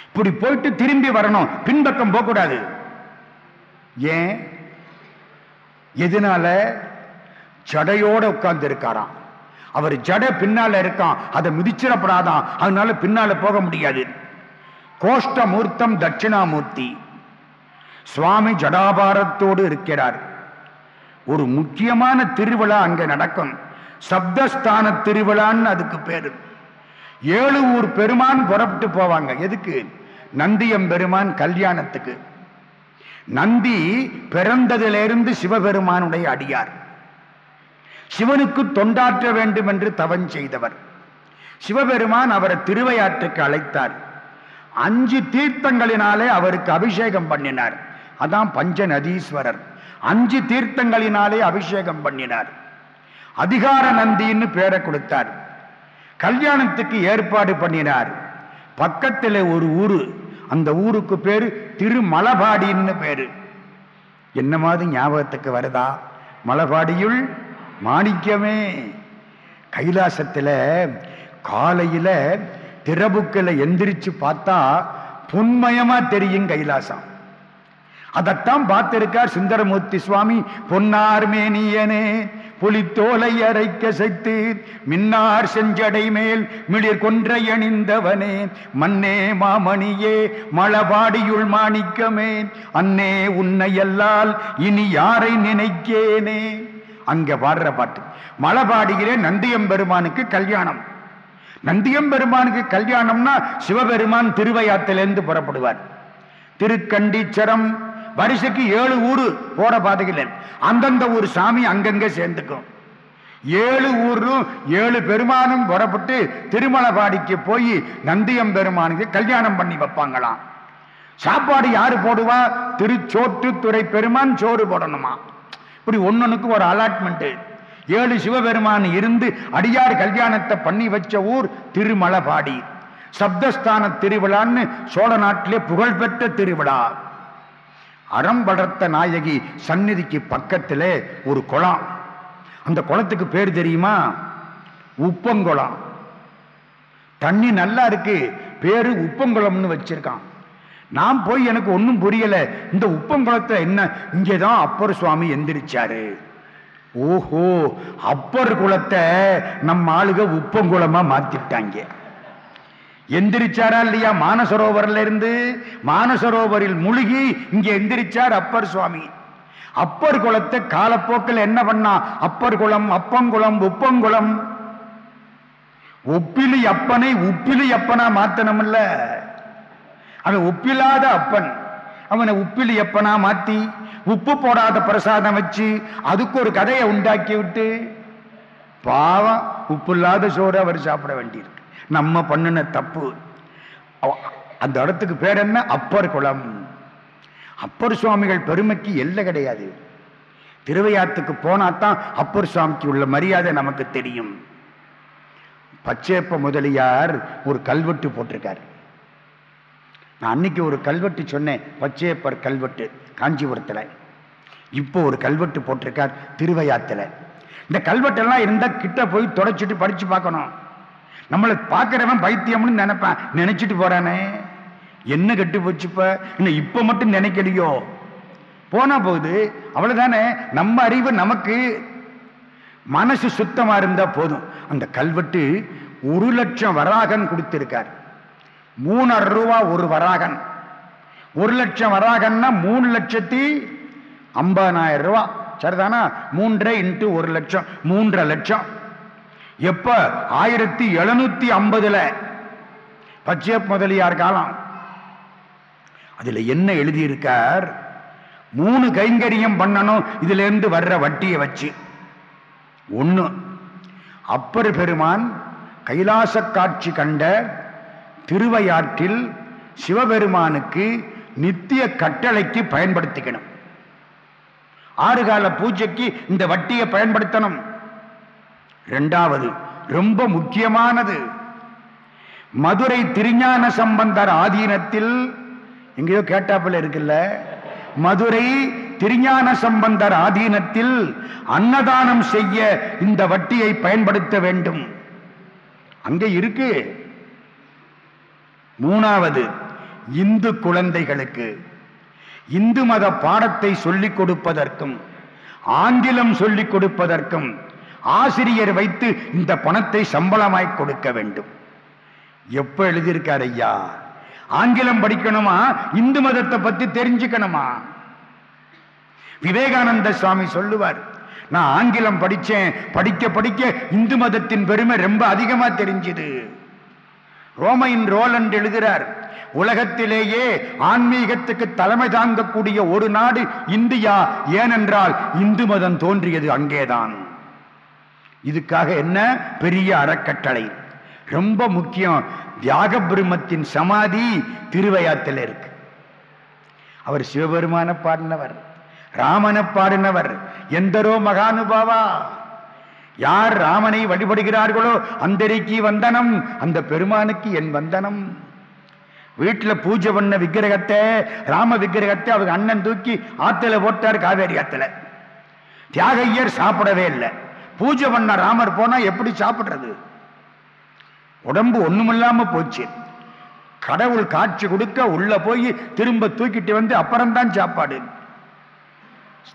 இப்படி போயிட்டு திரும்பி வரணும். பின்பக்கம் போகக்கூடாது. ஏன்? எதனால? ஜடையோட உட்கார்ந்து இருக்காராம் அவர் ஜட பின்னால இருக்கான் அதை மிதிச்சிடப்படாதான் அதனால பின்னால போக முடியாது. கோஷ்டமூர்த்தம் தட்சிணாமூர்த்தி. சுவாமி ஜடாபாரத்தோடு இருக்கிறார். ஒரு முக்கியமான திருவிழா அங்கே நடக்கும். சப்தஸ்தான திருவிழான்னு அதுக்கு பேரு. ஏழு ஊர் பெருமான் புறப்பட்டு போவாங்க. எதுக்கு? நந்தியம் பெருமான் கல்யாணத்துக்கு. நந்தி பிறந்ததிலிருந்து சிவபெருமானுடைய அடியார். சிவனுக்கு தொண்டாற்ற வேண்டும் என்று தவம் செய்தவர். சிவபெருமான் அவரை திருவையாற்றுக்கு அழைத்தார். அஞ்சு தீர்த்தங்களினாலே அவருக்கு அபிஷேகம் பண்ணினார். அதான் பஞ்ச நதீஸ்வரர் அஞ்சு தீர்த்தங்களினாலே அபிஷேகம் பண்ணினார். அதிகார நந்தின்னு பேரை கொடுத்தார். கல்யாணத்துக்கு ஏற்பாடு பண்ணினார். பக்கத்தில் ஒரு ஊரு. அந்த ஊருக்கு பேரு திருமலபாடின்னு பேரு. என்ன மாதிரி ஞாபகத்துக்கு வருதா? மலபாடியுள் மாணிக்கமே. கைலாசத்துல காலையில் திரபுக்கில் எந்திரிச்சு பார்த்தா பொன்மயமா தெரியும் கைலாசம். அதைத்தான் பார்த்திருக்கார் சுந்தரமூர்த்தி சுவாமி. பொன்னார்மேனியனே புலித்தோலை அரைக்க சைத்து மின்னார் செஞ்சடை மேல் மிளிர் கொன்றை அணிந்தவனே. மன்னே மாமணியே மழபாடியுள் மாணிக்கமே. அன்னே உன்னையல்லால் இனி யாரை நினைக்கேனே. அங்க பாடுற பாட்டு. மழபாடியிலே நந்தியம்பெருமானுக்கு கல்யாணம். நந்தியம்பெருமானுக்கு கல்யாணம்னா சிவபெருமான் திருவையாத்திலிருந்து புறப்படுவார். திருக்கண்டீச்சரம் வரிசைக்கு ஏழு ஊரு போட பாதையில் அந்தந்த ஊர் சாமி அங்கங்க சேர்ந்துக்கும். ஏழு ஊரும் ஏழு பெருமானும் புறப்பட்டு திருமலபாடிக்கு போய் நந்தியம் பெருமானுக்கு கல்யாணம் பண்ணி வைப்பாங்களாம். சாப்பாடு யாரு போடுவா? திருச்சோற்று துறை பெருமான் சோறு போடணுமா? இப்படி ஒன்னொன்னுக்கு ஒரு அலாட்மெண்ட் ஏழு சிவபெருமான் இருந்து அடியார் கல்யாணத்தை பண்ணி வச்ச ஊர் திருமலபாடி. சப்தஸ்தான திருவிழான்னு சோழ நாட்டிலே புகழ்பெற்ற திருவிழா. அறம்படர்த்த நாயகி சந்நிதிக்கு பக்கத்திலே ஒரு குளம். அந்த குளத்துக்கு பேர் தெரியுமா? உப்பங்குளம். தண்ணி நல்லா இருக்கு. பேரு உப்பங்குளம்னு வச்சிருக்கான். நான் போய் எனக்கு ஒன்றும் புரியல. இந்த உப்பங்குளத்தை என்ன? இங்கேதான் அப்பர் சுவாமி எந்திரிச்சாரு. ஓஹோ அப்பர் குளத்தை நம்ம ஆளுக உப்பங்குளமா மாத்திட்டாங்க. எந்திரிச்சாரா இல்லையா? மானசரோவரில் இருந்து மானசரோவரில் முழுகி இங்க எந்திரிச்சார் அப்பர் சுவாமி. அப்பர் குளத்தை காலப்போக்கில் என்ன பண்ணா? அப்பர் குளம் அப்பங்குளம் உப்பங்குளம் ஒப்பிலி அப்பனை உப்பிலி அப்பனா மாத்தணும்ல அவன் ஒப்பில்லாத அப்பன். அவனை உப்பிலி அப்பனா மாத்தி உப்பு போடாத பிரசாதம் வச்சு அதுக்கு ஒரு கதையை உண்டாக்கி விட்டு பாவம் உப்பு இல்லாத சோறு அவர் சாப்பிட வேண்டியிருக்கு. நம்ம பண்ணின தப்பு. அந்த இடத்துக்கு பேர் என்ன? அப்பர் குளம். அப்பர் சுவாமிகள் பெருமைக்கு எல்லை கிடையாது. திருவையாத்துக்கு போனாதான் அப்பர் சுவாமிக்கு உள்ள மரியாதை நமக்கு தெரியும். பச்சேப்ப முதலியார் ஒரு கல்வெட்டு போட்டிருக்கார். நான் அன்னைக்கு ஒரு கல்வெட்டு சொன்னேன் பச்சேப்பர் கல்வெட்டு காஞ்சிபுரத்தில். இப்போ ஒரு கல்வெட்டு போட்டிருக்கார் திருவையாத்தில். இந்த கல்வெட்டெல்லாம் இருந்தால் கிட்ட போய் தொடச்சிட்டு படித்து பார்க்கணும். நம்மளை பார்க்குறவன் பைத்தியம்னு நினைப்பான் நினைச்சிட்டு போறானே. என்ன கெட்டு போச்சுப்ப இன்னும் இப்போ மட்டும் நினைக்கலையோ? போனா போகுது. அவ்வளவுதானே. நம்ம அறிவு நமக்கு மனசு சுத்தமா இருந்தா போதும். அந்த கல்வெட்டு ஒரு லட்சம் வராகன் கொடுத்திருக்கார். மூணரை ரூபா ஒரு வராகன். ஒரு லட்சம் வராகன்னா மூணு லட்சத்தி ஐம்பதாயிரம் ரூபா. சரிதானா? மூன்றரை இன்ட்டு ஒரு லட்சம். மூன்றரை லட்சம். எப்ப? ஆயிரத்தி எழுநூத்தி ஐம்பதுல. பச்சையப் முதலியார் காலம். அதுல என்ன எழுதியிருக்கார்? மூணு கைங்கரியம் பண்ணணும் இதுல இருந்து வர்ற வட்டியை வச்சு. ஒன்று அப்பர் பெருமான் கைலாச காட்சி கண்ட திருவையாற்றில் சிவபெருமானுக்கு நித்திய கட்டளைக்கு பயன்படுத்திக்கணும். ஆறு கால பூஜைக்கு இந்த வட்டியை பயன்படுத்தணும். ரெண்டாவது ரொம்ப முக்கியமானது. மதுரை திருஞான சம்பந்தர் ஆதீனத்தில் எங்கேயோ கேட்டாப்பில் இருக்குல்ல? மதுரை திருஞான சம்பந்தர் ஆதீனத்தில் அன்னதானம் செய்ய இந்த வட்டியை பயன்படுத்த வேண்டும். அங்கே இருக்கு. மூணாவது இந்து குழந்தைகளுக்கு இந்து மத பாடத்தை சொல்லிக் கொடுப்பதற்கும் ஆங்கிலம் சொல்லிக் கொடுப்பதற்கும் ஆசிரியர் வைத்து இந்த பணத்தை சம்பளமாய் கொடுக்க வேண்டும். எப்ப எழுதியிருக்கார் ஐயா? ஆங்கிலம் படிக்கணுமா? இந்து மதத்தை பத்தி தெரிஞ்சுக்கணுமா? விவேகானந்த சுவாமி சொல்லுவார் நான் ஆங்கிலம் படிச்சேன் படிக்க படிக்க இந்து மதத்தின் பெருமை ரொம்ப அதிகமா தெரிஞ்சுது. ரோமையின் ரோலண்ட் எழுதுகிறார் உலகத்திலேயே ஆன்மீகத்துக்கு தலைமை தாங்கக்கூடிய ஒரு நாடு இந்தியா ஏனென்றால் இந்து மதம் தோன்றியது அங்கேதான். இதுக்காக என்ன? பெரிய அறக்கட்டளை. ரொம்ப முக்கியம். தியாக பிரம்மத்தின் சமாதி திருவையாத்தில் இருக்கு. அவர் சிவபெருமான பாடினவர் ராமனை பாடினவர் எந்தரோ மகானுபாவா? யார் ராமனை வழிபடுகிறார்களோ அந்தரிக்கு வந்தனம் அந்த பெருமானுக்கு என் வந்தனம். வீட்டில் பூஜை பண்ண விக்கிரகத்தை ராம விக்கிரகத்தை அவங்க அண்ணன் தூக்கி ஆத்துல போட்டார் காவேரி ஆத்துல தியாகையர் சாப்பிடவே இல்லை. பூஜை பண்ண ராமர் போனா எப்படி சாப்பிடுறது? உடம்பு ஒண்ணுமில்லாம போச்சு. கடவுள் காட்சி கொடுக்க உள்ள போய் திரும்ப தூக்கிட்டு வந்து அப்புறம்தான் சாப்பாடு.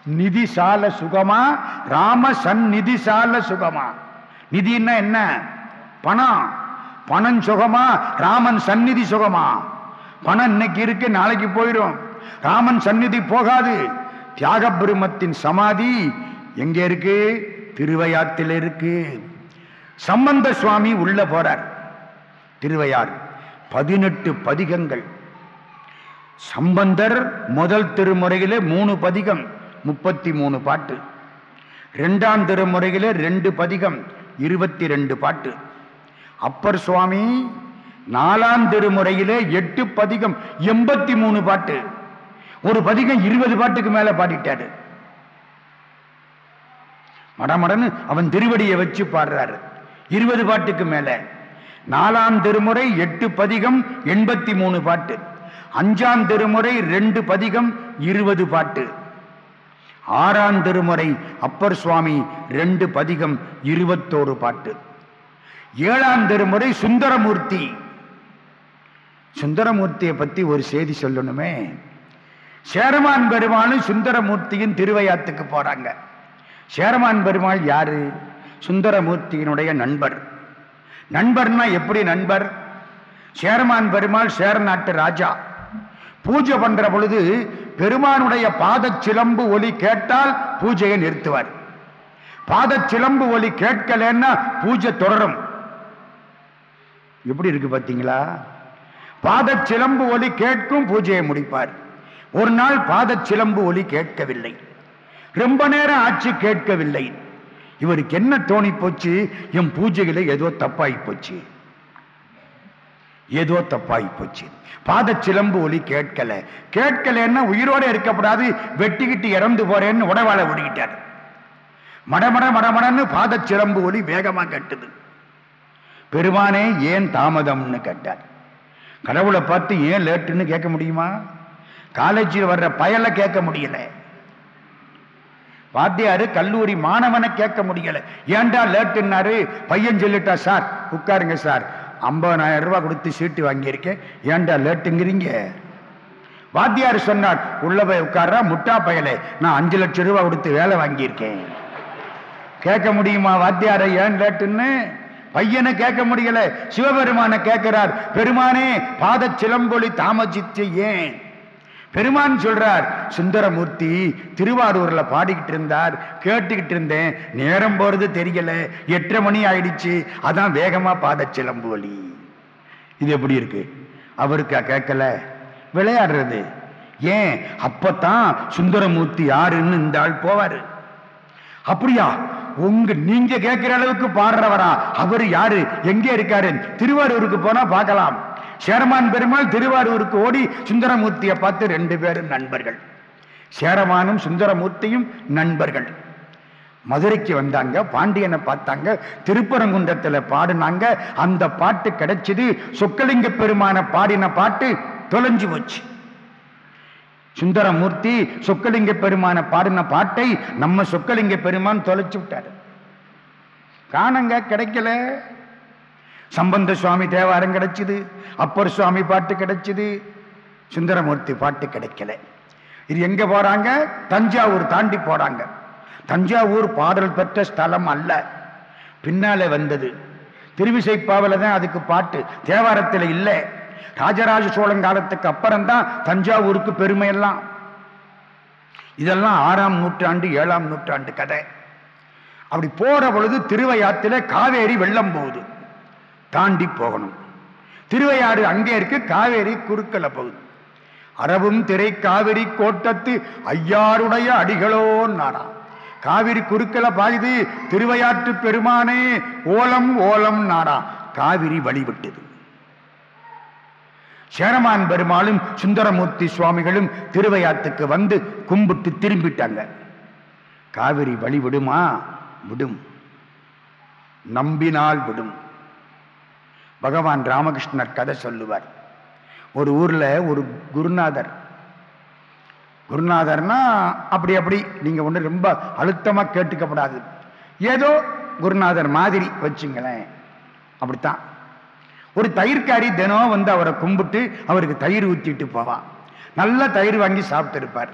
நிதி சால சுகமா? ராம சந்நிதி சால சுகமா? நிதின்னா என்ன? பணம். பணம் சுகமா? ராமன் சந்நிதி சுகமா? பணம் இன்னைக்கு இருக்கு நாளைக்கு போயிடும் ராமன் சந்நிதி போகாது. தியாக பிரம்மத்தின் சமாதி எங்க இருக்கு? திருவையாத்தில் இருக்கு. சம்பந்த சுவாமி உள்ள போறார். திருவையார் பதினெட்டு பதிகங்கள். சம்பந்தர் முதல் திருமுறையில மூணு பதிகம் முப்பத்தி மூணு பாட்டு. ரெண்டாம் திருமுறையில ரெண்டு பதிகம் இருபத்தி ரெண்டு பாட்டு. அப்பர் சுவாமி நாலாம் திருமுறையிலே எட்டு பதிகம் எண்பத்தி மூணு பாட்டு. ஒரு பதிகம் இருபது பாட்டுக்கு மேல பாடிட்டாரு. மடமடன்னு அவன் திருவடியை வச்சு பாடுறாரு. இருபது பாட்டுக்கு மேல. நாலாம் திருமுறை எட்டு பதிகம் எண்பத்தி மூணு பாட்டு. அஞ்சாம் திருமுறை ரெண்டு பதிகம் இருபது பாட்டு. ஆறாம் திருமுறை அப்பர் சுவாமி ரெண்டு பதிகம் இருபத்தோரு பாட்டு. ஏழாம் திருமுறை சுந்தரமூர்த்தி. சுந்தரமூர்த்தியை பத்தி ஒரு செய்தி சொல்லணுமே. சேரமான் பெருமானும் சுந்தரமூர்த்தியின் திருவையாத்துக்கு போறாங்க. சேரமான் பெருமாள் யாரு? சுந்தரமூர்த்தியினுடைய நண்பர். நண்பர்னா எப்படி நண்பர்? சேரமான் பெருமாள் சேர நாட்டு ராஜா. பூஜை பண்ற பொழுது பெருமானுடைய பாத சிலம்பு ஒலி கேட்டால் பூஜையை நிறுத்துவார். பாத சிலம்பு ஒலி கேட்கலன்னா பூஜை தொடரும். எப்படி இருக்கு பார்த்தீங்களா? பாத சிலம்பு ஒலி கேட்கும் பூஜையை முடிப்பார். ஒரு நாள் பாத சிலம்பு ஒலி கேட்கவில்லை. ரொம்ப நேரம் ஆட்சி கேட்கவில்லை. இவருக்கு என்ன தோணி போச்சு? என் பூஜைகளை ஏதோ தப்பாகி போச்சு. ஏதோ தப்பாகி போச்சு. பாத சிலம்பு ஒலி கேட்கல. கேட்கலன்னா உயிரோட இருக்கப்படாது வெட்டிக்கிட்டு இறந்து போறேன்னு உடவாளை ஓடிக்கிட்டார். மடமட மடமடன்னு பாத சிலம்பு ஒலி வேகமா கட்டுது. பெருமானே ஏன் தாமதம்னு கேட்டார். கடவுளை பார்த்து ஏன் லேட்டுன்னு கேட்க முடியுமா? காலேஜில் வர்ற பயலை கேட்க முடியல. வாத்தியாரு கல்லூரி மாணவனை கேட்க முடியல. ஏன்டா லேட்டுன்னாரு பையன் சொல்லிட்டா சார் உட்காருங்க சார். ஐம்பதனாயிரம் ரூபாய் கொடுத்து சீட்டு வாங்கியிருக்கேன். ஏன்டா லேட்டுங்கிறீங்க வாத்தியார் சொன்னார் உள்ள போய் உட்கார்றா முட்டா பயலே. நான் அஞ்சு லட்சம் ரூபாய் கொடுத்து வேலை வாங்கியிருக்கேன். கேட்க முடியுமா வாத்தியாரை ஏன் லேட்டுன்னு பையனை கேட்க முடியல. சிவபெருமானை கேட்கிறார் பெருமானே பாத சிலம்பொலி தாமசித்து ஏன்? பெருமான் சொல்றார் சுந்தரமூர்த்தி திருவாரூர்ல பாடிக்கிட்டு இருந்தார் கேட்டுக்கிட்டு இருந்தேன். நேரம் போறது தெரியல. எட்டரை மணி ஆயிடுச்சு. அதான் வேகமா பாட சிலம்பு வலி இது எப்படி இருக்கு? அவருக்கு கேட்கல. விளையாடுறது. ஏன்? அப்பத்தான் சுந்தரமூர்த்தி யாருன்னு இந்த ஆள் போவாரு. அப்படியா? உங்க நீங்க கேட்கிற அளவுக்கு பாடுறவரா? அவரு யாரு? எங்கே இருக்காரு? திருவாரூருக்கு போனா பார்க்கலாம். சேரமான் பெருமாள் திருவாரூருக்கு ஓடி சுந்தரமூர்த்தியை பார்த்து ரெண்டு பேரும் நண்பர்கள். சேரமானும் சுந்தரமூர்த்தியும் நண்பர்கள். மதுரைக்கு வந்தாங்க பாண்டியனை பார்த்தாங்க திருப்பரங்குன்றத்தில் பாடினாங்க. அந்த பாட்டு கிடைச்சது சொக்கலிங்க பெருமான பாடின பாட்டு தொலைஞ்சு போச்சு. சுந்தரமூர்த்தி சொக்கலிங்க பெருமான பாடின பாட்டை நம்ம சொக்கலிங்க பெருமான் தொலைச்சு விட்டாரு. காணங்க கிடைக்கல. சம்பந்த சுவாமி தேவாரம் கிடைச்சிது அப்பர் சுவாமி பாட்டு கிடைச்சிது சுந்தரமூர்த்தி பாட்டு கிடைக்கல. இது எங்க போறாங்க? தஞ்சாவூர் தாண்டி போறாங்க. தஞ்சாவூர் பாடல் பெற்ற ஸ்தலம் அல்ல. பின்னாலே வந்தது. திருவிசைப்பாவில் தான் அதுக்கு பாட்டு. தேவாரத்தில் இல்லை. ராஜராஜ சோழன் காலத்துக்கு அப்புறம் தான் தஞ்சாவூருக்கு பெருமையெல்லாம் இதெல்லாம் ஆறாம் நூற்றாண்டு ஏழாம் நூற்றாண்டு கதை. அப்படி போற பொழுது திருவையாத்தில் காவேரி வெள்ளம் போகுது. தாண்டி போகணும். திருவையாறு அங்கே இருக்கு காவேரி குறுக்கல பகுதி. அரவும் திரை காவிரி கோட்டத்து ஐயாருடைய அடிகளோ நாடா. காவிரி குறுக்கல பாயுது திருவையாற்று பெருமானே ஓலம் ஓலம் நாடா. காவிரி வழிவிட்டது. சேரமான் பெருமாளும் சுந்தரமூர்த்தி சுவாமிகளும் திருவையாத்துக்கு வந்து கும்பிட்டு திரும்பிட்டாங்க. காவிரி வழி விடுமா விடும். நம்பினால் விடும். பகவான் ராமகிருஷ்ணர் கதை சொல்லுவார். ஒரு ஊரில் ஒரு குருநாதர். குருநாதர்னா அப்படி அப்படி நீங்கள் ஒன்று ரொம்ப அழுத்தமாக கேட்டுக்கப்படாது. ஏதோ குருநாதர் மாதிரி வச்சுங்களேன். அப்படித்தான். ஒரு தயிர்காரி தினம் வந்து அவரை கும்பிட்டு அவருக்கு தயிர் ஊற்றிட்டு போவான் நல்ல தயிர் வாங்கி சாப்பிட்டு இருப்பார்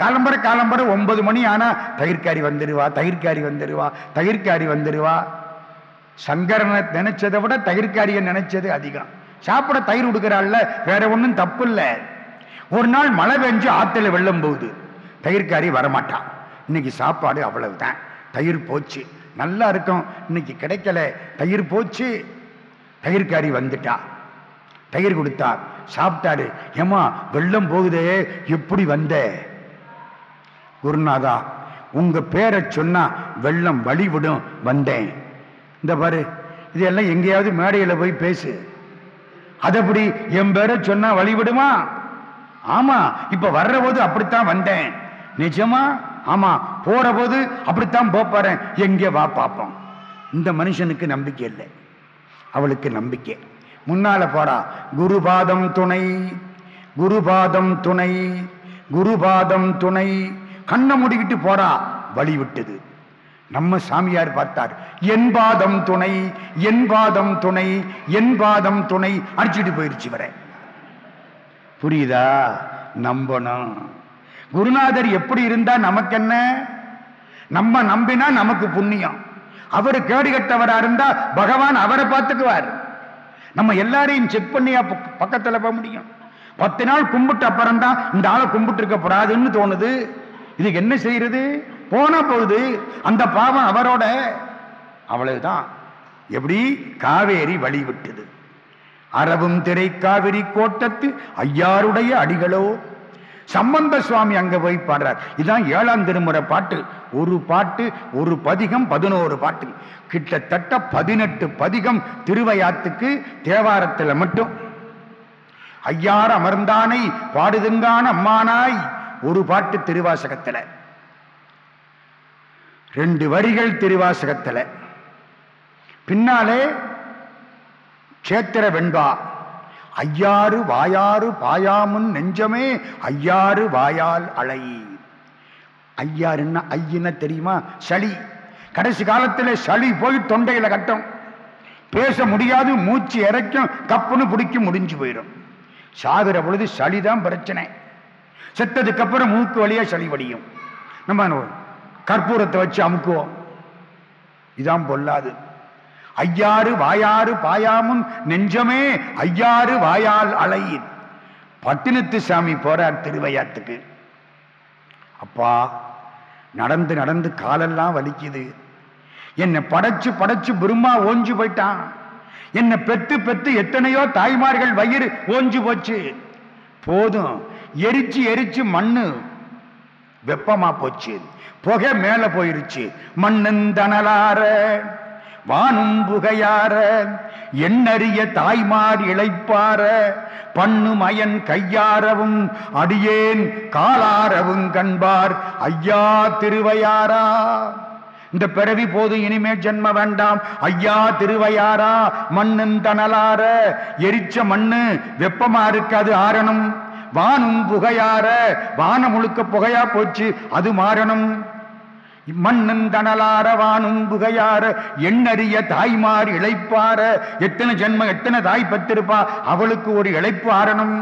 காலம்பர காலம்பர ஒன்பது மணி ஆனால் தயிர்காரி வந்துடுவா தயிர்காரி வந்துடுவா தயிர்காரி வந்துடுவா சங்கரனை நினைச்சதை விட தயிர்காரியை நினைச்சது அதிகம். சாப்பிட தயிர் கொடுக்கிறாள்ல வேற ஒன்றும் தப்பு இல்லை ஒரு நாள் மழை பெஞ்சு ஆற்றுல வெள்ளம் போகுது. தயிர்காரி வரமாட்டான் இன்னைக்கு சாப்பாடு அவ்வளவுதான். தயிர் போச்சு. நல்லா இருக்கும். இன்னைக்கு கிடைக்கல. தயிர் போச்சு. தயிர்காரி வந்துட்டா. தயிர் கொடுத்தா. சாப்பிட்டாரு. ஏமா வெள்ளம் போகுதே. எப்படி வந்த? குருநாதா உங்க பேரை சொன்னா வெள்ளம் வழிவிடும். வந்தேன். இந்த பாரு இதெல்லாம் எங்கேயாவது மேடையில் போய் பேசு. அதப்படி என் பேரை சொன்னா வழிவிடுமா? ஆமா இப்ப வர்ற போது அப்படித்தான் வந்தேன். நிஜமா? ஆமா போற போது அப்படித்தான் போப்பாரேன் எங்கே வா பார்ப்போம் இந்த மனுஷனுக்கு நம்பிக்கை இல்லை. அவளுக்கு நம்பிக்கை. முன்னால போடா குருபாதம் துணை குருபாதம் துணை குருபாதம் துணை. கண்ணை முடிக்கிட்டு போடா வழி விட்டது. நம்ம சாமியார் பார்த்தார். என் பாதம் துணை என் பாதம் துணை என் பாதம் துணை அடிச்சுட்டு போயிருச்சு வர புரியுதா? நம்பணும். குருநாதர் எப்படி இருந்தா நமக்கு என்ன நம்ம நம்பினா நமக்கு புண்ணியம். அவர் கேடு கட்டவரா இருந்தா பகவான் அவரை பார்த்துக்குவார். நம்ம எல்லாரையும் செக் பண்ணியா பக்க- பக்கத்துல போக முடியும். பத்து நாள் கும்பிட்டு அப்புறம் தான் இந்த ஆளை கும்பிட்டு இருக்க கூடாதுன்னு தோணுது. இதுக்கு என்ன செய்யறது போன பொழுது அந்த பாவம் அவரோட அவ்வளவுதான் எப்படி? காவேரி வழி விட்டது அரவும் திரை காவிரி கோட்டத்து ஐயாருடைய அடிகளோ? சம்பந்த சுவாமி அங்க போய் பாடுறார். இதுதான் ஏழாம் திருமுறை பாட்டு. ஒரு பாட்டு ஒரு பதிகம் பதினோரு பாட்டு. கிட்டத்தட்ட பதினெட்டு பதிகம் திருவையாத்துக்கு தேவாரத்தில் மட்டும். ஐயார் அமர்ந்தானை பாடுதுங்கான அம்மானாய். ஒரு பாட்டு திருவாசகத்தில். ரெண்டு வரிகள் திருவாசகத்தில். பின்னாலே சேத்திர வெண்பா. ஐயாறு வாயாறு பாயாமுன் நெஞ்சமே ஐயாறு வாயால் அலை. ஐயாருன்னா ஐயன தெரியுமா? சளி. கடைசி காலத்தில் சளி போய் தொண்டையில் கட்டும். பேச முடியாது மூச்சு இறைக்கும் கப்புன்னு பிடிக்கும் முடிஞ்சு போயிடும் சாகுற பொழுது சளிதான் பிரச்சனை. செத்ததுக்கப்புறம் மூக்கு வழியாக சளி வடியும். நம்ம கற்பூரத்தை வச்சு அமுக்குவோம். இதான் பொல்லாது. ஐயாறு வாயாறு பாயாமும் நெஞ்சமே ஐயாறு வாயால் அலையின். பட்டினத்து சாமி போறார் திருவையாத்துக்கு. அப்பா நடந்து நடந்து காலெல்லாம் வலிக்குது. என்னை படைச்சு படைச்சு பிரம்மா ஓஞ்சு போயிட்டான். என்னை பெத்து பெத்து எத்தனையோ தாய்மார்கள் வயிறு ஓஞ்சு போச்சு. போதும் எரிச்சு எரிச்சு மண்ணு வெப்பமா போச்சு. புகை மேல போயிருச்சு. மண்ணந்தனலார வானும் புகையார எண்ணறிய தாய்மார் இளைப்பார பண்ணு மயன் கையாரவும் அடியேன் காலாரவும் கண்பார் ஐயா திருவையாரா. இந்த பிறவி போது இனிமே ஜென்ம வேண்டாம். ஐயா திருவையாரா மண்ணின் எரிச்ச மண்ணு வெப்பமா இருக்காது ஆறணும் வானும் புகையார வானம் முழுக்க புகையா போச்சு அது மாறணும். மண்ணும் தணலார வானும் புகையார எண்ணறிய தாய்மார் இழைப்பார எத்தனை ஜென்மம் எத்தனை தாய் பத்திருப்பா அவளுக்கு ஒரு இழைப்பு ஆறணும்.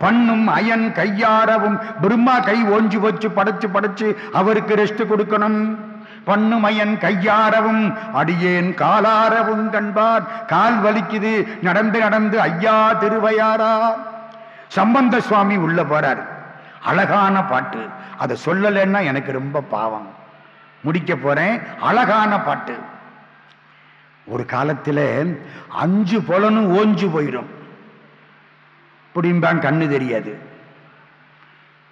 பண்ணும் அயன் கையாரவும் பிரம்மா கை ஓஞ்சு வச்சு படைச்சு படைச்சு அவருக்கு ரெஸ்ட் கொடுக்கணும். பண்ணுமையன் கையாரவும் அடியேன் காலாரவும் கண்பார் கால் வலிக்குது நடந்து நடந்து ஐயா திருவையாரா சம்பந்த சுவாமி உள்ள போறார். அழகான பாட்டு. அதை சொல்லலைன்னா எனக்கு ரொம்ப பாவம். முடிக்க போறேன். அழகான பாட்டு. ஒரு காலத்தில் அஞ்சு புலனும் ஓஞ்சு போயிடும் புடிம்பான் கண்ணு தெரியாது.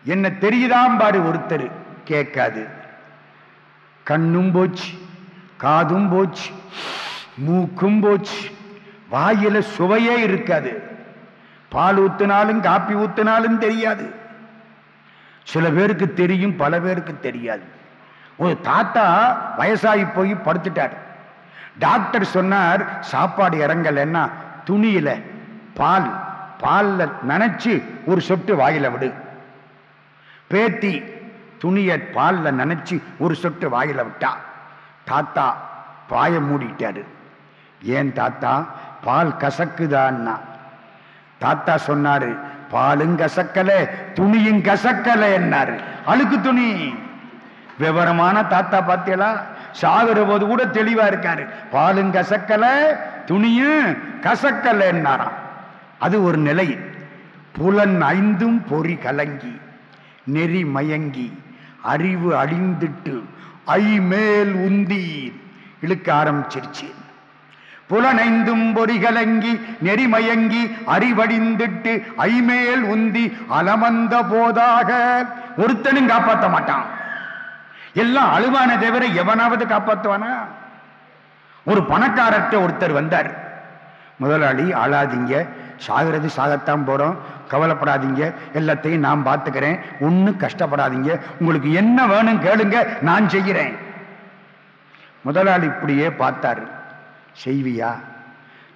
என்ன தெரியுதாம் பாரு ஒருத்தர். கேட்காது. கண்ணும் போச்சு காதும் போச்சு மூக்கும் போச்சு. வாயில சுவையே இருக்காது. பால் ஊத்தினாலும் காப்பி ஊத்தினாலும் தெரியாது. சில பேருக்கு தெரியும் பல பேருக்கு தெரியாது. ஒரு தாத்தா வயசாகி போய் படுத்துட்டார். டாக்டர் சொன்னார் சாப்பாடு இறங்கலைன்னா துணியில பால் பாலில் நினைச்சு ஒரு சொட்டு வாயில விடு. பேத்தி துணிய பாலில் நினைச்சு ஒரு சொட்டு வாயில விட்டா. தாத்தா பாய மூடிட்டாரு. ஏன் தாத்தா? பால் கசக்குதான்னா. தாத்தா சொன்னாரு பாலும் கசக்கல துணியும் கசக்கல என்னாரு. அழுக்கு துணி. விவரமான தாத்தா பார்த்தீங்களா சாகுற போது கூட தெளிவா இருக்காரு. பாலும் கசக்கல துணியும் கசக்கல என்னாராம் அது ஒரு நிலை. புலன் ஐந்தும் பொறி கலங்கி நெறி மயங்கி அறிவு அழிந்துட்டு ஐ மேல் உந்தி இழுக்க ஆரம்பிச்சிருச்சு. புலனைந்தும் பொறிகலங்கி நெறிமயங்கி அறிவடிந்திட்டு ஐமேல் உந்தி அலமந்த போதாக. ஒருத்தனும் காப்பாற்ற மாட்டான். எல்லாம் அழுவான தவிர எவனாவது காப்பாற்றுவானா ஒரு பணக்காரர்கிட்ட ஒருத்தர் வந்தார். முதலாளி ஆளாதீங்க. சாகிறது சாகத்தான் போறோம். கவலைப்படாதீங்க. எல்லாத்தையும் நான் பார்த்துக்கிறேன். ஒன்றும் கஷ்டப்படாதீங்க. உங்களுக்கு என்ன வேணும் கேளுங்க. நான் செய்கிறேன். முதலாளி இப்படியே பார்த்தாரு. செய்வியா?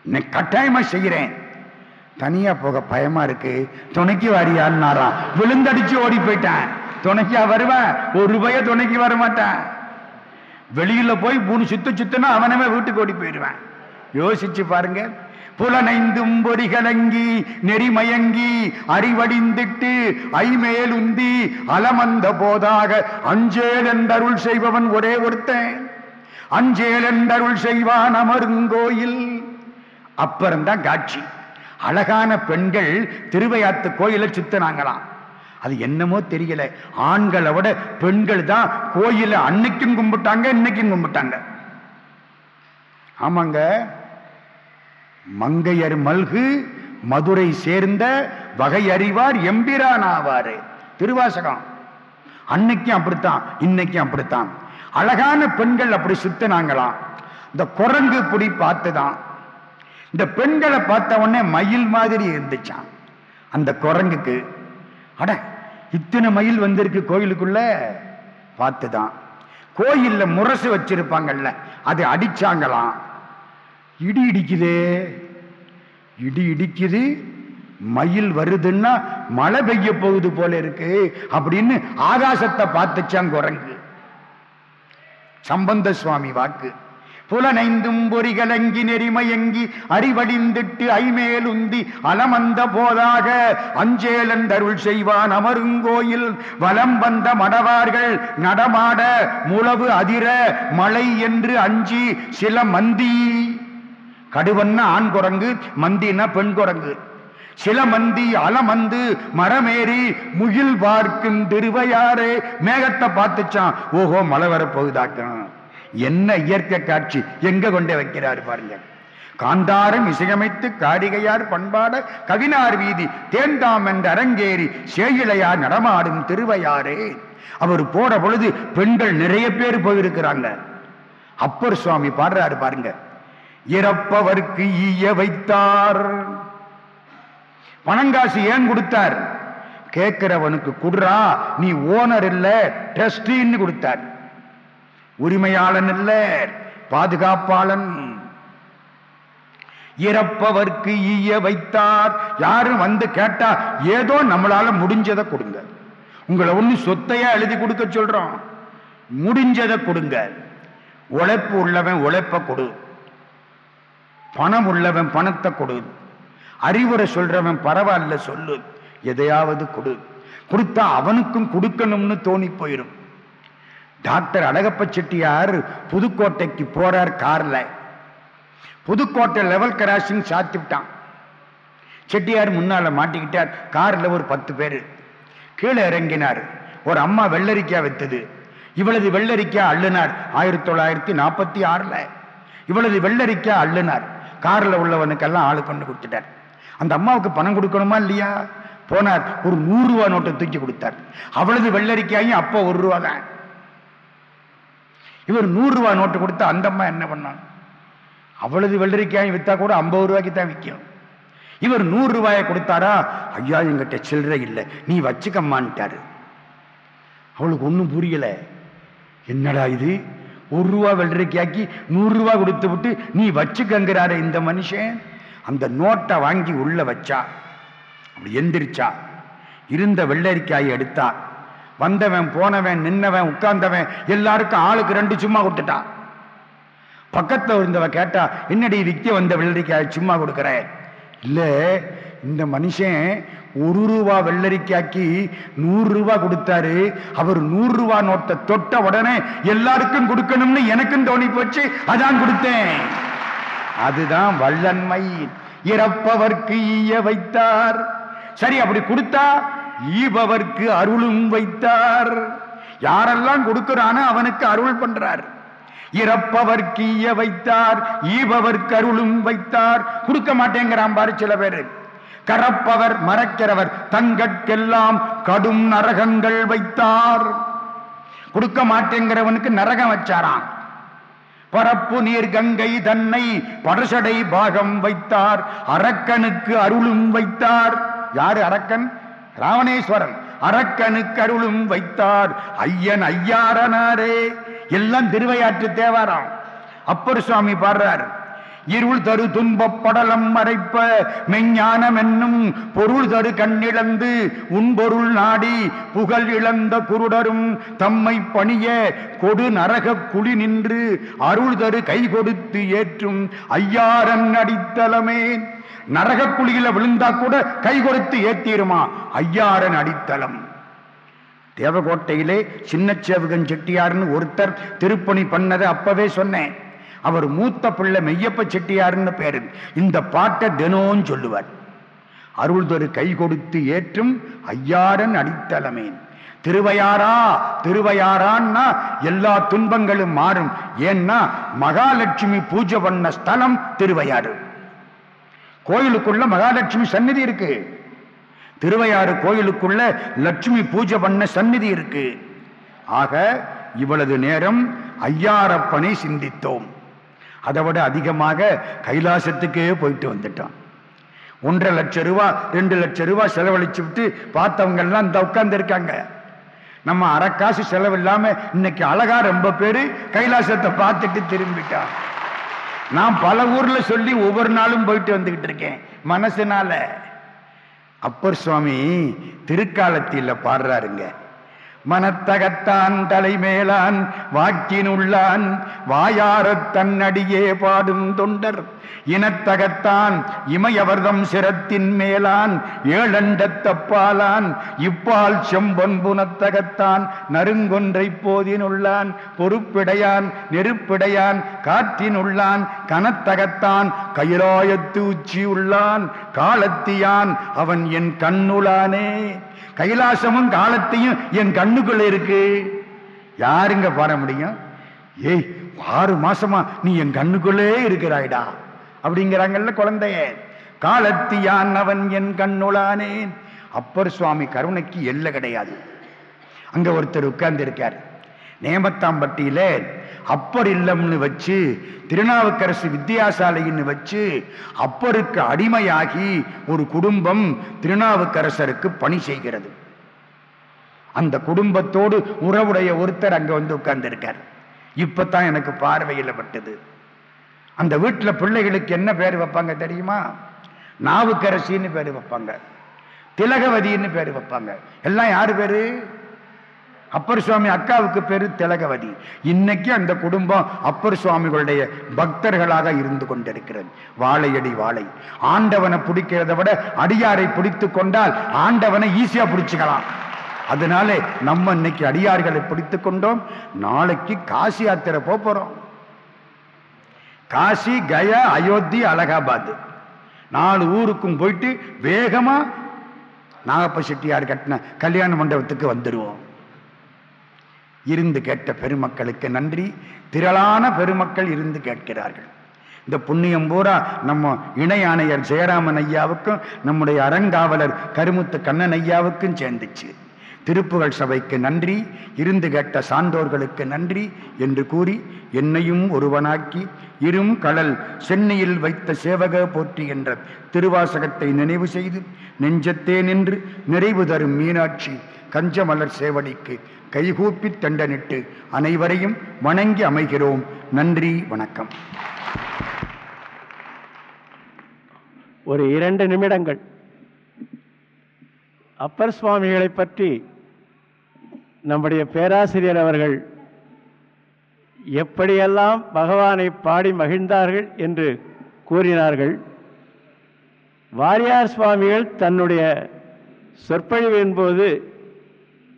நான் கட்டாயமா செய்கிறேன். தனியா போக பயமா இருக்கு. துணைக்கு வாரியான்னாராம் விழுந்தடிச்சு ஓடி போயிட்டேன். துணைக்கா வருவேன் ஒரு ரூபாய துணைக்கு வர மாட்டேன். வெளியில போய் மூணு சுத்து சுத்துனா அவனவே வீட்டுக்கு ஓடி போயிடுவேன். யோசிச்சு பாருங்க. புலனைந்தும் பொறிகலங்கி நெறிமயங்கி அறிவடிந்திட்டு ஐமேலுந்தி அலமந்த போதாக அஞ்சேல் என்றருள் செய்பவன் ஒரே ஒருத்தன். அஞ்சேலண்டருள் செய்வான் அமருங்கோயில். அப்புறம்தான் காட்சி. அழகான பெண்கள் திருவையாத்து கோயிலை சுத்தினாங்களாம். அது என்னமோ தெரியல. ஆண்களை விட பெண்கள் தான் கோயில அன்னைக்கும் கும்பிட்டாங்க இன்னைக்கும் கும்பிட்டாங்க. ஆமாங்க. மங்கையர் மல்கு மதுரை சேர்ந்த வகை அறிவார் எம்பிரான் ஆவாரு. திருவாசகம். அன்னைக்கும் அப்படித்தான் இன்னைக்கும் அப்படித்தான். அழகான பெண்கள் அப்படி சுத்தினாங்களாம் இந்த குரங்கு இப்படி பார்த்துதான். இந்த பெண்களை பார்த்த உடனே மயில் மாதிரி இருந்துச்சான் அந்த குரங்குக்கு அட இத்தனை மயில் வந்திருக்கு கோயிலுக்குள்ள? பார்த்துதான். கோயிலில் முரசு வச்சிருப்பாங்கல்ல அது அடிச்சாங்களாம். இடி இடிக்குதே. இடி இடிக்குது. மயில் வருதுன்னா மழை பெய்ய போகுது போல இருக்கு அப்படின்னு ஆகாசத்தை பார்த்துச்சான் குரங்கு. சம்பந்த சுவாமி வாக்கு. புலனைந்தும் பொறிகலங்கி நெறிமயங்கி அறிவடிந்திட்டு ஐமேலுந்தி அலமந்த போதாக அஞ்சேலந்தருள் செய்வான் அமருங்கோயில். வலம் வந்த மடவார்கள் நடமாட முழவு அதிர மழை என்று அஞ்சி சில மந்தி. கடுவன்னா ஆண் குரங்கு மந்தின்னா பெண் குரங்கு சில மந்தி அலமந்து மரமேறி முகில் பார்க்கும் திருவையாரே மேகத்தை பார்த்துச்சான் ஓஹோ மழை வரப்போகுதாக்கம் என்ன இயற்கை காட்சி. எங்க கொண்டே வைக்கிறாரு பாருங்க. காந்தாரம் இசையமைத்து காரிகையார் பண்பாட கவினார் வீதி தேந்தாம் என்று அரங்கேறி சேயிலையார் நடமாடும் திருவையாரே அவர் போட பொழுது பெண்கள் நிறைய பேர் போயிருக்கிறாங்க. அப்பர் சுவாமி பாடுறாரு பாருங்க. இறப்பவர்க்கு ஈய வைத்தார். பணங்காசு ஏன் கொடுத்தார்? கேட்கிறவனுக்கு குடுறா நீ ஓனர் இல்ல ட்ரஸ்டின்னு கொடுத்தார். உரிமையாளன் இல்ல பாதுகாப்பாளன். இறப்பவர்க்கு ஈய வைத்தார். யாரும் வந்து கேட்டா ஏதோ நம்மளால முடிஞ்சதை கொடுங்க. உங்களை ஒண்ணு சொத்தையா எழுதி கொடுக்க சொல்றோம். முடிஞ்சதை கொடுங்க. உழைப்பு உள்ளவன் உழைப்ப கொடு. பணம் உள்ளவன் பணத்தை கொடு. அறிவுரை சொல்றவன் பரவாயில்ல சொல்லு. எதையாவது கொடு. கொடுத்தா அவனுக்கும் கொடுக்கணும்னு தோணி போயிடும் டாக்டர் அழகப்ப செட்டியார் புதுக்கோட்டைக்கு போறார் கார்ல. புதுக்கோட்டை லெவல் கிராசிங் சாத்திவிட்டான் செட்டியார் முன்னால மாட்டிக்கிட்டார். கார்ல ஒரு பத்து பேர். கீழே இறங்கினார். ஒரு அம்மா வெள்ளரிக்காய் வித்தது. இவளது வெள்ளரிக்காய் அள்ளுனார். ஆயிரத்தி தொள்ளாயிரத்தி நாற்பத்தி ஆறுல. இவளது வெள்ளரிக்காய் அள்ளுனார். கார்ல உள்ளவனுக்கெல்லாம் ஆளு கொண்டு கொடுத்துட்டார். அந்த அம்மாவுக்கு பணம் கொடுக்கணுமா இல்லையா? போனார் ஒரு நூறு ரூபா நோட்டை தூக்கி கொடுத்தார். அவளது வெள்ளரிக்காயும் அப்போ ஒரு ரூபா தான். இவர் நூறு ரூபா நோட்டு கொடுத்தா அந்த அம்மா என்ன பண்ணாங்க? அவளது வெள்ளரிக்காயும் வித்தா கூட ஐம்பது ரூபாய்க்கு தான் விற்கும். இவர் நூறு ரூபாயை கொடுத்தாரா? ஐயா எங்கிட்ட சில்லற இல்லை. நீ வச்சுக்கம்மான்ட்டாரு. அவளுக்கு ஒன்றும் புரியல. என்னடா இது? ஒரு ரூபா வெள்ளரிக்காக்கி நூறுரூவா கொடுத்து விட்டு நீ வச்சுக்கங்கிறாரு இந்த மனுஷன். அந்த நோட்டை வாங்கி உள்ள வச்சா அப்படி எந்திரிச்சா இருந்த வெள்ளரிக்காயை எடுத்தா வந்தவன் போனவன் நின்னவன் உட்கார்ந்தவன் எல்லாருக்கும் ஆளுக்கு ரெண்டு சும்மா கொடுத்துட்டான் பக்கத்தில் இருந்தவ கேட்டா என்னடி விக்கி வந்த வெள்ளரிக்காய் சும்மா கொடுக்குற? இல்லை இந்த மனுஷன் ஒரு ரூபா வெள்ளரிக்காக்கி நூறு ரூபா கொடுத்தாரு. அவர் நூறு ரூபா நோட்டை தொட்ட உடனே எல்லாருக்கும் கொடுக்கணும்னு எனக்கும் தோணி போச்சு அதான் கொடுத்தேன். அதுதான் வள்ளன்மை இறப்பவர்க்கு ஈய வைத்தார். சரி அப்படி கொடுத்தா ஈபவர்க்கு அருளும் வைத்தார். யாரெல்லாம் கொடுக்கிறானோ அவனுக்கு அருள் பண்றார். இறப்பவர்க்கு ஈய வைத்தார் ஈபவர்க்கு அருளும் வைத்தார். கொடுக்க மாட்டேங்கிறான் பாரு சில பேரு. கரப்பவர் மறக்கிறவர் தங்கட்கெல்லாம் கடும் நரகங்கள் வைத்தார். கொடுக்க மாட்டேங்கிறவனுக்கு நரகம் வச்சாரான் பரப்பு நீர் கங்கை தன்னை படசடை பாகம் வைத்தார். அரக்கனுக்கு அருளும் வைத்தார். யாரு அரக்கன்? ராவணேஸ்வரன். அரக்கனுக்கு அருளும் வைத்தார். ஐயன் ஐயாரனாரே. எல்லாம் திருவையாற்று தேவாராம். அப்பர் சுவாமி பாடுறார். இருள் தரு துன்பப்படலம் மறைப்ப மெஞ்ஞானம் என்னும் பொருள் தரு கண்ணிழந்து உன்பொருள் நாடி புகழ் இழந்த குருடரும் தம்மை பணிய கொடு நரக குழி நின்று அருள் தரு கை கொடுத்து ஏற்றும் ஐயாரன் அடித்தலமே நரக குழியில விழுந்தா கூட கை கொடுத்து ஏத்திருமா? ஐயாரன் அடித்தலம் தேவகோட்டையிலே சின்ன சேவகன் செட்டியார்னு ஒருத்தர் திருப்பணி பண்ணதை அப்பவே சொன்னேன். அவர் மூத்த பிள்ளை மெய்யப்ப செட்டியார்னு பேரு. இந்த பாட்டை தினமும் சொல்லுவார். அருள் தரு கை கொடுத்து ஏற்றும் ஐயாரன் அடித்தலமேன் திருவையாரா திருவையாரான்னா எல்லா துன்பங்களும் மாறும். ஏன்னா மகாலட்சுமி பூஜை பண்ண ஸ்தலம் திருவையாறு. கோயிலுக்குள்ள மகாலட்சுமி சந்நிதி இருக்கு. திருவையாறு கோயிலுக்குள்ள லட்சுமி பூஜை பண்ண சந்நிதி இருக்கு. ஆக இவ்வளவு நேரம் ஐயாரப்பனை சிந்தித்தோம். அதை விட அதிகமாக கைலாசத்துக்கே போயிட்டு வந்துட்டோம் ஒன்றரை லட்சம் ரூபா ரெண்டு லட்சம் ரூபா செலவழிச்சு விட்டு பார்த்தவங்கெல்லாம் இந்த உட்கார்ந்துருக்காங்க. நம்ம அறக்காசு செலவு இல்லாம இன்னைக்கு அழகா ரொம்ப பேரு கைலாசத்தை பார்த்துட்டு திரும்பிட்டான் நான் பல ஊர்ல சொல்லி ஒவ்வொரு நாளும் போயிட்டு வந்துகிட்டு இருக்கேன். மனசுனால. அப்பர் சுவாமி திருக்காலத்தில பாடுறாருங்க. மனத்தகத்தான் தலைமேலான் வாக்கினுள்ளான் வாயாரத் தன்னடியே பாடும் தொண்டர். இனத்தகத்தான் இமையவர்தம் சிரத்தின் மேலான் ஏழண்டத்தப்பாலான் இப்பால் செம்பொன் புனத்தகத்தான் நறுங்கொன்றை போதினுள்ளான் பொறுப்பிடையான் நெருப்பிடையான் காற்றினுள்ளான் கனத்தகத்தான் கயிலாயத்து உச்சியுள்ளான் காலத்தியான் அவன் என் கண்ணுளானே. கைலாசமும் காலத்தையும் என் கண்ணுக்குள்ள இருக்கு. யாருங்க பாட முடியும்? ஏய் ஆறு மாசமா நீ என் கண்ணுக்குள்ளே இருக்கிறாய்டா. அப்படிங்கிறாங்கல்ல குழந்தைய. காலத்தியான் அவன் என் கண்ணுளானேன். அப்பர் சுவாமி கருணைக்கு எல்லை கிடையாது. அங்க ஒருத்தர் உட்கார்ந்து இருக்காரு நேமத்தாம்பட்டியில அப்பர் இல்லம்னு வச்சு திருநாவுக்கரசு வித்தியாசாலைன்னு வச்சு அப்பருக்கு அடிமையாகி ஒரு குடும்பம் திருநாவுக்கரசருக்கு பணி செய்கிறது. அந்த குடும்பத்தோடு உறவுடைய ஒருத்தர் அங்க வந்து உட்கார்ந்துருக்கார். இப்போ தான் எனக்கு பார்வையில் பட்டது. அந்த வீட்டில் பிள்ளைகளுக்கு என்ன பேர் வைப்பாங்க தெரியுமா? நாவுக்கரசின்னு பேர் வைப்பாங்க. திலகவதின்னு பேர் வைப்பாங்க. எல்லாம் யார் பேரு? அப்பர் சுவாமி அக்காவுக்கு பேரு திலகவதி. இன்னைக்கு அந்த குடும்பம் அப்பர் சுவாமிகளுடைய பக்தர்களாக இருந்து கொண்டிருக்கிறது. வாழையடி வாழை. ஆண்டவனை பிடிக்கிறத விட அடியாரை பிடித்து கொண்டால் ஆண்டவனை ஈஸியா பிடிச்சுக்கலாம். அதனாலே நம்ம இன்னைக்கு அடியார்களை பிடித்து கொண்டோம். நாளைக்கு காசி யாத்திரை போக போறோம். காசி கயா அயோத்தி அலகாபாத். நாலு ஊருக்கும் போயிட்டு வேகமா நாகப்ப செட்டியார் கட்டின கல்யாண மண்டபத்துக்கு வந்துடுவோம் இருந்து கேட்ட பெருமக்களுக்கு நன்றி. திரளான பெருமக்கள் இருந்து கேட்கிறார்கள். இந்த புண்ணியம் பூரா நம்ம இணை ஆணையர் ஜெயராமன் ஐயாவுக்கும் நம்முடைய அறங்காவலர் கருமுத்து கண்ணன் ஐயாவுக்கும் சேர்ந்துச்சு. திருப்புகழ் சபைக்கு நன்றி இருந்து கேட்ட சான்றோர்களுக்கு நன்றி என்று கூறி என்னையும் ஒருவனாக்கி இரும் கடல் சென்னையில் வைத்த சேவக போற்றி என்ற திருவாசகத்தை நினைவு செய்து நெஞ்சத்தே நின்று நிறைவு தரும் மீனாட்சி கஞ்சமலர் சேவடிக்கு கைகூப்பி தண்டனிட்டு அனைவரையும் வணங்கி அமைகிறோம். நன்றி வணக்கம். ஒரு இரண்டு நிமிடங்கள். அப்பர் சுவாமிகளை பற்றி நம்முடைய பேராசிரியர் அவர்கள் எப்படியெல்லாம் பகவானை பாடி மகிழ்ந்தார்கள் என்று கூறினார்கள். வாரியார் சுவாமிகள் தன்னுடைய சொற்பொழிவின் போது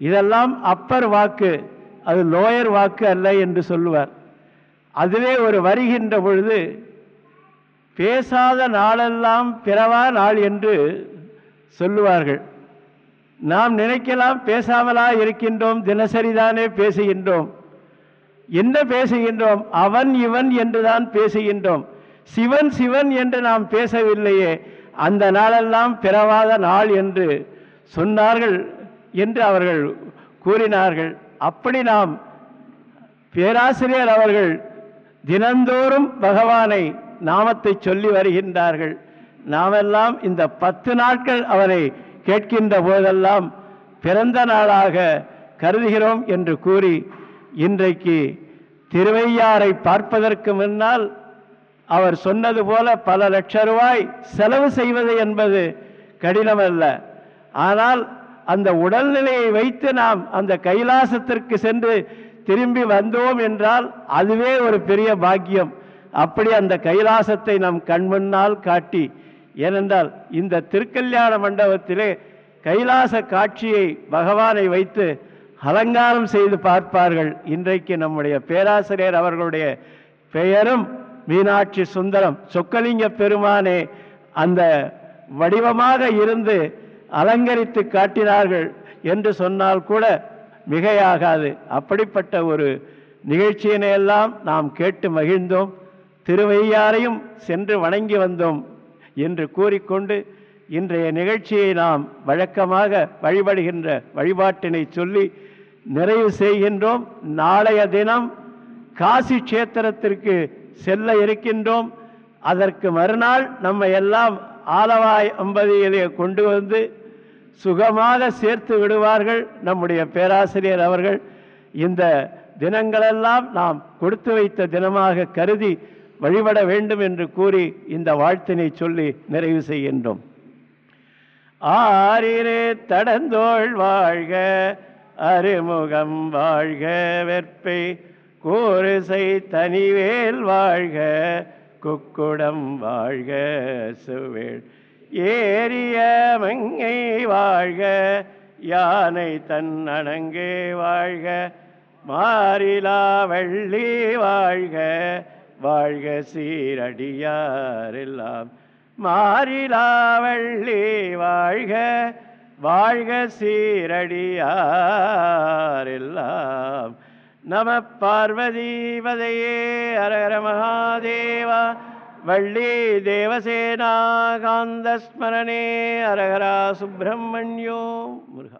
இதெல்லாம் அப்பர் வாக்கு. அது லோயர் வாக்கு அல்ல என்று சொல்லுவார். அதுவே ஒரு வருகின்ற பொழுது பேசாத நாளெல்லாம் பிறவா நாள் என்று சொல்லுவார்கள். நாம் நினைக்கலாம் பேசாமலா இருக்கின்றோம் தினசரிதானே பேசுகின்றோம். என்ன பேசுகின்றோம்? அவன் இவன் என்றுதான் பேசுகின்றோம். சிவன் சிவன் என்று நாம் பேசவில்லையே. அந்த நாளெல்லாம் பிறவாத நாள் என்று சொன்னார்கள் என்று அவர்கள் கூறினார்கள். அப்படி நாம் பேராசிரியர் அவர்கள் தினந்தோறும் பகவானை நாமத்தை சொல்லி வருகின்றார்கள். நாமெல்லாம் இந்த பத்து நாட்கள் அவரை கேட்கின்ற போதெல்லாம் பிறந்த நாளாக கருதுகிறோம் என்று கூறி இன்றைக்கு திருவையாரை பார்ப்பதற்கு முன்னால் அவர் சொன்னது போல பல லட்ச ரூபாய் செலவு செய்வது என்பது கடினமல்ல. ஆனால் அந்த உடல்நிலையை வைத்து நாம் அந்த கைலாசத்திற்கு சென்று திரும்பி வந்தோம் என்றால் அதுவே ஒரு பெரிய பாக்கியம். அப்படி அந்த கைலாசத்தை நம் கண் முன்னால் காட்டி ஏனென்றால் இந்த திருக்கல்யாண மண்டபத்திலே கைலாச காட்சியை பகவானை வைத்து அலங்காரம் செய்து பார்ப்பார்கள். இன்றைக்கு நம்முடைய பேராசிரியர் அவர்களுடைய பெயரும் மீனாட்சி சுந்தரம் சொக்கலிங்க பெருமானே அந்த வடிவமாக இருந்து அலங்கரித்து காட்டினார்கள் என்று சொன்னால் கூட மிகையாகாது. அப்படிப்பட்ட ஒரு நிகழ்ச்சியினை எல்லாம் நாம் கேட்டு மகிழ்ந்தோம். திருவையாரையும் சென்று வணங்கி வந்தோம் என்று கூறிக்கொண்டு இன்றைய நிகழ்ச்சியை நாம் வழக்கமாக வழிபடுகின்ற வழிபாட்டினை சொல்லி நிறைவு செய்கின்றோம். நாளைய தினம் காசி கஷேத்திரத்திற்கு செல்ல இருக்கின்றோம். அதற்கு மறுநாள் நம்ம எல்லாம் ஆலவாய் அம்பதியிலே கொண்டு வந்து சுகமாக சேர்த்து விடுவார்கள் நம்முடைய பேராசிரியர் அவர்கள். இந்த தினங்களெல்லாம் நாம் கொடுத்து வைத்த தினமாக கருதி வழிபட வேண்டும் என்று கூறி இந்த வாழ்த்தினை சொல்லி நிறைவு செய்கின்றோம். ஆரிரே தடந்தோள் வாழ்க அருமுகம் வாழ்க வெற்பை கோரிசை தனிவேல் வாழ்க குக்குடம் வாழ்க சுவேள் ஏரிய மங்கை வாழ்க யானை தன் அணங்கே வாழ்க மாறிலா வள்ளி வாழ்க வாழ்க சீரடியாரெல்லாம். மாறிலா வள்ளி வாழ்க வாழ்க சீரடியாரெல்லாம். நம பார்வதீபதையே அரகர மகாதேவா வள்ளி தேவசேனா காந்தஸ்மரணே அரஹரா சுப்பிரமணியோ முருகா.